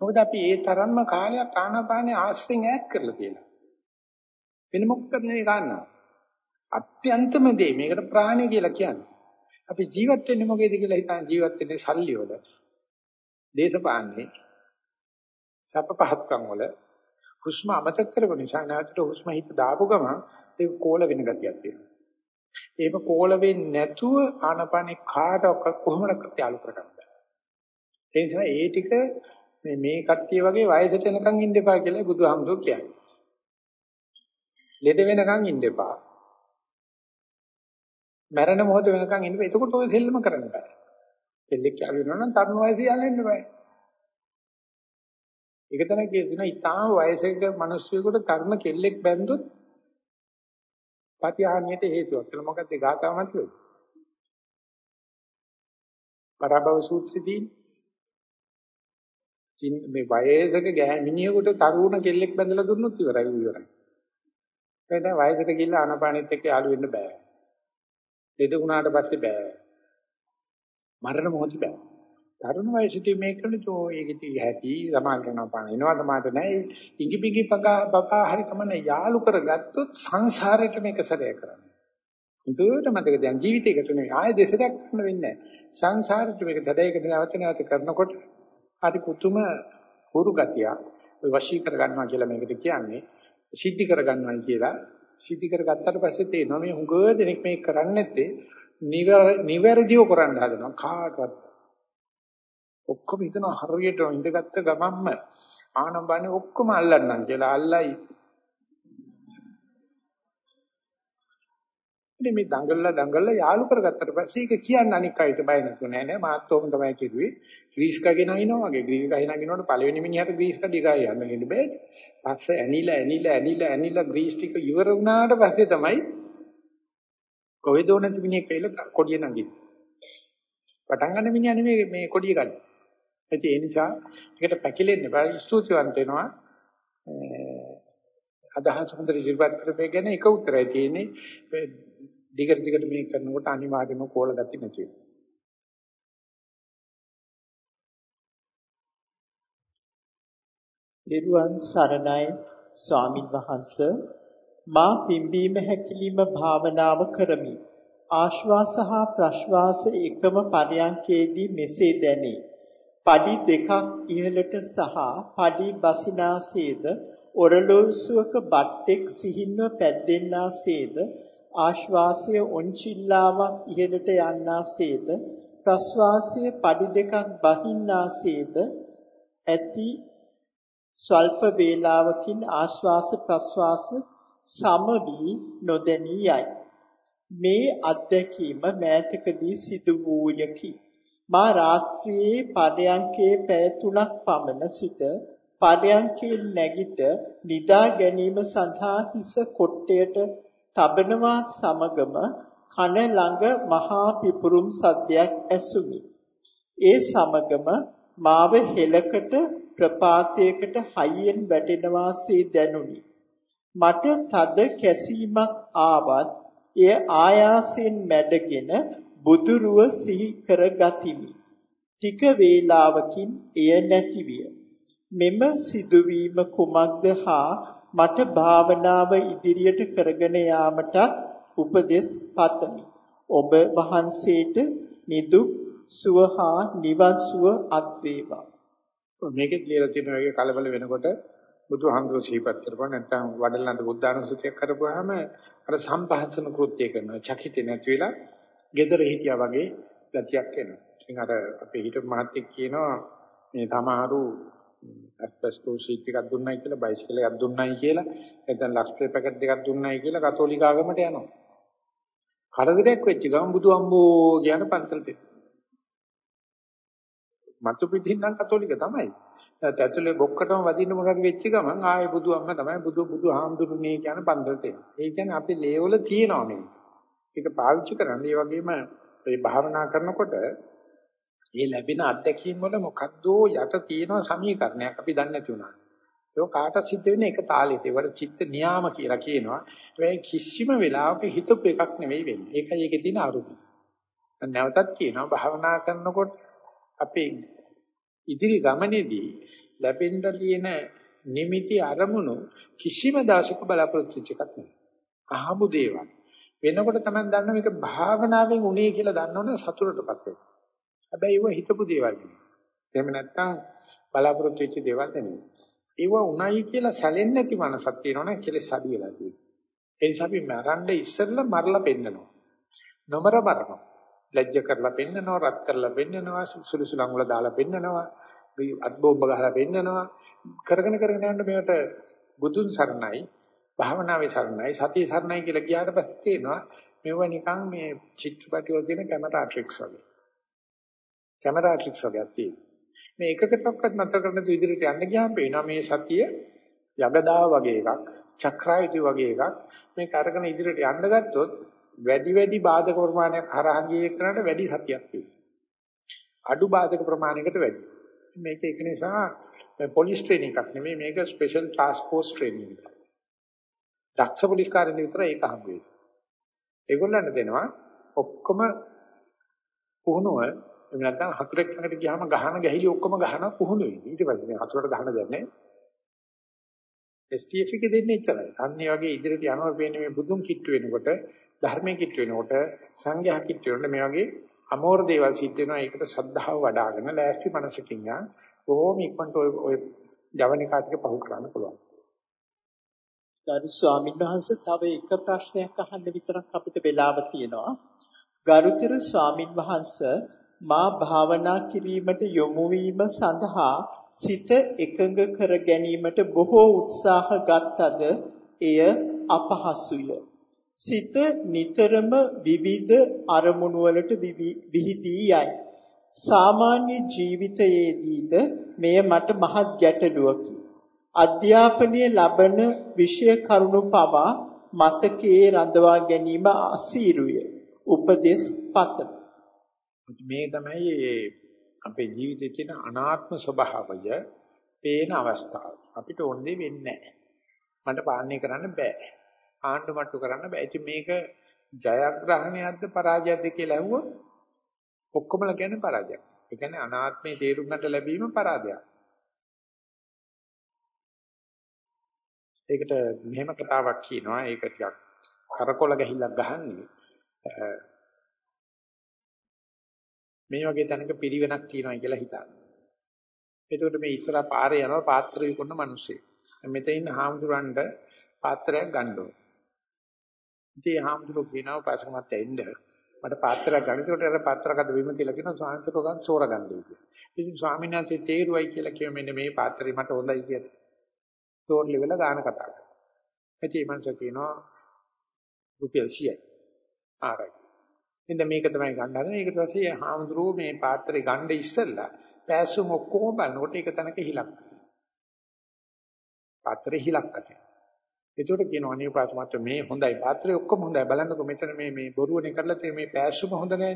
මොකද අපි ඒ තරම්ම කාලයක් ආනාපානේ ආශ්‍රයෙන් ඈත් කරලා තියෙනවා. වෙන මොකක්ද නෙවෙයි ගන්නවා. අත්‍යන්තම දේ මේකට ප්‍රාණය කියලා කියන්නේ. අපි ජීවත් වෙන්නේ මොකේද කියලා හිතන ජීවත් වෙන්නේ සල්ලි වල. දේශපාලනේ. සප පහත්කම් වල හුස්ම අමතක කරපු නිසා නැවතට හුස්ම හිත දාපු ගමන් ඒක කෝල වෙන ගතියක් තියෙනවා. ඒක කෝල වෙන්නේ නැතුව ආනපනේ කාටවත් කොහොමද යාලු කරගන්න බෑ. ඒ නිසා ඒ ටික මේ මේ කට්ටිය වගේ වයසට එනකන් ඉන්න එපා කියලා බුදුහාමුදුරුවෝ කියන්නේ. ලෙඩ වෙනකන් ඉන්න එපා. මරණ මොහොත වෙනකන් ඉන්න බෑ. එතකොට ඔය සෙල්ලම කරන්න බෑ. දෙල්ලෙක් යාළු වෙනවා නම් තරුණ වයසේ යන්න ඉන්න බෑ. ඒක තමයි කියනවා ඉතාම වයසක මිනිස්සුයෙකුට තරුණ කෙල්ලෙක් බැන්දොත් පතිහානියට හේතුවක් කියලා මොකක්ද ඒ ගාථාව මතකද? පරබව සූත්‍රයේදී චින් මේ වයසක ගෑමිනියෙකුට තරුණ කෙල්ලෙක් බැඳලා දුන්නොත් ඉවරයි ඉවරයි. ඒ දැන් වයසට ගිහිල්ලා ආනපානෙත් එක්ක යාළු වෙන්න බෑ. ලෙඩ වුණාට පස්සේ බෑ. මරණ මොහොතේ බෑ. තරුණ වයසේදී මේක කරනචෝ ඒකෙති හැටි සමාල්කන පාන. එනවා තමයි නෑ. ඉඟි පිඟි පගා බබා හරි කමන්නේ යාලු කරගත්තොත් සංසාරයට මේක සැරය කරන්නේ. මුදුවට මතක දැන් ජීවිතයකට නෙවෙයි ආයෙ දෙසරයක් කරන්න වෙන්නේ නෑ. සංසාරයට මේක සැරයකට නැවත නැවත කරනකොට හරි පුතුම හුරු ගතිය වශී කර ගන්නවා කියලා මේකට කියන්නේ. සිද්ධි කර ගන්නවායි කියලා. සිද්ධි කරගත්තට පස්සේ තේනවා මේ හුඟ දෙනෙක් මේක කරන්නේ නැත්තේ. නිවැරදිව කරන්න හදනවා. කාටවත් ඔක්කොම හිතන හරියට ඉඳගත්ත ගමන්ම ආනම්බන්නේ ඔක්කොම අල්ලන්නම් කියලා. අල්ලයි. ඉතින් මේ දඟලලා දඟලලා යාලු කරගත්තට පස්සේ ඒක කියන්න අනික් අයට බය නැතුව නෑ නෑ. මාත් ඕකම තමයි කිව්වේ. ග්‍රීස් කගෙන අයින්නවා වගේ. ග්‍රීස් කගෙන අයින්නකොට පළවෙනි මිනිහට ග්‍රීස් කඩි ගාය යන්න ගෙන්න බෑ පස්සේ ඇනිලා ඇනිලා ඇනිලා ඇනිලා ග්‍රීස් ටික ඉවර වුණාට පස්සේ තමයි කොහෙදෝ නැති මිනිහෙක් කියලා කොඩිය නගින්නේ. පටන් ගන්න මිනිහා නෙමෙයි මේ කොඩිය ගන්න. ඉතින් ඒ නිසා ඒකට පැකිලෙන්න බෑ ස්තුතිවන්ත වෙනවා අදහස් හොඳට ඉදිරිපත් කරපේ ගැන එක උත්තරයි තියෙන්නේ දිගට දිගට මේක කරනකොට අනිවාර්යයෙන්ම කෝල ගති නැති වෙනවා. දේරුවන් සරණයි ස්වාමින් වහන්ස මා පිම්බීම හැකිලිම භාවනාව කරමි. ආශ්වාස හා ප්‍රශ්වාස එකම පරයන්කේදී මෙසේ දැනේ. Padi දෙකක් ඉහළට සහ padi බසිනාසේද ඔරලෝසුවක බට්ටෙක් සිහින්ව පැද්දෙන්නාසේද ආශ්වාසය ඔන්චිල්ලාවක් ඉහළට යන්නාසේද ප්‍රශ්වාසයේ පඩි දෙකක් බහින්නාසේද ඇති ස්වල්ප වේලාවකින් ආශ්වාස ප්‍රශ්වාස සම වී නොදැනී යයි. මේ අත්දැකීම මෑතකදී සිදු වූයකි මා රාත්‍රියේ පදයන්කේ පැය තුනක් පමණ සිට පදයන්කේ නැගිට නිදා ගැනීම සඳහා හිස කොට්ටයට තබනවත් සමගම කන ළඟ මහා පිපුරුම් සද්දයක් ඇසුනි. ඒ සමගම මාව හෙලකට ප්‍රපාතයකට හයියෙන් වැටෙනවාසේ දැනුනි. මට තද කැසීමක් ආවත් එය ආයාසයෙන් මැඩගෙන බුදුරුව සිහි කර ගතිමි. ටික වේලාවකින් එය නැතිවිය. මෙම සිදුවීම කුමක්ද හා මට භාවනාව ඉදිරියට කරගෙන යාමට උපදෙස් පතමි. ඔබ වහන්සේට නිදුක් සුව හා නිවන් සුව අත් වේවා. මේකේ කියලා තියෙන වගේ කලබල වෙනකොට බුදුහාමුදුරුවෝ සිහිපත් කරපුවා නැත්නම් වඩලනන්ද බුද්ධානුස්සතියක් කරපුවාම අර සම්පහන්සන කෘත්‍ය කරනවා. චකිතේ නැති වෙලා gedara හිටියා වගේ ගතියක් එනවා. ඉතින් අර අපේ හිටපු මහත්තයෙක් කියනවා මේ සමහරු ඇස්බස්ටෝස් ෂීට් එකක් දුන්නයි කියලා බයිසිකල් එකක් දුන්නයි කියලා නැත්නම් ලක්ස්ප්‍රේ පැකට් එකක් දුන්නයි කියලා කතෝලික ආගමට යනවා. කරදරයක් වෙච්ච ගමන් බුදු අම්බෝ කියන පන්සලට මතු පිටින් නම් කතෝලික තමයි. ඇතුලේ බොක්කටම වදින්න මොකද වෙච්ච ගමන් ආයේ බුදු අම්මා තමයි බුදු බුදු හාමුදුරුනේ කියන පන්සලට එන්නේ. ඒ කියන්නේ අපේ ලේවල තියෙනවා මේක. ඒක පාවිච්චි කරන්න. ඒ වගේම මේ භාවනා කරනකොට මේ ලැබෙන අත්දැකීම් වල මොකද්ද යට තියෙන සමීකරණයක් අපි දන්නේ නැති වුණා. ඒක කාට සිද්ධ වෙන්නේ එක තාලෙට. ඒවට චිත්ත නියාම කියලා කියනවා. ඒ කිසිම වෙලාවක හිතපු එකක් නෙවෙයි වෙන්නේ. ඒකයි ඒකේ තියෙන අරුම. නැවතත් කියනවා භාවනා කරනකොට අපේ ඉදිරි ගමනේදී ලැබෙන්න තියෙන නිමිති අරමුණු කිසිම දාශක බලාපොරොත්තු වෙච්ච එකක් නෙවෙයි. අහමු දේවල්. වෙනකොට තමයි දන්න මේක භාවනාවෙන් උනේ කියලා දන්නවනේ සතුටටපත් වෙනවා. හැබැයි ඒව හිතපු දේවල් නෙවෙයි. එහෙම නැත්නම් බලාපොරොත්තු වෙච්ච දේවල් නෙවෙයි. ඒව උණයි කියලා සැලෙන්නේ නැති මනසක් තියෙනවනේ කෙලෙස් අඩු වෙලා තියෙනවා. ඒ නිසා අපි මරන්න ඉස්සෙල්ලා මරලා පෙන්නනවා. නොමර මරනවා. ලැජ්ජ කරලා පෙන්නනවා, රත් කරලා පෙන්නනවා, සුළුසුලං වල දාලා පෙන්නනවා, අත් බෝම්බ ගහලා පෙන්නනවා. කරගෙන කරගෙන යනකොට මේකට බුදුන් සරණයි, භාවනාවේ සරණයි, සතිය සරණයි කියලා ගියාට පස්සේ තේනවා මේව නිකන් මේ චිත්‍රපටි වල තියෙන කැමරා ට්‍රික්ස් වගේ. කැමරා ට්‍රික්ස් වගේ තියෙනවා. මේ එකකටවත් නතර කරන තු ඉදිරියට යන්න ගියාම පේනවා මේ සතිය යගදා වගේ එකක්, චක්‍රායුති වගේ එකක්. මේක අරගෙන ඉදිරියට යන්න ගත්තොත් වැඩි වැඩි බාධක ප්‍රමාණයක් හරහා ගියේ කරාට වැඩි සතියක් තියෙනවා. අඩු බාධක ප්‍රමාණයකට වැඩි. මේක ඒක නිසා පොලිස් ට්‍රේනින් එකක් නෙමෙයි මේක ස්පෙෂල් ටාස්ක් ෆෝස් ට්‍රේනින් එකක්. දක්ෂ පොලිස් කාර්යන විතර ඒක හම්බ වෙන්නේ. ඒගොල්ලන්ට දෙනවා ඔක්කොම පුහුණුව එහෙම නැත්නම් හතුරෙක් ළඟට ගියාම ගහන ගැහිලි ඔක්කොම ගහන පුහුණුවයි. ඊට පස්සේ හතුරට ගහන දෙන්නේ STF එකේ දෙන්නේ එච්චරයි. අන්න ඒ වගේ ඉදිරියට යනවා වෙන්නේ මේ බුදුන් කිට්ටු වෙනකොට ධර්මයේ කිට්ටු වෙනකොට සංඝයා කිට්ටු වෙනකොට මේ වගේ අමෝර දේවල් සිද්ධ වෙනවා. ඒකට ශ්‍රද්ධාව වඩ아가න ලෑස්ති මනසකින් යා බොහොම ඉක්මනට ඔය ඔය ජවනිකා ටික පහු කරන්න පුළුවන්. ගරු ස්වාමීන් වහන්සේ තව එක ප්‍රශ්නයක් අහන්න විතරක් අපිට වෙලාව තියෙනවා. ගරුතර ස්වාමින් වහන්සේ මා භාවනා කිරීමට යොමු වීම සඳහා සිත එකඟ කර ගැනීමට බොහෝ උත්සාහ ගත්තද එය අපහසුය. සිත නිතරම විවිධ අරමුණු වලට විහිදී යයි. සාමාන්‍ය ජීවිතයේදීද මෙය මට මහත් ගැටලුවකි. අධ්‍යාපනයේ ලබන විෂය කරුණු පවා මතකයේ රඳවා ගැනීම අසීරුය. උපදේශ පතන. මේ තමයි අපේ ජීවිතයේ තියෙන අනාත්ම ස්වභාවය පේන අවස්ථාව. අපිට ඕනේ වෙන්නේ නැහැ. මට පාලනය කරන්න බෑ. ආණ්ඩු මට්ටු කරන්න බෑ. ඉතින් මේක ජයග්‍රහණයක්ද පරාජයක්ද කියලා අහුවොත් ඔක්කොමලා කියන්නේ පරාජයක්. ඒ කියන්නේ අනාත්මේ තේරුම් ගන්න ලැබීම පරාජයක්. ඒකට මෙහෙම කතාවක් කියනවා. ඒක ටිකක් කරකොල ගහිල්ලක් ගහන්නේ. මේ වගේ තැනක පිරිවෙනක් තියෙනවා කියලා හිතන්න. එතකොට මේ ඉස්සරහා පාරේ යනවා පාත්‍ර විකුණන මිනිස්සෙක්. මෙතන ඉන්න හාමුදුරන්ට පාත්‍රයක් ගන්න ඕන. ඉතින් හාමුදුරුවෝ කියනවා පාසකමත් ඇින්ද මට පාත්‍රයක් ගන්න. ඒකට අර පාත්‍රකද බිම තියලා කියනවා ස්වාමීන් වහන්සේ සෝර ගන්නයි කියලා. ඉතින් ස්වාමීන් වහන්සේ තේරුවයි කියලා කියව මෙන්න මේ පාත්‍රය මට හොඳයි කියලා. තෝරලි වෙලා ගාන කතා කරනවා. ඉතින් මං කියනවා රුපියල් 100යි. ආරයි. ඉතින් මේක තමයි ගන්න හදන්නේ. ඊට පස්සේ හාමුදුරුවෝ මේ පාත්‍රය ගන්න ඉස්සෙල්ලා පෑසුම් ඔක්කොම බලනකොට ඒක තනක හිලක්. පාත්‍රේ හිලක් අතේ. ඒකට කියනවා අනේ පාත්‍රමත් මේ හොඳයි පාත්‍රේ ඔක්කොම හොඳයි බලන්නකෝ මෙතන මේ මේ බොරුවනේ කරලා තියෙන මේ පෑසුම හොඳ නැහැ.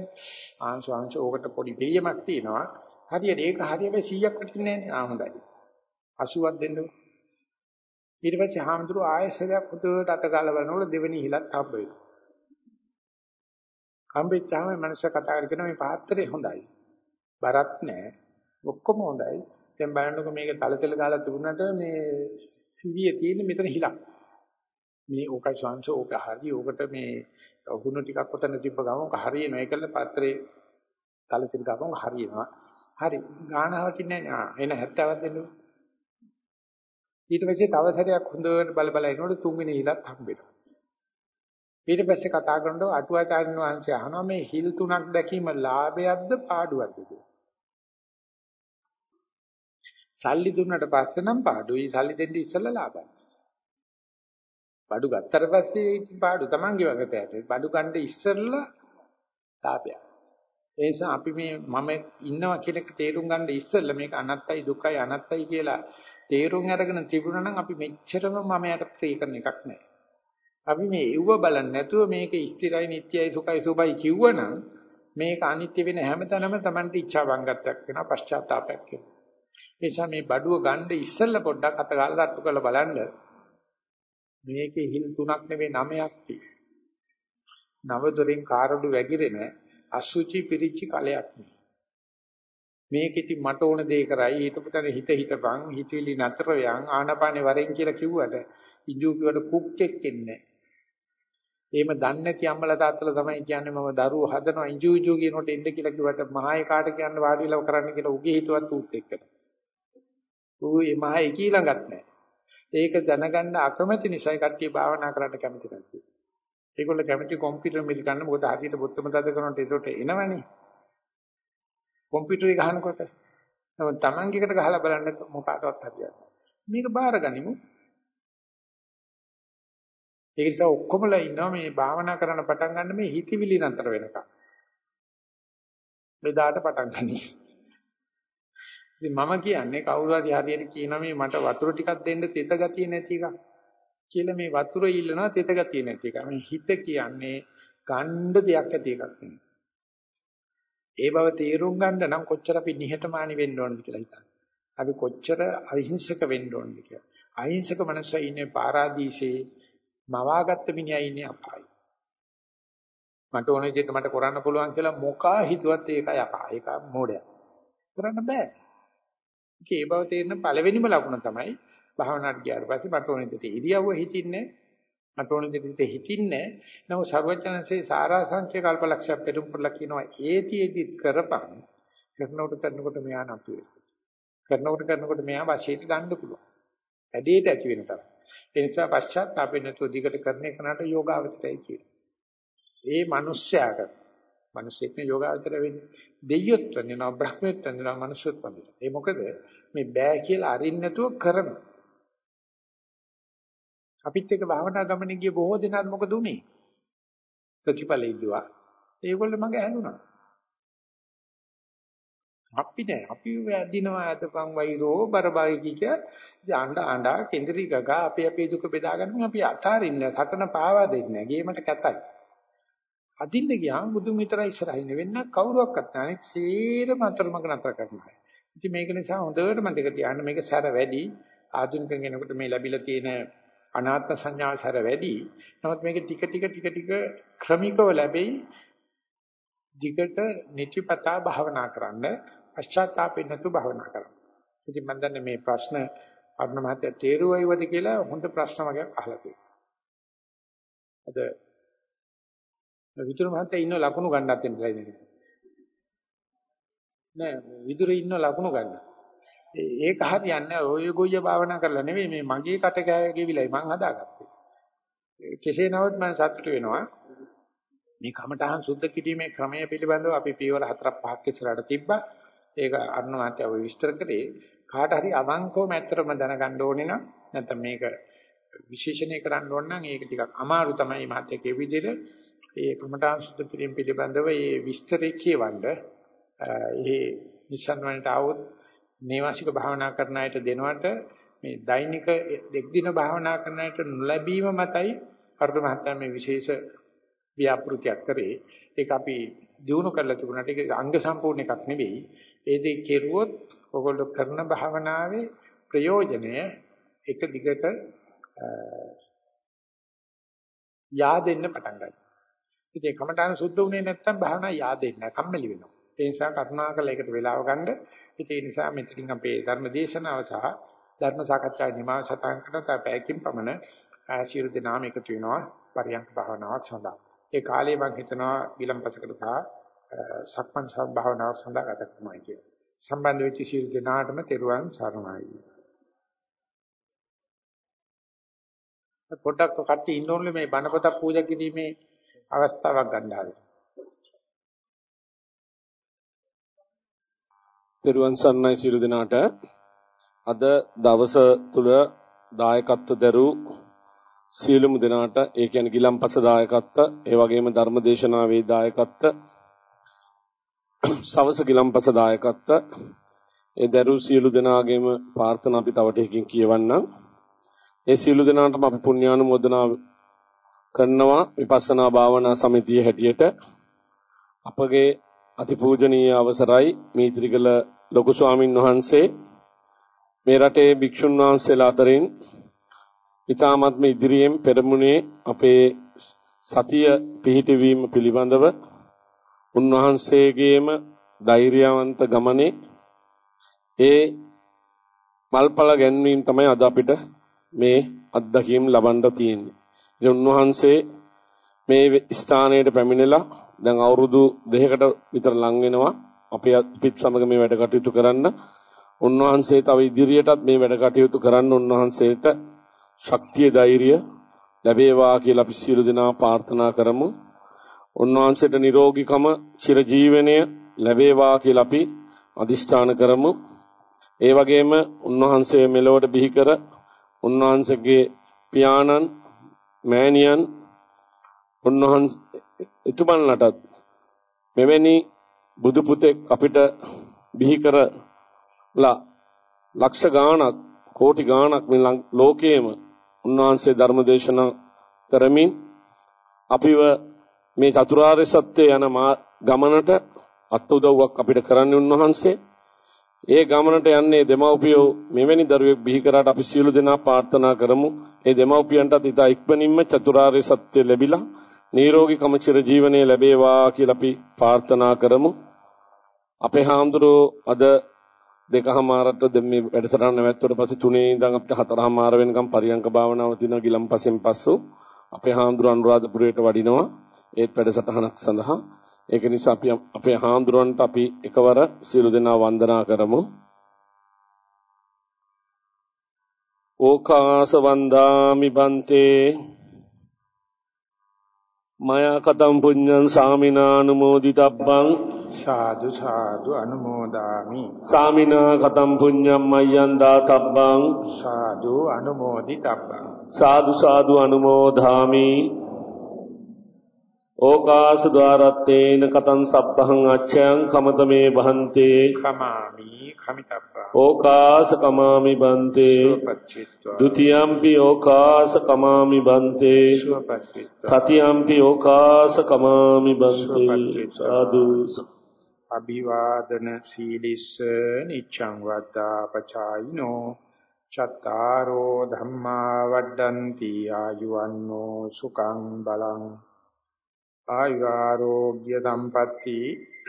ආංශ ආංශ ඕකට පොඩි දෙයමක් තියෙනවා. හරියට ඒක හරියට 100ක් වටින්නේ නැහැ නේ. ආ හොඳයි. 80ක් දෙන්න. ඊට පස්සේ හාමුදුරුවෝ ආයෙසරයක් හොඳට අත ගාලා බලනකොට දෙවෙනි හිලක් හම්බ වෙනවා. හම්බෙච්චාම මනස කතා කරගෙන මේ පාත්‍රය හොඳයි. බරත් නැහැ. ඔක්කොම හොඳයි. දැන් බලන්නකො මේක තලතෙල ගාලා තිබුණාට මේ සිවිය තියෙන මෙතන හිලක්. මේ ඕකයි ශාංශ ඕක හරි ඕකට මේ හුණු ටිකක් ඔතන තිබ්බ ගමන් ඕක හරියනවා. ඒකල පාත්‍රේ තලතෙල ගමන් හරියනවා. හරි. ගානහවටින්නේ නැහැ. එන 70ක් දෙන්න. ඊට පස්සේ තව සැරයක් හොඳට බල බල එනකොට තුන්වෙනි හිලත් හම්බෙනවා. ඊට පස්සේ කතා කරනකොට අටුවාචාර්යන් වහන්සේ අහනවා මේ හිල් තුනක් දැකීම ලාභයක්ද පාඩුවක්ද කියලා. සල්ලි දුන්නට පස්සේ නම් පාඩුයි සල්ලි දෙන්න ඉස්සෙල්ලා ලාභයි. බඩු ගත්තට පස්සේ පාඩු තමන්ගේ වගේට බඩු ගන්න ඉස්සෙල්ලා ලාභයක්. ඒ නිසා අපි මේ මම ඉන්නවා කියන එක තේරුම් ගන්න ඉස්සෙල්ලා මේක අනත්තයි දුකයි අනත්තයි කියලා තේරුම් අරගෙන තිබුණා නම් අපි මෙච්චරම මම යට ප්‍රේ කරන එකක් නෑ. අපි මේ ඉව්ව බලන්නේ නැතුව මේක ස්ථිරයි නිට්ටයයි සුඛයි සුබයි කිව්වනම් මේක අනිත්‍ය වෙන හැමතැනම Tamante ඉච්ඡා වංගත්වයක් වෙනවා පශ්චාත්තාවයක් වෙනවා. ඒ නිසා මේ බඩුව ගන්න ඉස්සෙල්ලා පොඩ්ඩක් අත ගාලා තට්ටු කරලා බලන්න මේකේ හිල් තුනක් නෙවෙයි නවයක් තියෙනවා. නව දොරෙන් කාරඩු වැగిරෙන අසුචි පිරිච්ච කලයක් නේ. මේකෙදි මට ඕන දේ කරයි හිතපතන හිත හිතපන් හිතවිලි නතර යන් ආනපානේ වරෙන් කියලා කිව්වට ඉංජු කිව්වට කුක්කෙක් එන්නේ එහෙම දන්නේ නැති අම්මලා තාත්තලා තමයි කියන්නේ මම දරුවෝ හදනවා ඉංජු ඉංජු කියනකොට එන්න කියලා කිව්වට මහාය කාට කියන්න වාඩි වෙලා කරන්න කියලා උගේ හිතවත් උත් එක්කන. ඌ මේ මහාය කී ළඟත් නැහැ. ඒක දැනගන්න අකමැති නිසායි කට්ටිය භාවනා කරන්න කැමති නැති. ඒගොල්ලෝ කැමති කම්පියුටර් මිල ගන්න මොකද හරියට බොත්තම තද කරනකොට ඒකට එනවනේ. කම්පියුටරේ ගහනකොට. නමුත් Taman එකට ගහලා බලන්න මොකකටවත් හරියන්නේ මේක බාරගනිමු. ඒක නිසා ඔක්කොමලා ඉන්නවා මේ භාවනා කරන්න පටන් ගන්න මේ හිතවිලි නතර වෙනකම්. මෙදාට පටන් ගනි. ඉතින් මම කියන්නේ කවුරු හරි හරියට කියනවා මේ මට වතුර ටිකක් දෙන්න තෙත ගතිය නැති එක කියලා මේ වතුර ඉල්ලනවා තෙත ගතිය නැති එක මේ හිත කියන්නේ ගණ්ඩ දෙයක් ඇති එකක් නෙවෙයි ඒ බව තේරුම් ගන්න නම් කොච්චර අපි නිහතමානී වෙන්න ඕනද කියලා හිතන්න. අපි කොච්චර අහිංසක වෙන්න ඕනද කියලා. අහිංසක මනසයි ඉන්නේ පාරාදීසේ මවාගත්ත මිනිහා ඉන්නේ අපායි. මට ඕන විදිහට මට කරන්න පුළුවන් කියලා මොකා හිතුවත් ඒකයි අපා. ඒක මෝඩයක්. කරන්න බෑ. ඒ බව තේරෙන පළවෙනිම ලකුණ තමයි භාවනාවට ගියාට පස්සේ මට ඕන විදිහට ඉරියව්ව හිතින්නේ මට ඕන දෙයට හිතින්නේ නම සර්වඥාන්සේ සාරාංශික කල්පලක්ෂයක් පෙරම් කරලා කියනවා ඒතිෙදි කරපන්. කරනකොට කරනකොට මෙයා නතු කරනකොට කරනකොට මෙයා වශයෙන් ගන්න පුළුවන්. ඇදේට ඇති වෙන තරම්. ඒ නිසා පශ්චාත්තාපෙ නැතුව දිගට කරන එකනට යෝගාවචරයි කියනවා. ඒ මිනිස්යාට මිනිස්සෙක් නේ යෝගාවචර වෙන්නේ. දෙයියොත් වෙනවා බ්‍රහ්මෙත් වෙනවා මනුස්සයත් වෙනවා ඒ මොකද? මේ බෑ කියලා අරින්න නැතුව කරනවා. අපිත් එක්ක භාවනා ගමනේ ගිය බොහෝ දෙනාට මොකද උනේ? ප්‍රතිඵල ඉල්ලුවා. ඒගොල්ලෝ මගේ ඇහුණා. අපි නෑ. අපි වැදිනවා අතපන් වෛරෝ බරබයි කිය. ආණ්ඩ ආණ්ඩා කේන්ද්‍රී ගගා අපි අපේ දුක බෙදාගන්න අපි අතාරින්න සටන පාවා දෙන්නේ. නෑ ගේමට කැතයි. අදින්න ගියාම බුදුන් විතරයි ඉස්සරහින් වෙන්න කවුරුවක්වත් නැහැ. සීරම අතරමඟ නතර කරනවා ඉතින් මේක නිසා හොඳට මතක තියාගන්න මේක සැර වැඩි. ආධුනික කෙනෙකුට මේ ලැබිලා තියෙන අනාත්ම සංඥාව සැර වැඩි. නමුත් මේක ටික ටික ටික ටික ක්‍රමිකව ලැබෙයි. දිගට නිතිපතා භාවනා කරන්න පශ්චාත්තාපෙ නැතු භාවනා කරන්න. ඉතින් මම දන්නේ මේ ප්‍රශ්න අරුණ මහත්තයා තේරුවයිවද කියලා හොඳ ප්‍රශ්න වගේක් අහලා තියෙනවා. අද විතුරු මහත්තයා ඉන්න ලකුණු ගන්නත් දෙන්නයි නෑ විදුරේ ඉන්න ලකුණු ගන්න. ඒක හරියන්නේ ඔය ගොයිය භාවනා කරලා නෙවෙයි මේ මගේ කට ගෙවිලයි මං හදාගත්තේ. කෙසේ නමුත් මම සතුටු වෙනවා. මේ කමඨහන් සුද්ධ කිරීමේ ක්‍රමය පිළිබඳව අපි පියවර හතරක් පහක් ඉස්සරහට තිබ්බා. ඒක අරුණාත්‍ය ඔය විස්තර කරේ කාට හරි අවංකවම ඇත්තටම දැනගන්න ඕනේ නම් නැත්නම් මේක විශේෂණය කරන්න ඕන නම් ඒක ටිකක් අමාරු තමයි මාත්‍යකේ විදිහට ඒ කමඨහන් සුද්ධ කිරීම පිළිබඳව මේ විස්තරේ කියවන්න ඒ නිසන් වලට આવොත් නේවාසික භාවනා කරන අයට දෙනවට මේ දෛනික දෙක් දින භාවනා කරන අයට නොලැබීම මතයි අර්ථ මහත්මයා මේ විශේෂ ව්‍යාපෘතියක් කරේ. ඒක අපි දිනු කරලා තිබුණාට ඒක අංග සම්පූර්ණ එකක් නෙවෙයි. ඒ දෙක කෙරුවොත් ඔයගොල්ලෝ කරන භාවනාවේ ප්‍රයෝජනය එක දිගට yaadෙන්න පටන් ගන්නවා. ඉතින් කමඨාන සුද්ධ වුණේ නැත්නම් භාවනා yaadෙන්නේ නැහැ. කම්මැලි වෙනවා. ඒ නිසා කරුණාකරලා ඒකට වෙලාව ගන්න. ඒ නිසා මෙතනින් අපේ ධර්ම දේශනාව සහ ධර්ම සාකච්ඡා නිමාව සටහන් කරන තැපැකින් පමණ ආශිර්වාද නාම එකතු වෙනවා පරියන්ක භාවනාවක් සඳහා. ඒ කාලේ මම හිතනවා විලම්පසකට සහ සක්මන් භාවනාවක් සඳහා ගත කරනවා කියලා. සම්බන්ධ වෙච්ච සියලු දෙනාටම තෙරුවන් සරණයි. පොඩ්ඩක් කට්ටිය ඉන්න ඕනේ මේ බණපතක් පූජා කිරීමේ අවස්ථාවක් ගන්න හදලා. තෙරුවන් සරණයි සියලු දෙනාට. අද දවස තුල දායකත්ව දරූ සියලුම දෙනාට ඒ කියන්නේ ගිලම්පස දායකත්ව ඒ වගේම ධර්මදේශනාවේ දායකත්ව සවස ගිලම්පස දායකත්ව ඒ දරූ සියලු දෙනාගේම ප්‍රාර්ථනා අපි තව ටිකකින් කියවන්නම්. ඒ සියලු දෙනාටම අපි පුණ්‍යානුමෝදනා කරනවා විපස්සනා භාවනා සමිතිය හැටියට. අපගේ අතිපූජනීය අවසරයි මේත්‍රිකල ලොකු ස්වාමින් වහන්සේ මේ රටේ භික්ෂුන් වහන්සේලා අතරින් ඊ타මත්ම ඉදිරියෙන් පෙරමුණේ අපේ සතිය පිහිටවීම පිළිබඳව උන්වහන්සේගේම ධෛර්යවන්ත ගමනේ ඒ මල්පල ගැන්වීම තමයි අද අපිට මේ අත්දැකීම් ලබන්න තියෙන්නේ. ඉතින් උන්වහන්සේ මේ ස්ථානයට පැමිණලා දැන් අවුරුදු දෙකකට විතර ලං වෙනවා අපි අපිත් සමග මේ වැඩ කටයුතු කරන්න. උන්වහන්සේ තව ඉදිරියටත් මේ වැඩ කටයුතු කරන්න උන්වහන්සේට ශක්තිය ධෛර්යය ලැබේවා කියලා අපි සියලු දෙනා ප්‍රාර්ථනා කරමු. උන්වහන්සේට නිරෝගීකම චිරජීවනය ලැබේවා කියලා අපි අදිෂ්ඨාන කරමු. ඒ වගේම උන්වහන්සේ මෙලොවට බිහි කර උන්වහන්සේගේ පියාණන් මෑණියන් උන්වහන්සේ එතුමන්ලටත් මෙවැනි බුදු පුතෙක් අපිට බිහි කරලා ලක්ෂ ගාණක් කෝටි ගාණක් මේ ලෝකයේම උන්වහන්සේ ධර්ම දේශනා කරමින් අපිව මේ චතුරාර්ය සත්‍ය යන ගමනට අත් උදව්වක් අපිට කරන්නේ උන්වහන්සේ ඒ ගමනට යන්නේ දෙමව්පියෝ මෙවැනි දරුවෙක් බිහි කරාට අපි සියලු දෙනා ප්‍රාර්ථනා කරමු. ඒ දෙමව්පියන්ටත් ඉතා ඉක්මනින්ම චතුරාර්ය සත්‍ය ලැබිලා නිරෝගී කම චිර ජීවනයේ ලැබේවා කියලා අපි ප්‍රාර්ථනා කරමු. අපේ හාමුදුරුවෝ අද දෙකහමාරට මේ වැඩසටහන නැවැත්තුවට පස්සේ තුනේ ඉඳන් අපිට හතරහමාර වෙනකම් පරියංක භාවනාව තියෙනවා ගිලම්පසෙන් පස්සෝ. අපේ හාමුදුරුවෝ අනුරාධපුරයට වඩිනවා ඒත් වැඩසටහනක් සඳහා. ඒක නිසා අපි අපේ හාමුදුරන්ට අපි එකවර සියලු දෙනා වන්දනා කරමු. ඕකාස වන්දාමි බන්තේ. මයා කතම් පුඤ්ඤං සාමිනානුමෝදිතබ්බං සාදු සාදු අනුමෝදාමි. සාමිනා කතම් පුඤ්ඤං මයං දාතබ්බං සාදු අනුමෝදිතබ්බං. සාදු සාදු අනුමෝදාමි ඕකාස ద్వාරත්තේන කතං සබ්බහං අච්ඡයන් කමතමේ බහන්තේ කමාමි කමිතබ්බා ඕකාස කමාමි බන්තේ සුවපච්චිත්වා ဒ ුතියම්පි ඕකාස කමාමි බන්තේ තතියම්පි ඕකාස කමාමි බන්තේ සාදු අභිවාදන සීලිස්ස නිච්ඡං වද්දා පචායිනෝ චත්තාරෝ ධම්මා වඩ්ඩಂತಿ ආයුවන්නෝ සුඛං බලං ආයුරෝග්‍ය සම්පatti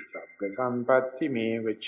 සග්ග සම්පatti මේවච